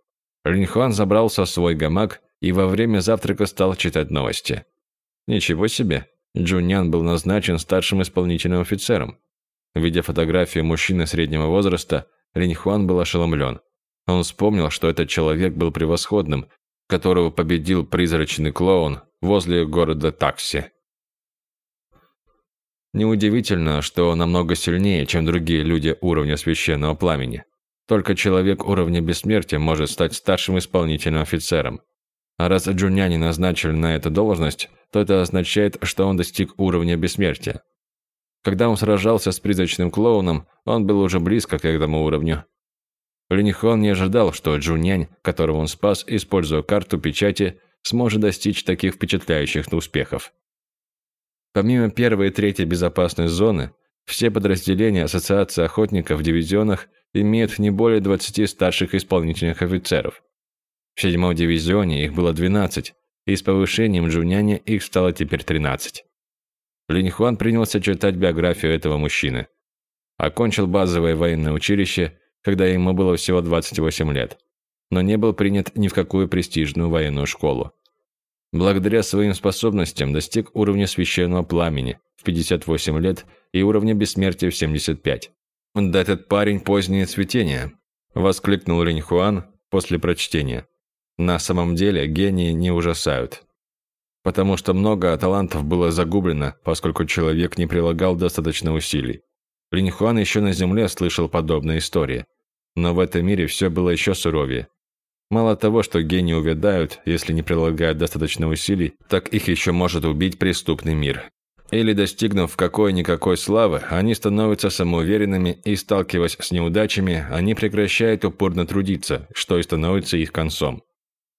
Линхуан забрался в свой гамак и во время завтрака стал читать новости. Ничего себе, Джунян был назначен старшим исполнительным офицером. Видя фотографию мужчины среднего возраста, Линьхуан был ошеломлен. Он вспомнил, что этот человек был превосходным, которого победил призрачный клоун возле города Такси. Неудивительно, что намного сильнее, чем другие люди уровня священного пламени. Только человек уровня бессмертия может стать старшим исполнительным офицером. А раз Джуняни назначили на эту должность, то это означает, что он достиг уровня бессмертия. Когда он сражался с призрачным клоуном, он был уже близко к этому уровню. Линихон не ожидал, что Джунянь, которого он спас, используя карту печати, сможет достичь таких впечатляющих успехов. Помимо первой и третьей безопасной зоны, все подразделения Ассоциации охотников в дивизионах имеют не более 20 старших исполнительных офицеров. В седьмом дивизионе их было 12, и с повышением Джуняня их стало теперь 13. Линьхуан принялся читать биографию этого мужчины. Окончил базовое военное училище, когда ему было всего 28 лет, но не был принят ни в какую престижную военную школу. Благодаря своим способностям достиг уровня священного пламени в 58 лет и уровня бессмертия в 75. «Да этот парень позднее цветение», – воскликнул Линьхуан после прочтения. На самом деле гении не ужасают потому что много талантов было загублено, поскольку человек не прилагал достаточно усилий. Линьхуан еще на земле слышал подобные истории. Но в этом мире все было еще суровее. Мало того, что гении увядают, если не прилагают достаточно усилий, так их еще может убить преступный мир. Или достигнув какой-никакой славы, они становятся самоуверенными и, сталкиваясь с неудачами, они прекращают упорно трудиться, что и становится их концом.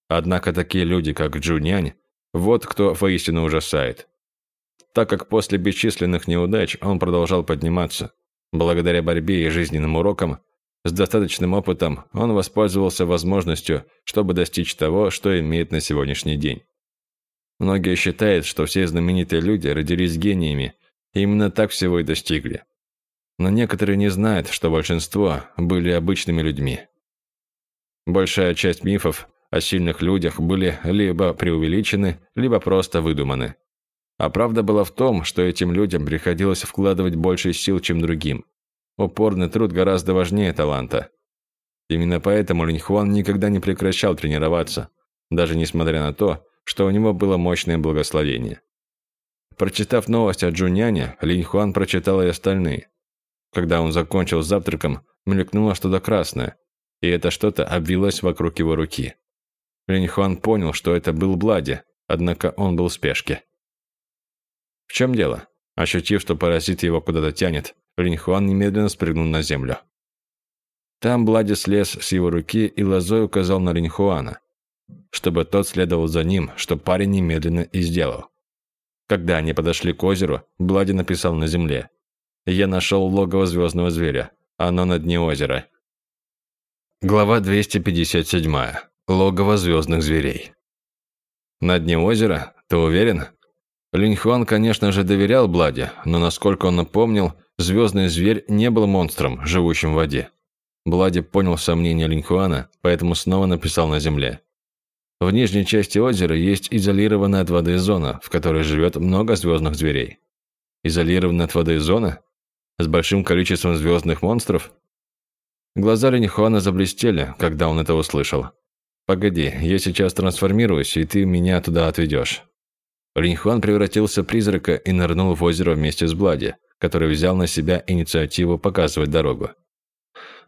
Однако такие люди, как Джунянь, вот кто воистину ужасает. Так как после бесчисленных неудач он продолжал подниматься, благодаря борьбе и жизненным урокам, с достаточным опытом он воспользовался возможностью, чтобы достичь того, что имеет на сегодняшний день. Многие считают, что все знаменитые люди родились гениями, и именно так всего и достигли. Но некоторые не знают, что большинство были обычными людьми. Большая часть мифов о сильных людях были либо преувеличены, либо просто выдуманы. А правда была в том, что этим людям приходилось вкладывать больше сил, чем другим. Упорный труд гораздо важнее таланта. Именно поэтому Линьхуан никогда не прекращал тренироваться, даже несмотря на то, что у него было мощное благословение. Прочитав новость о Джуняне, Линьхуан прочитал и остальные. Когда он закончил с завтраком, мелькнуло что-то красное, и это что-то обвилось вокруг его руки. Линьхуан понял, что это был Блади, однако он был в спешке. В чем дело? Ощутив, что паразит его куда-то тянет, Линьхуан немедленно спрыгнул на землю. Там Блади слез с его руки и лозой указал на Линьхуана, чтобы тот следовал за ним, что парень немедленно и сделал. Когда они подошли к озеру, Блади написал на земле. «Я нашел логово звездного зверя. Оно на дне озера». Глава 257. Логово звездных зверей. На дне озера? Ты уверен? Линьхуан, конечно же, доверял Бладе, но насколько он напомнил, звездный зверь не был монстром, живущим в воде. Блади понял сомнения Линьхуана, поэтому снова написал на земле. В нижней части озера есть изолированная от воды зона, в которой живет много звездных зверей. Изолированная от воды зона? С большим количеством звездных монстров? Глаза Линьхуана заблестели, когда он это услышал. «Погоди, я сейчас трансформируюсь, и ты меня туда отведешь». Линьхуан превратился в призрака и нырнул в озеро вместе с Блади, который взял на себя инициативу показывать дорогу.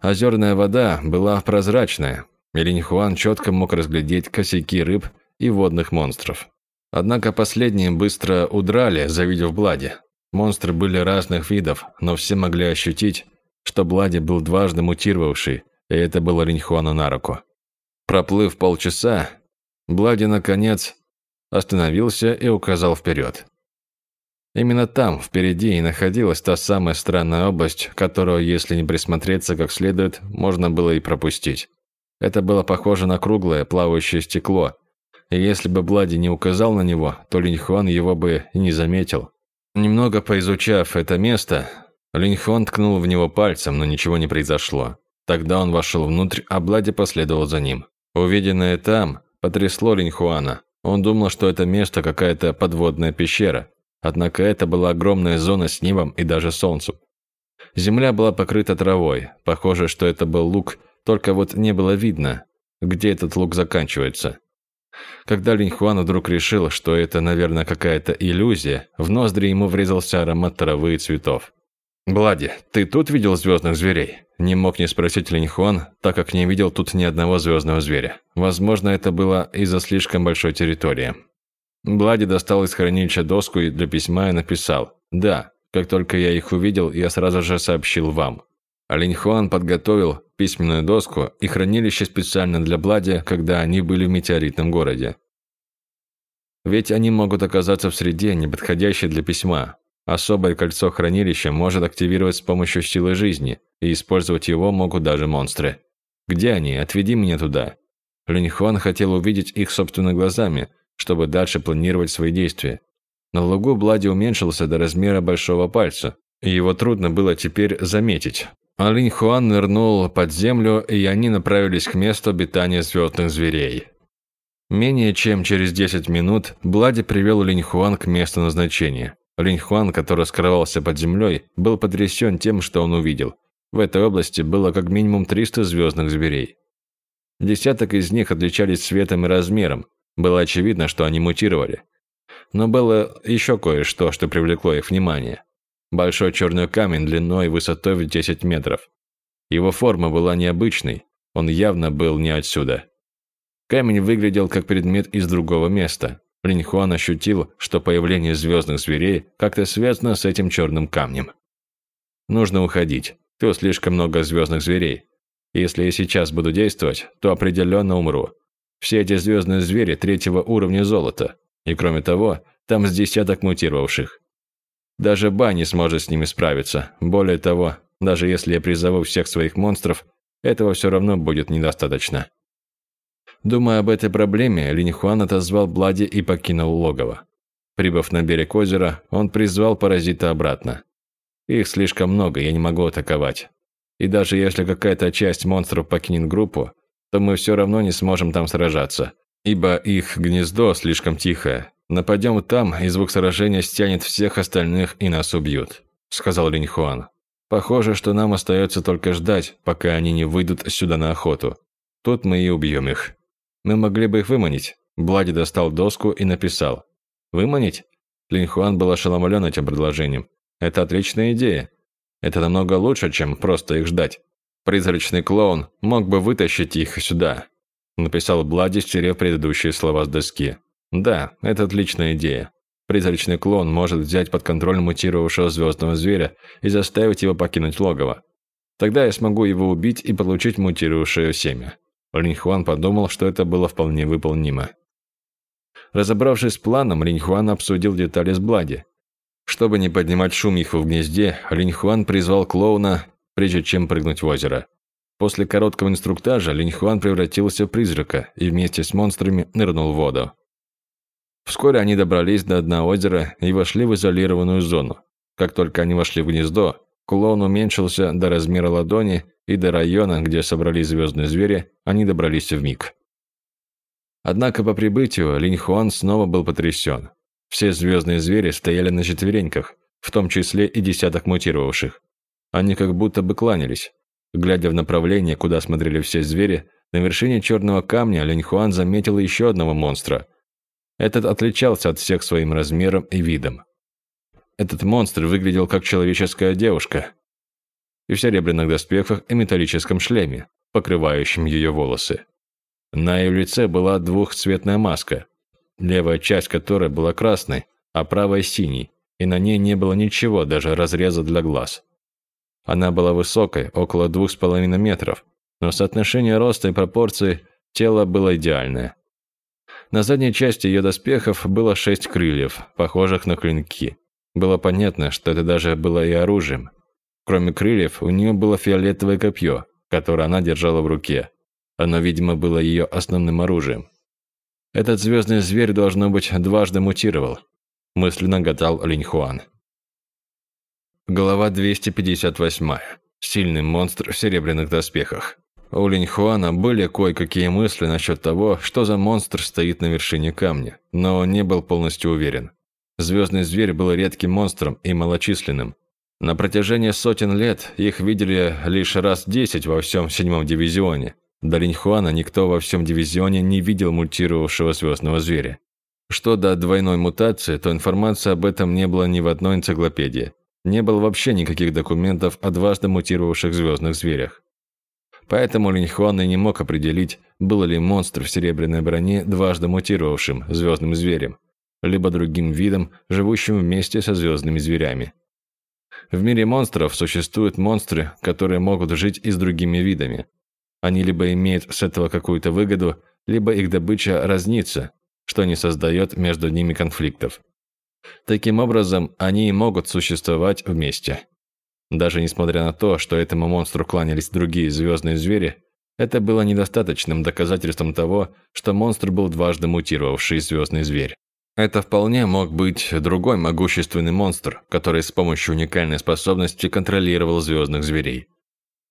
Озерная вода была прозрачная, и Линьхуан четко мог разглядеть косяки рыб и водных монстров. Однако последние быстро удрали, завидев Блади. Монстры были разных видов, но все могли ощутить, что Блади был дважды мутировавший, и это было Линьхуану на руку. Проплыв полчаса, Блади, наконец, остановился и указал вперед. Именно там, впереди, и находилась та самая странная область, которую, если не присмотреться как следует, можно было и пропустить. Это было похоже на круглое, плавающее стекло, и если бы Блади не указал на него, то Линьхуан его бы не заметил. Немного поизучав это место, Линьхуан ткнул в него пальцем, но ничего не произошло. Тогда он вошел внутрь, а Блади последовал за ним. Увиденное там потрясло Линьхуана. Он думал, что это место какая-то подводная пещера, Однако это была огромная зона с небом и даже солнцем. Земля была покрыта травой. Похоже, что это был луг, только вот не было видно, где этот луг заканчивается. Когда Линьхуан вдруг решил, что это, наверное, какая-то иллюзия, в ноздри ему врезался аромат травы и цветов. «Блади, ты тут видел звездных зверей?» Не мог не спросить Линьхуан, так как не видел тут ни одного звездного зверя. Возможно, это было из-за слишком большой территории. Блади достал из хранилища доску для письма и написал «Да, как только я их увидел, я сразу же сообщил вам». Линь Хуан подготовил письменную доску и хранилище специально для Блади, когда они были в метеоритном городе. Ведь они могут оказаться в среде, неподходящей для письма. Особое кольцо хранилища может активировать с помощью силы жизни, и использовать его могут даже монстры. Где они? Отведи меня туда. Линь Хуан хотел увидеть их собственными глазами, чтобы дальше планировать свои действия. На лугу Блади уменьшился до размера большого пальца, и его трудно было теперь заметить. Алинь Хуан нырнул под землю, и они направились к месту обитания звездных зверей. Менее чем через 10 минут Блади привел Линь Хуан к месту назначения. Линь Хуан, который скрывался под землей, был потрясен тем, что он увидел. В этой области было как минимум 300 звездных зверей. Десяток из них отличались цветом и размером, было очевидно, что они мутировали. Но было еще кое-что, что привлекло их внимание. Большой черный камень длиной и высотой в 10 метров. Его форма была необычной, он явно был не отсюда. Камень выглядел как предмет из другого места. Линьхуан ощутил, что появление звездных зверей как-то связано с этим черным камнем. Нужно уходить. Тут слишком много звездных зверей. Если я сейчас буду действовать, то определенно умру. Все эти звездные звери третьего уровня золота. И кроме того, там с десяток мутировавших. Даже Ба не сможет с ними справиться. Более того, даже если я призову всех своих монстров, этого все равно будет недостаточно. Думая об этой проблеме, Линьхуан отозвал Блади и покинул логово. Прибыв на берег озера, он призвал паразита обратно. Их слишком много, я не могу атаковать. И даже если какая-то часть монстров покинет группу, то мы все равно не сможем там сражаться, ибо их гнездо слишком тихое. Нападем там, и звук сражения стянет всех остальных и нас убьют», – сказал Линьхуан. «Похоже, что нам остается только ждать, пока они не выйдут сюда на охоту. Тут мы и убьем их. Мы могли бы их выманить». Блади достал доску и написал. «Выманить?» Линьхуан был ошеломлен этим предложением. «Это отличная идея. Это намного лучше, чем просто их ждать. Призрачный клоун мог бы вытащить их сюда», написал Блади, стерев предыдущие слова с доски. «Да, это отличная идея. Призрачный клоун может взять под контроль мутировавшего звездного зверя и заставить его покинуть логово. Тогда я смогу его убить и получить мутировавшее семя». Линьхуан подумал, что это было вполне выполнимо. Разобравшись с планом, Линьхуан обсудил детали с Блади. Чтобы не поднимать шум их в гнезде, Линьхуан призвал клоуна прежде чем прыгнуть в озеро. После короткого инструктажа Линьхуан превратился в призрака и вместе с монстрами нырнул в воду. Вскоре они добрались до дна озера и вошли в изолированную зону. Как только они вошли в гнездо, Клон уменьшился до размера ладони, и до района, где собрались звездные звери, они добрались в миг. Однако по прибытию Линь Хуан снова был потрясен. Все звездные звери стояли на четвереньках, в том числе и десяток мутировавших. Они как будто бы кланялись. Глядя в направление, куда смотрели все звери, на вершине черного камня Линь Хуан заметил еще одного монстра. Этот отличался от всех своим размером и видом. Этот монстр выглядел как человеческая девушка. И в серебряных доспехах и металлическом шлеме, покрывающем ее волосы. На ее лице была двухцветная маска, левая часть которой была красной, а правая синей, и на ней не было ничего, даже разреза для глаз. Она была высокой, около двух с половиной метров, но соотношение роста и пропорции тела было идеальное. На задней части ее доспехов было шесть крыльев, похожих на клинки. Было понятно, что это даже было и оружием. Кроме крыльев, у нее было фиолетовое копье, которое она держала в руке. Оно, видимо, было ее основным оружием. Этот звездный зверь, должно быть, дважды мутировал, мысленно гадал Линь Хуан. Глава 258. Сильный монстр в серебряных доспехах. У Линь Хуана были кое-какие мысли насчет того, что за монстр стоит на вершине камня, но он не был полностью уверен. Звездный зверь был редким монстром и малочисленным. На протяжении сотен лет их видели лишь раз десять во всем седьмом дивизионе. До Линьхуана никто во всем дивизионе не видел мутировавшего звездного зверя. Что до двойной мутации, то информации об этом не было ни в одной энциклопедии. Не было вообще никаких документов о дважды мутировавших звездных зверях. Поэтому Линьхуан и не мог определить, был ли монстр в серебряной броне дважды мутировавшим звездным зверем либо другим видом, живущим вместе со звездными зверями. В мире монстров существуют монстры, которые могут жить и с другими видами. Они либо имеют с этого какую-то выгоду, либо их добыча разнится, что не создает между ними конфликтов. Таким образом, они и могут существовать вместе. Даже несмотря на то, что этому монстру кланялись другие звездные звери, это было недостаточным доказательством того, что монстр был дважды мутировавший звездный зверь. Это вполне мог быть другой могущественный монстр, который с помощью уникальной способности контролировал звездных зверей.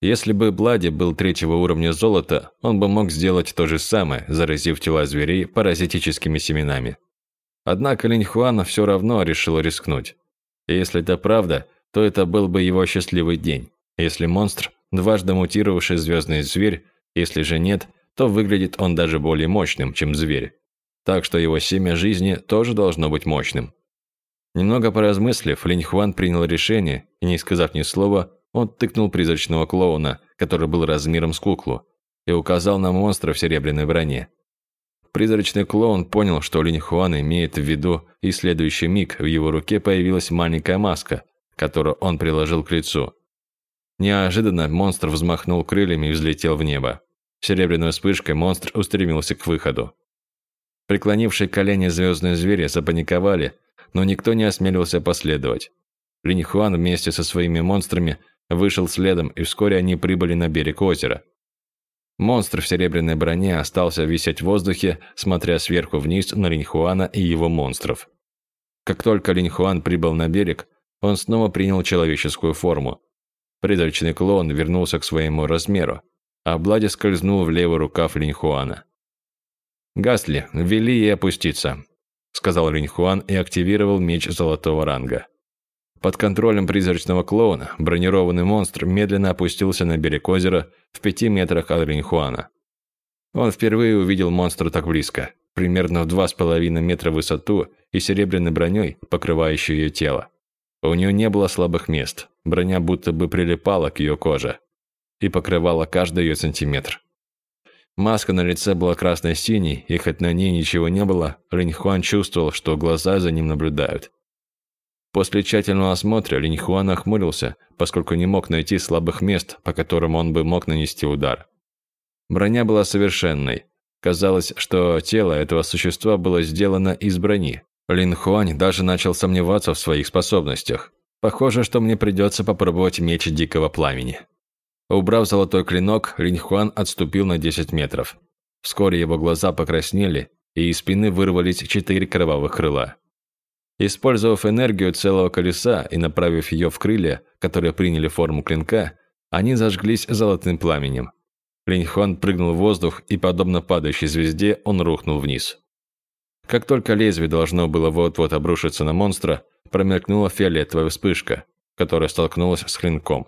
Если бы Блади был третьего уровня золота, он бы мог сделать то же самое, заразив тела зверей паразитическими семенами. Однако Линь Хуан все равно решил рискнуть. И если это правда, то это был бы его счастливый день. Если монстр, дважды мутировавший звездный зверь, если же нет, то выглядит он даже более мощным, чем зверь так что его семя жизни тоже должно быть мощным. Немного поразмыслив, Линь Хуан принял решение, и не сказав ни слова, он тыкнул призрачного клоуна, который был размером с куклу, и указал на монстра в серебряной броне. Призрачный клоун понял, что Линь Хуан имеет в виду, и следующий миг в его руке появилась маленькая маска, которую он приложил к лицу. Неожиданно монстр взмахнул крыльями и взлетел в небо. Серебряной вспышкой монстр устремился к выходу. Преклонившие колени звездные звери запаниковали, но никто не осмелился последовать. Линь Хуан вместе со своими монстрами вышел следом, и вскоре они прибыли на берег озера. Монстр в серебряной броне остался висеть в воздухе, смотря сверху вниз на Линь Хуана и его монстров. Как только Линь Хуан прибыл на берег, он снова принял человеческую форму. Призрачный клоун вернулся к своему размеру, а Блади скользнул в левый рукав Линь Хуана. «Гасли, вели ей опуститься», – сказал Риньхуан и активировал меч золотого ранга. Под контролем призрачного клоуна бронированный монстр медленно опустился на берег озера в пяти метрах от Риньхуана. Он впервые увидел монстра так близко, примерно в два с половиной метра в высоту и серебряной броней, покрывающей ее тело. У нее не было слабых мест, броня будто бы прилипала к ее коже и покрывала каждый ее сантиметр. Маска на лице была красно-синей, и хоть на ней ничего не было, Линь Хуан чувствовал, что глаза за ним наблюдают. После тщательного осмотра Линь Хуан охмурился, поскольку не мог найти слабых мест, по которым он бы мог нанести удар. Броня была совершенной. Казалось, что тело этого существа было сделано из брони. Лин Хуань даже начал сомневаться в своих способностях. Похоже, что мне придется попробовать меч дикого пламени. Убрав золотой клинок, Линьхуан отступил на 10 метров. Вскоре его глаза покраснели, и из спины вырвались четыре кровавых крыла. Использовав энергию целого колеса и направив ее в крылья, которые приняли форму клинка, они зажглись золотым пламенем. Линьхон прыгнул в воздух, и, подобно падающей звезде, он рухнул вниз. Как только лезвие должно было вот-вот обрушиться на монстра, промелькнула фиолетовая вспышка, которая столкнулась с клинком.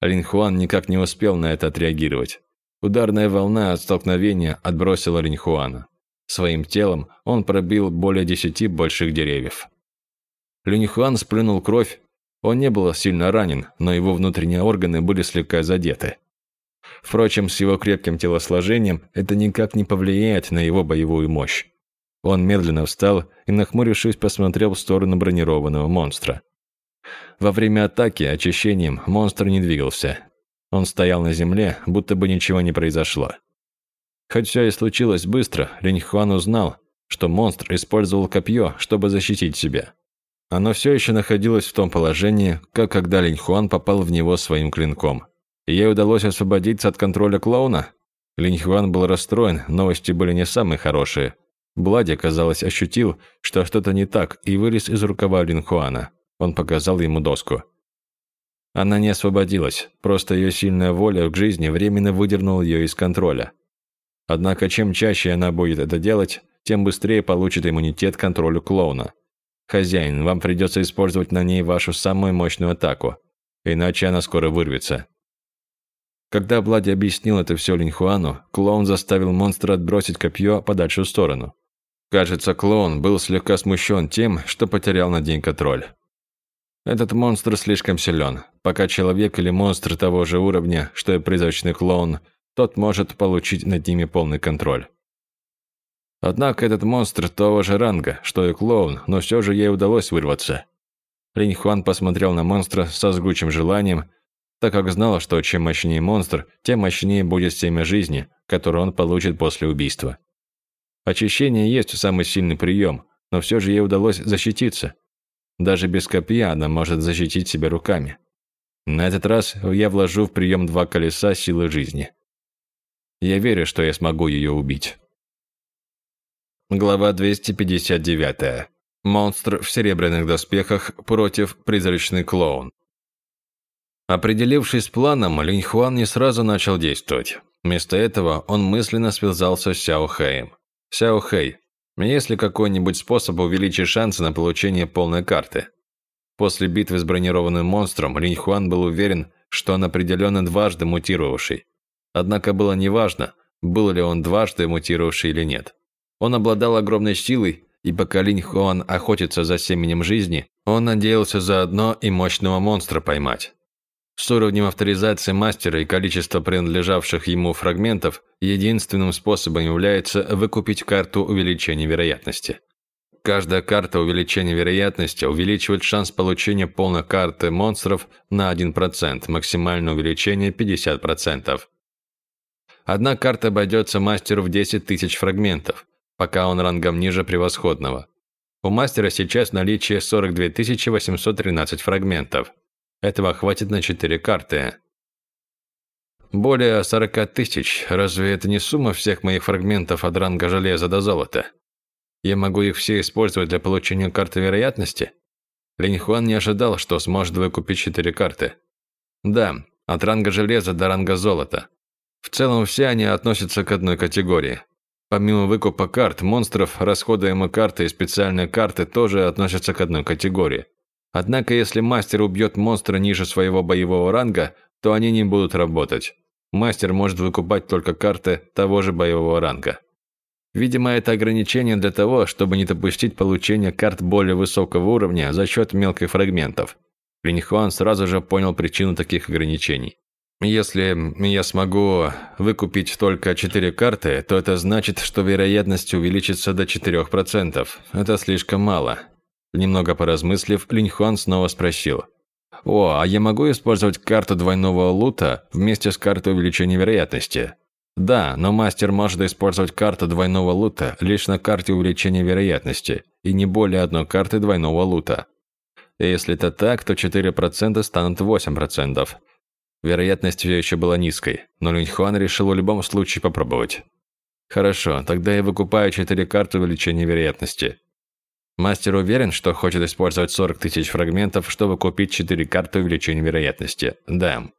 Линьхуан никак не успел на это отреагировать. Ударная волна от столкновения отбросила Линьхуана. Своим телом он пробил более десяти больших деревьев. Линьхуан сплюнул кровь. Он не был сильно ранен, но его внутренние органы были слегка задеты. Впрочем, с его крепким телосложением это никак не повлияет на его боевую мощь. Он медленно встал и, нахмурившись, посмотрел в сторону бронированного монстра. Во время атаки очищением монстр не двигался. Он стоял на земле, будто бы ничего не произошло. Хоть все и случилось быстро, Линьхуан узнал, что монстр использовал копье, чтобы защитить себя. Оно все еще находилось в том положении, как когда Линьхуан попал в него своим клинком. Ей удалось освободиться от контроля клоуна? Линьхуан был расстроен, новости были не самые хорошие. Блади, казалось, ощутил, что что-то не так, и вылез из рукава Линхуана. Он показал ему доску. Она не освободилась, просто ее сильная воля к жизни временно выдернула ее из контроля. Однако чем чаще она будет это делать, тем быстрее получит иммунитет к контролю клоуна. Хозяин, вам придется использовать на ней вашу самую мощную атаку, иначе она скоро вырвется. Когда Блади объяснил это все Линхуану, клоун заставил монстра отбросить копье подальше в сторону. Кажется, клоун был слегка смущен тем, что потерял над ней контроль. Этот монстр слишком силен. Пока человек или монстр того же уровня, что и призрачный клоун, тот может получить над ними полный контроль. Однако этот монстр того же ранга, что и клоун, но все же ей удалось вырваться. Линь Хуан посмотрел на монстра со сгучим желанием, так как знал, что чем мощнее монстр, тем мощнее будет семя жизни, которое он получит после убийства. Очищение есть самый сильный прием, но все же ей удалось защититься. Даже без копья она может защитить себя руками. На этот раз я вложу в прием два колеса силы жизни. Я верю, что я смогу ее убить. Глава 259. Монстр в серебряных доспехах против призрачный клоун. Определившись с планом, Линь Хуан не сразу начал действовать. Вместо этого он мысленно связался с Сяо Хэем. Сяо Хэй, есть ли какой-нибудь способ увеличить шансы на получение полной карты? После битвы с бронированным монстром Линь Хуан был уверен, что он определенно дважды мутировавший. Однако было неважно, был ли он дважды мутировавший или нет. Он обладал огромной силой, и пока Линь Хуан охотится за семенем жизни, он надеялся заодно и мощного монстра поймать. С уровнем авторизации мастера и количества принадлежавших ему фрагментов единственным способом является выкупить карту увеличения вероятности. Каждая карта увеличения вероятности увеличивает шанс получения полной карты монстров на 1%, максимальное увеличение 50%. Одна карта обойдется мастеру в 10 тысяч фрагментов, пока он рангом ниже превосходного. У мастера сейчас наличие 42 813 фрагментов – этого хватит на четыре карты. Более 40 тысяч. Разве это не сумма всех моих фрагментов от ранга железа до золота? Я могу их все использовать для получения карты вероятности? Линь Хуан не ожидал, что сможет выкупить четыре карты. Да, от ранга железа до ранга золота. В целом все они относятся к одной категории. Помимо выкупа карт, монстров, расходуемые карты и специальные карты тоже относятся к одной категории. Однако, если мастер убьет монстра ниже своего боевого ранга, то они не будут работать. Мастер может выкупать только карты того же боевого ранга. Видимо, это ограничение для того, чтобы не допустить получения карт более высокого уровня за счет мелких фрагментов. Линьхуан сразу же понял причину таких ограничений. Если я смогу выкупить только 4 карты, то это значит, что вероятность увеличится до 4%. Это слишком мало. Немного поразмыслив, Линьхуан снова спросил. «О, а я могу использовать карту двойного лута вместе с картой увеличения вероятности?» «Да, но мастер может использовать карту двойного лута лишь на карте увеличения вероятности и не более одной карты двойного лута. Если это так, то 4% станут 8%. Вероятность все еще была низкой, но Линьхуан решил в любом случае попробовать. Хорошо, тогда я выкупаю 4 карты увеличения вероятности. Мастер уверен, что хочет использовать 40 тысяч фрагментов, чтобы купить 4 карты увеличения вероятности. Да.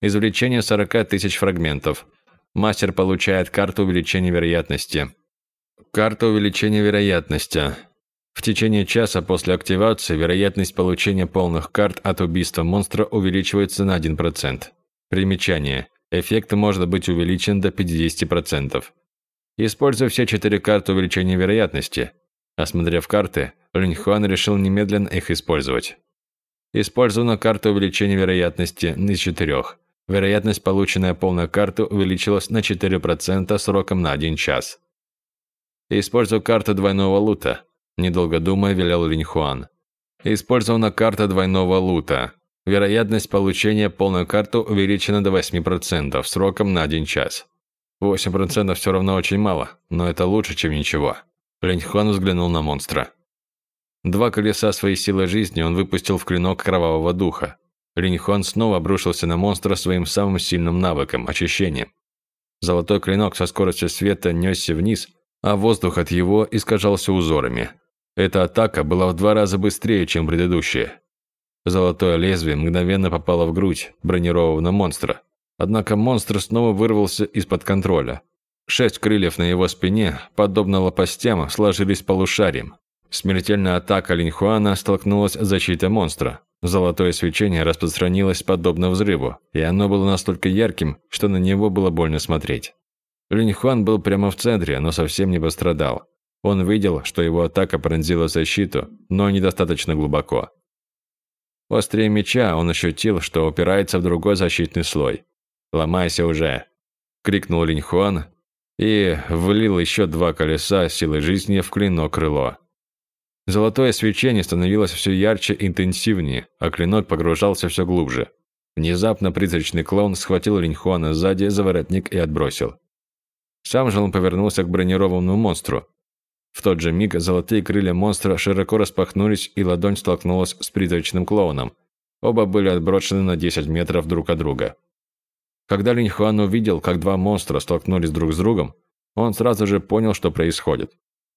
Извлечение 40 тысяч фрагментов. Мастер получает карту увеличения вероятности. Карта увеличения вероятности. В течение часа после активации вероятность получения полных карт от убийства монстра увеличивается на 1%. Примечание. Эффект может быть увеличен до 50%. Используя все четыре карты увеличения вероятности. Осмотрев карты, Линьхуан решил немедленно их использовать. Использована карта увеличения вероятности из четырех. Вероятность, полученная полной карты, увеличилась на 4% сроком на 1 час. Используя карту двойного лута. Недолго думая, велел Линьхуан. Использована карта двойного лута. Вероятность получения полной карты увеличена до 8% сроком на 1 час. 8% все равно очень мало, но это лучше, чем ничего. Линьхуан взглянул на монстра. Два колеса своей силы жизни он выпустил в клинок кровавого духа. Линьхуан снова обрушился на монстра своим самым сильным навыком – очищением. Золотой клинок со скоростью света несся вниз, а воздух от его искажался узорами. Эта атака была в два раза быстрее, чем предыдущая. Золотое лезвие мгновенно попало в грудь бронированного монстра. Однако монстр снова вырвался из-под контроля. Шесть крыльев на его спине, подобно лопастям, сложились полушарием. Смертельная атака Линьхуана столкнулась с защитой монстра. Золотое свечение распространилось подобно взрыву, и оно было настолько ярким, что на него было больно смотреть. Линьхуан был прямо в центре, но совсем не пострадал. Он видел, что его атака пронзила защиту, но недостаточно глубоко. Острее меча он ощутил, что упирается в другой защитный слой. «Ломайся уже!» – крикнул Линьхуан и влил еще два колеса силы жизни в клинок крыло. Золотое свечение становилось все ярче и интенсивнее, а клинок погружался все глубже. Внезапно призрачный клоун схватил Линьхуана сзади за воротник и отбросил. Сам же он повернулся к бронированному монстру. В тот же миг золотые крылья монстра широко распахнулись, и ладонь столкнулась с призрачным клоуном. Оба были отброшены на 10 метров друг от друга. Когда Линь Хуан увидел, как два монстра столкнулись друг с другом, он сразу же понял, что происходит.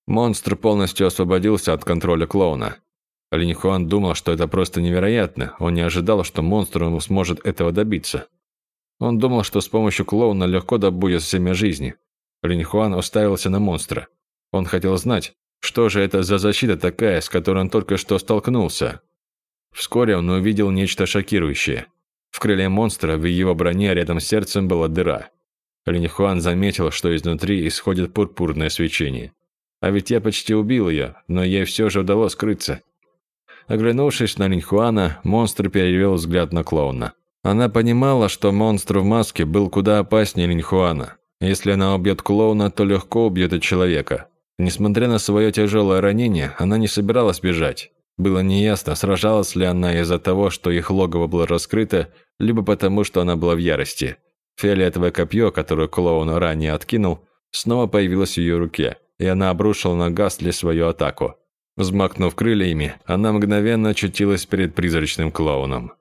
Монстр полностью освободился от контроля клоуна. Линь Хуан думал, что это просто невероятно, он не ожидал, что монстр сможет этого добиться. Он думал, что с помощью клоуна легко добудет семя жизни. Линь Хуан уставился на монстра. Он хотел знать, что же это за защита такая, с которой он только что столкнулся. Вскоре он увидел нечто шокирующее. В крыле монстра в его броне рядом с сердцем была дыра. Линьхуан заметил, что изнутри исходит пурпурное свечение. А ведь я почти убил ее, но ей все же удалось скрыться. Оглянувшись на Линьхуана, монстр перевел взгляд на клоуна. Она понимала, что монстр в маске был куда опаснее Линьхуана. Если она убьет клоуна, то легко убьет и человека. Несмотря на свое тяжелое ранение, она не собиралась бежать. Было неясно, сражалась ли она из-за того, что их логово было раскрыто, либо потому, что она была в ярости. Фиолетовое копье, которое клоун ранее откинул, снова появилось в ее руке, и она обрушила на Гасли свою атаку. Взмахнув крыльями, она мгновенно очутилась перед призрачным клоуном.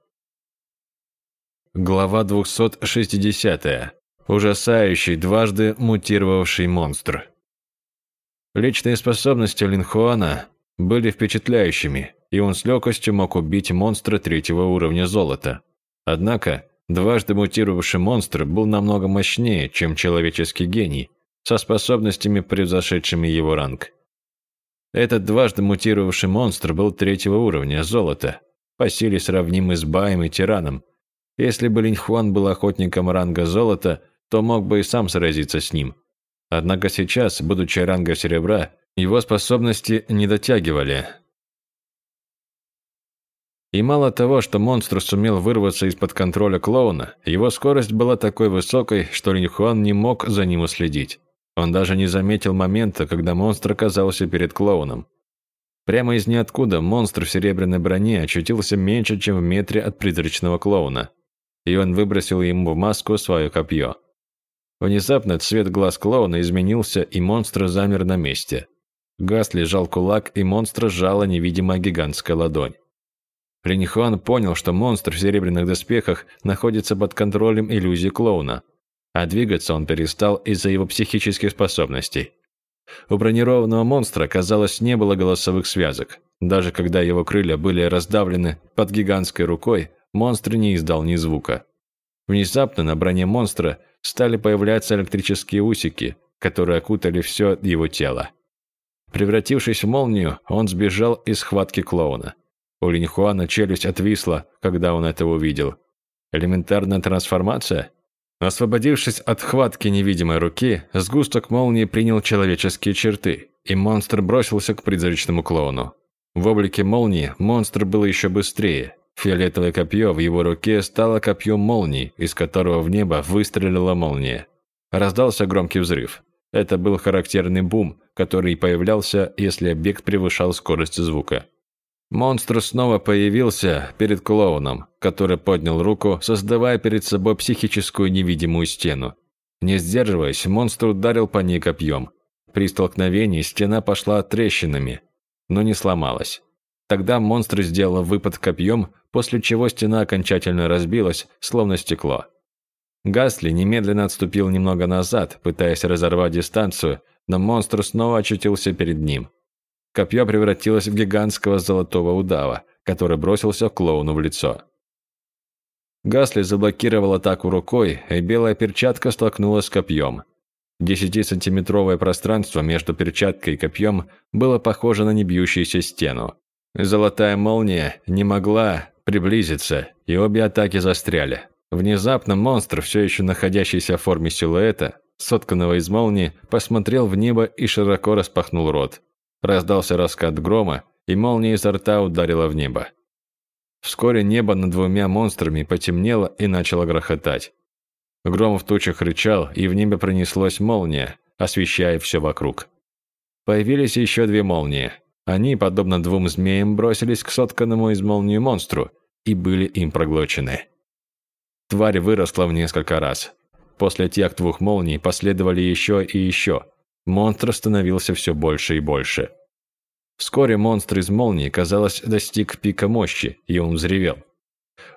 Глава 260. Ужасающий, дважды мутировавший монстр. Личные способности Линхуана были впечатляющими, и он с легкостью мог убить монстра третьего уровня золота. Однако, дважды мутировавший монстр был намного мощнее, чем человеческий гений, со способностями, превзошедшими его ранг. Этот дважды мутировавший монстр был третьего уровня золота, по силе сравнимый с Баем и Тираном. Если бы Линьхуан был охотником ранга золота, то мог бы и сам сразиться с ним. Однако сейчас, будучи ранга серебра, его способности не дотягивали. И мало того, что монстр сумел вырваться из-под контроля клоуна, его скорость была такой высокой, что Линьхуан не мог за ним уследить. Он даже не заметил момента, когда монстр оказался перед клоуном. Прямо из ниоткуда монстр в серебряной броне очутился меньше, чем в метре от призрачного клоуна, и он выбросил ему в маску свое копье. Внезапно цвет глаз клоуна изменился, и монстр замер на месте. Газ лежал кулак, и монстра сжала невидимая гигантская ладонь. Линихуан понял, что монстр в серебряных доспехах находится под контролем иллюзии клоуна, а двигаться он перестал из-за его психических способностей. У бронированного монстра, казалось, не было голосовых связок. Даже когда его крылья были раздавлены под гигантской рукой, монстр не издал ни звука. Внезапно на броне монстра стали появляться электрические усики, которые окутали все его тело. Превратившись в молнию, он сбежал из схватки клоуна. У Линьхуана челюсть отвисла, когда он это увидел. Элементарная трансформация? Освободившись от хватки невидимой руки, сгусток молнии принял человеческие черты, и монстр бросился к призрачному клоуну. В облике молнии монстр был еще быстрее. Фиолетовое копье в его руке стало копьем молнии, из которого в небо выстрелила молния. Раздался громкий взрыв. Это был характерный бум, который появлялся, если объект превышал скорость звука. Монстр снова появился перед клоуном, который поднял руку, создавая перед собой психическую невидимую стену. Не сдерживаясь, монстр ударил по ней копьем. При столкновении стена пошла трещинами, но не сломалась. Тогда монстр сделал выпад копьем, после чего стена окончательно разбилась, словно стекло. Гасли немедленно отступил немного назад, пытаясь разорвать дистанцию, но монстр снова очутился перед ним. Копье превратилось в гигантского золотого удава, который бросился клоуну в лицо. Гасли заблокировал атаку рукой, и белая перчатка столкнулась с копьем. Десятисантиметровое пространство между перчаткой и копьем было похоже на небьющуюся стену. Золотая молния не могла приблизиться, и обе атаки застряли. Внезапно монстр, все еще находящийся в форме силуэта, сотканного из молнии, посмотрел в небо и широко распахнул рот. Раздался раскат грома, и молния изо рта ударила в небо. Вскоре небо над двумя монстрами потемнело и начало грохотать. Гром в тучах рычал, и в небе пронеслась молния, освещая все вокруг. Появились еще две молнии. Они, подобно двум змеям, бросились к сотканному из молнии монстру и были им проглочены. Тварь выросла в несколько раз. После тех двух молний последовали еще и еще, Монстр становился все больше и больше. Вскоре монстр из молнии, казалось, достиг пика мощи, и он взревел.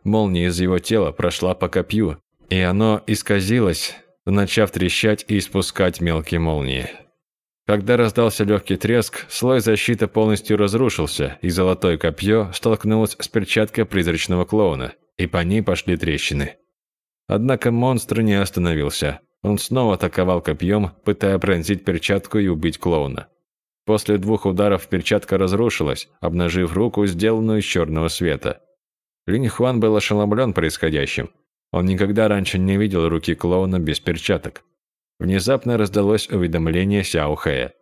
Молния из его тела прошла по копью, и оно исказилось, начав трещать и испускать мелкие молнии. Когда раздался легкий треск, слой защиты полностью разрушился, и золотое копье столкнулось с перчаткой призрачного клоуна, и по ней пошли трещины. Однако монстр не остановился. Он снова атаковал копьем, пытая пронзить перчатку и убить клоуна. После двух ударов перчатка разрушилась, обнажив руку, сделанную из черного света. Линь Хуан был ошеломлен происходящим. Он никогда раньше не видел руки клоуна без перчаток. Внезапно раздалось уведомление Сяо Хэя.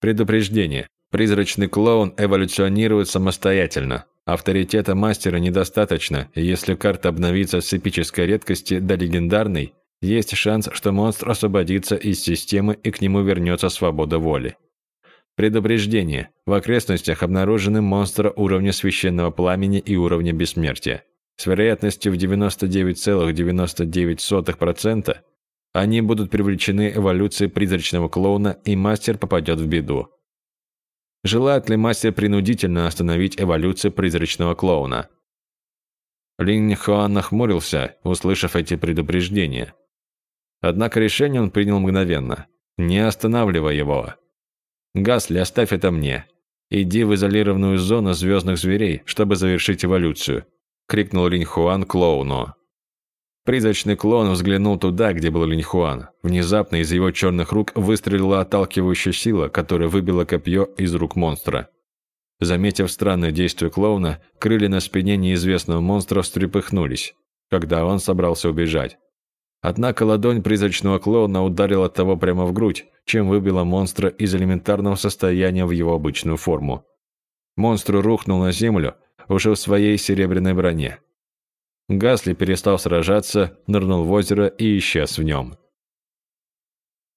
Предупреждение. Призрачный клоун эволюционирует самостоятельно. Авторитета мастера недостаточно, и если карта обновится с эпической редкости до легендарной, есть шанс, что монстр освободится из системы и к нему вернется свобода воли. Предупреждение. В окрестностях обнаружены монстры уровня священного пламени и уровня бессмертия. С вероятностью в 99,99% они будут привлечены эволюцией призрачного клоуна, и мастер попадет в беду. Желает ли мастер принудительно остановить эволюцию призрачного клоуна? Линь Хуан нахмурился, услышав эти предупреждения. Однако решение он принял мгновенно. Не останавливай его. Гасли, оставь это мне. Иди в изолированную зону звездных зверей, чтобы завершить эволюцию, крикнул Линьхуан клоуну. Призрачный клоун взглянул туда, где был Линьхуан. Внезапно из его черных рук выстрелила отталкивающая сила, которая выбила копье из рук монстра. Заметив странное действие клоуна, крылья на спине неизвестного монстра встрепыхнулись, когда он собрался убежать. Однако ладонь призрачного клоуна ударила того прямо в грудь, чем выбила монстра из элементарного состояния в его обычную форму. Монстр рухнул на землю, уже в своей серебряной броне. Гасли перестал сражаться, нырнул в озеро и исчез в нем.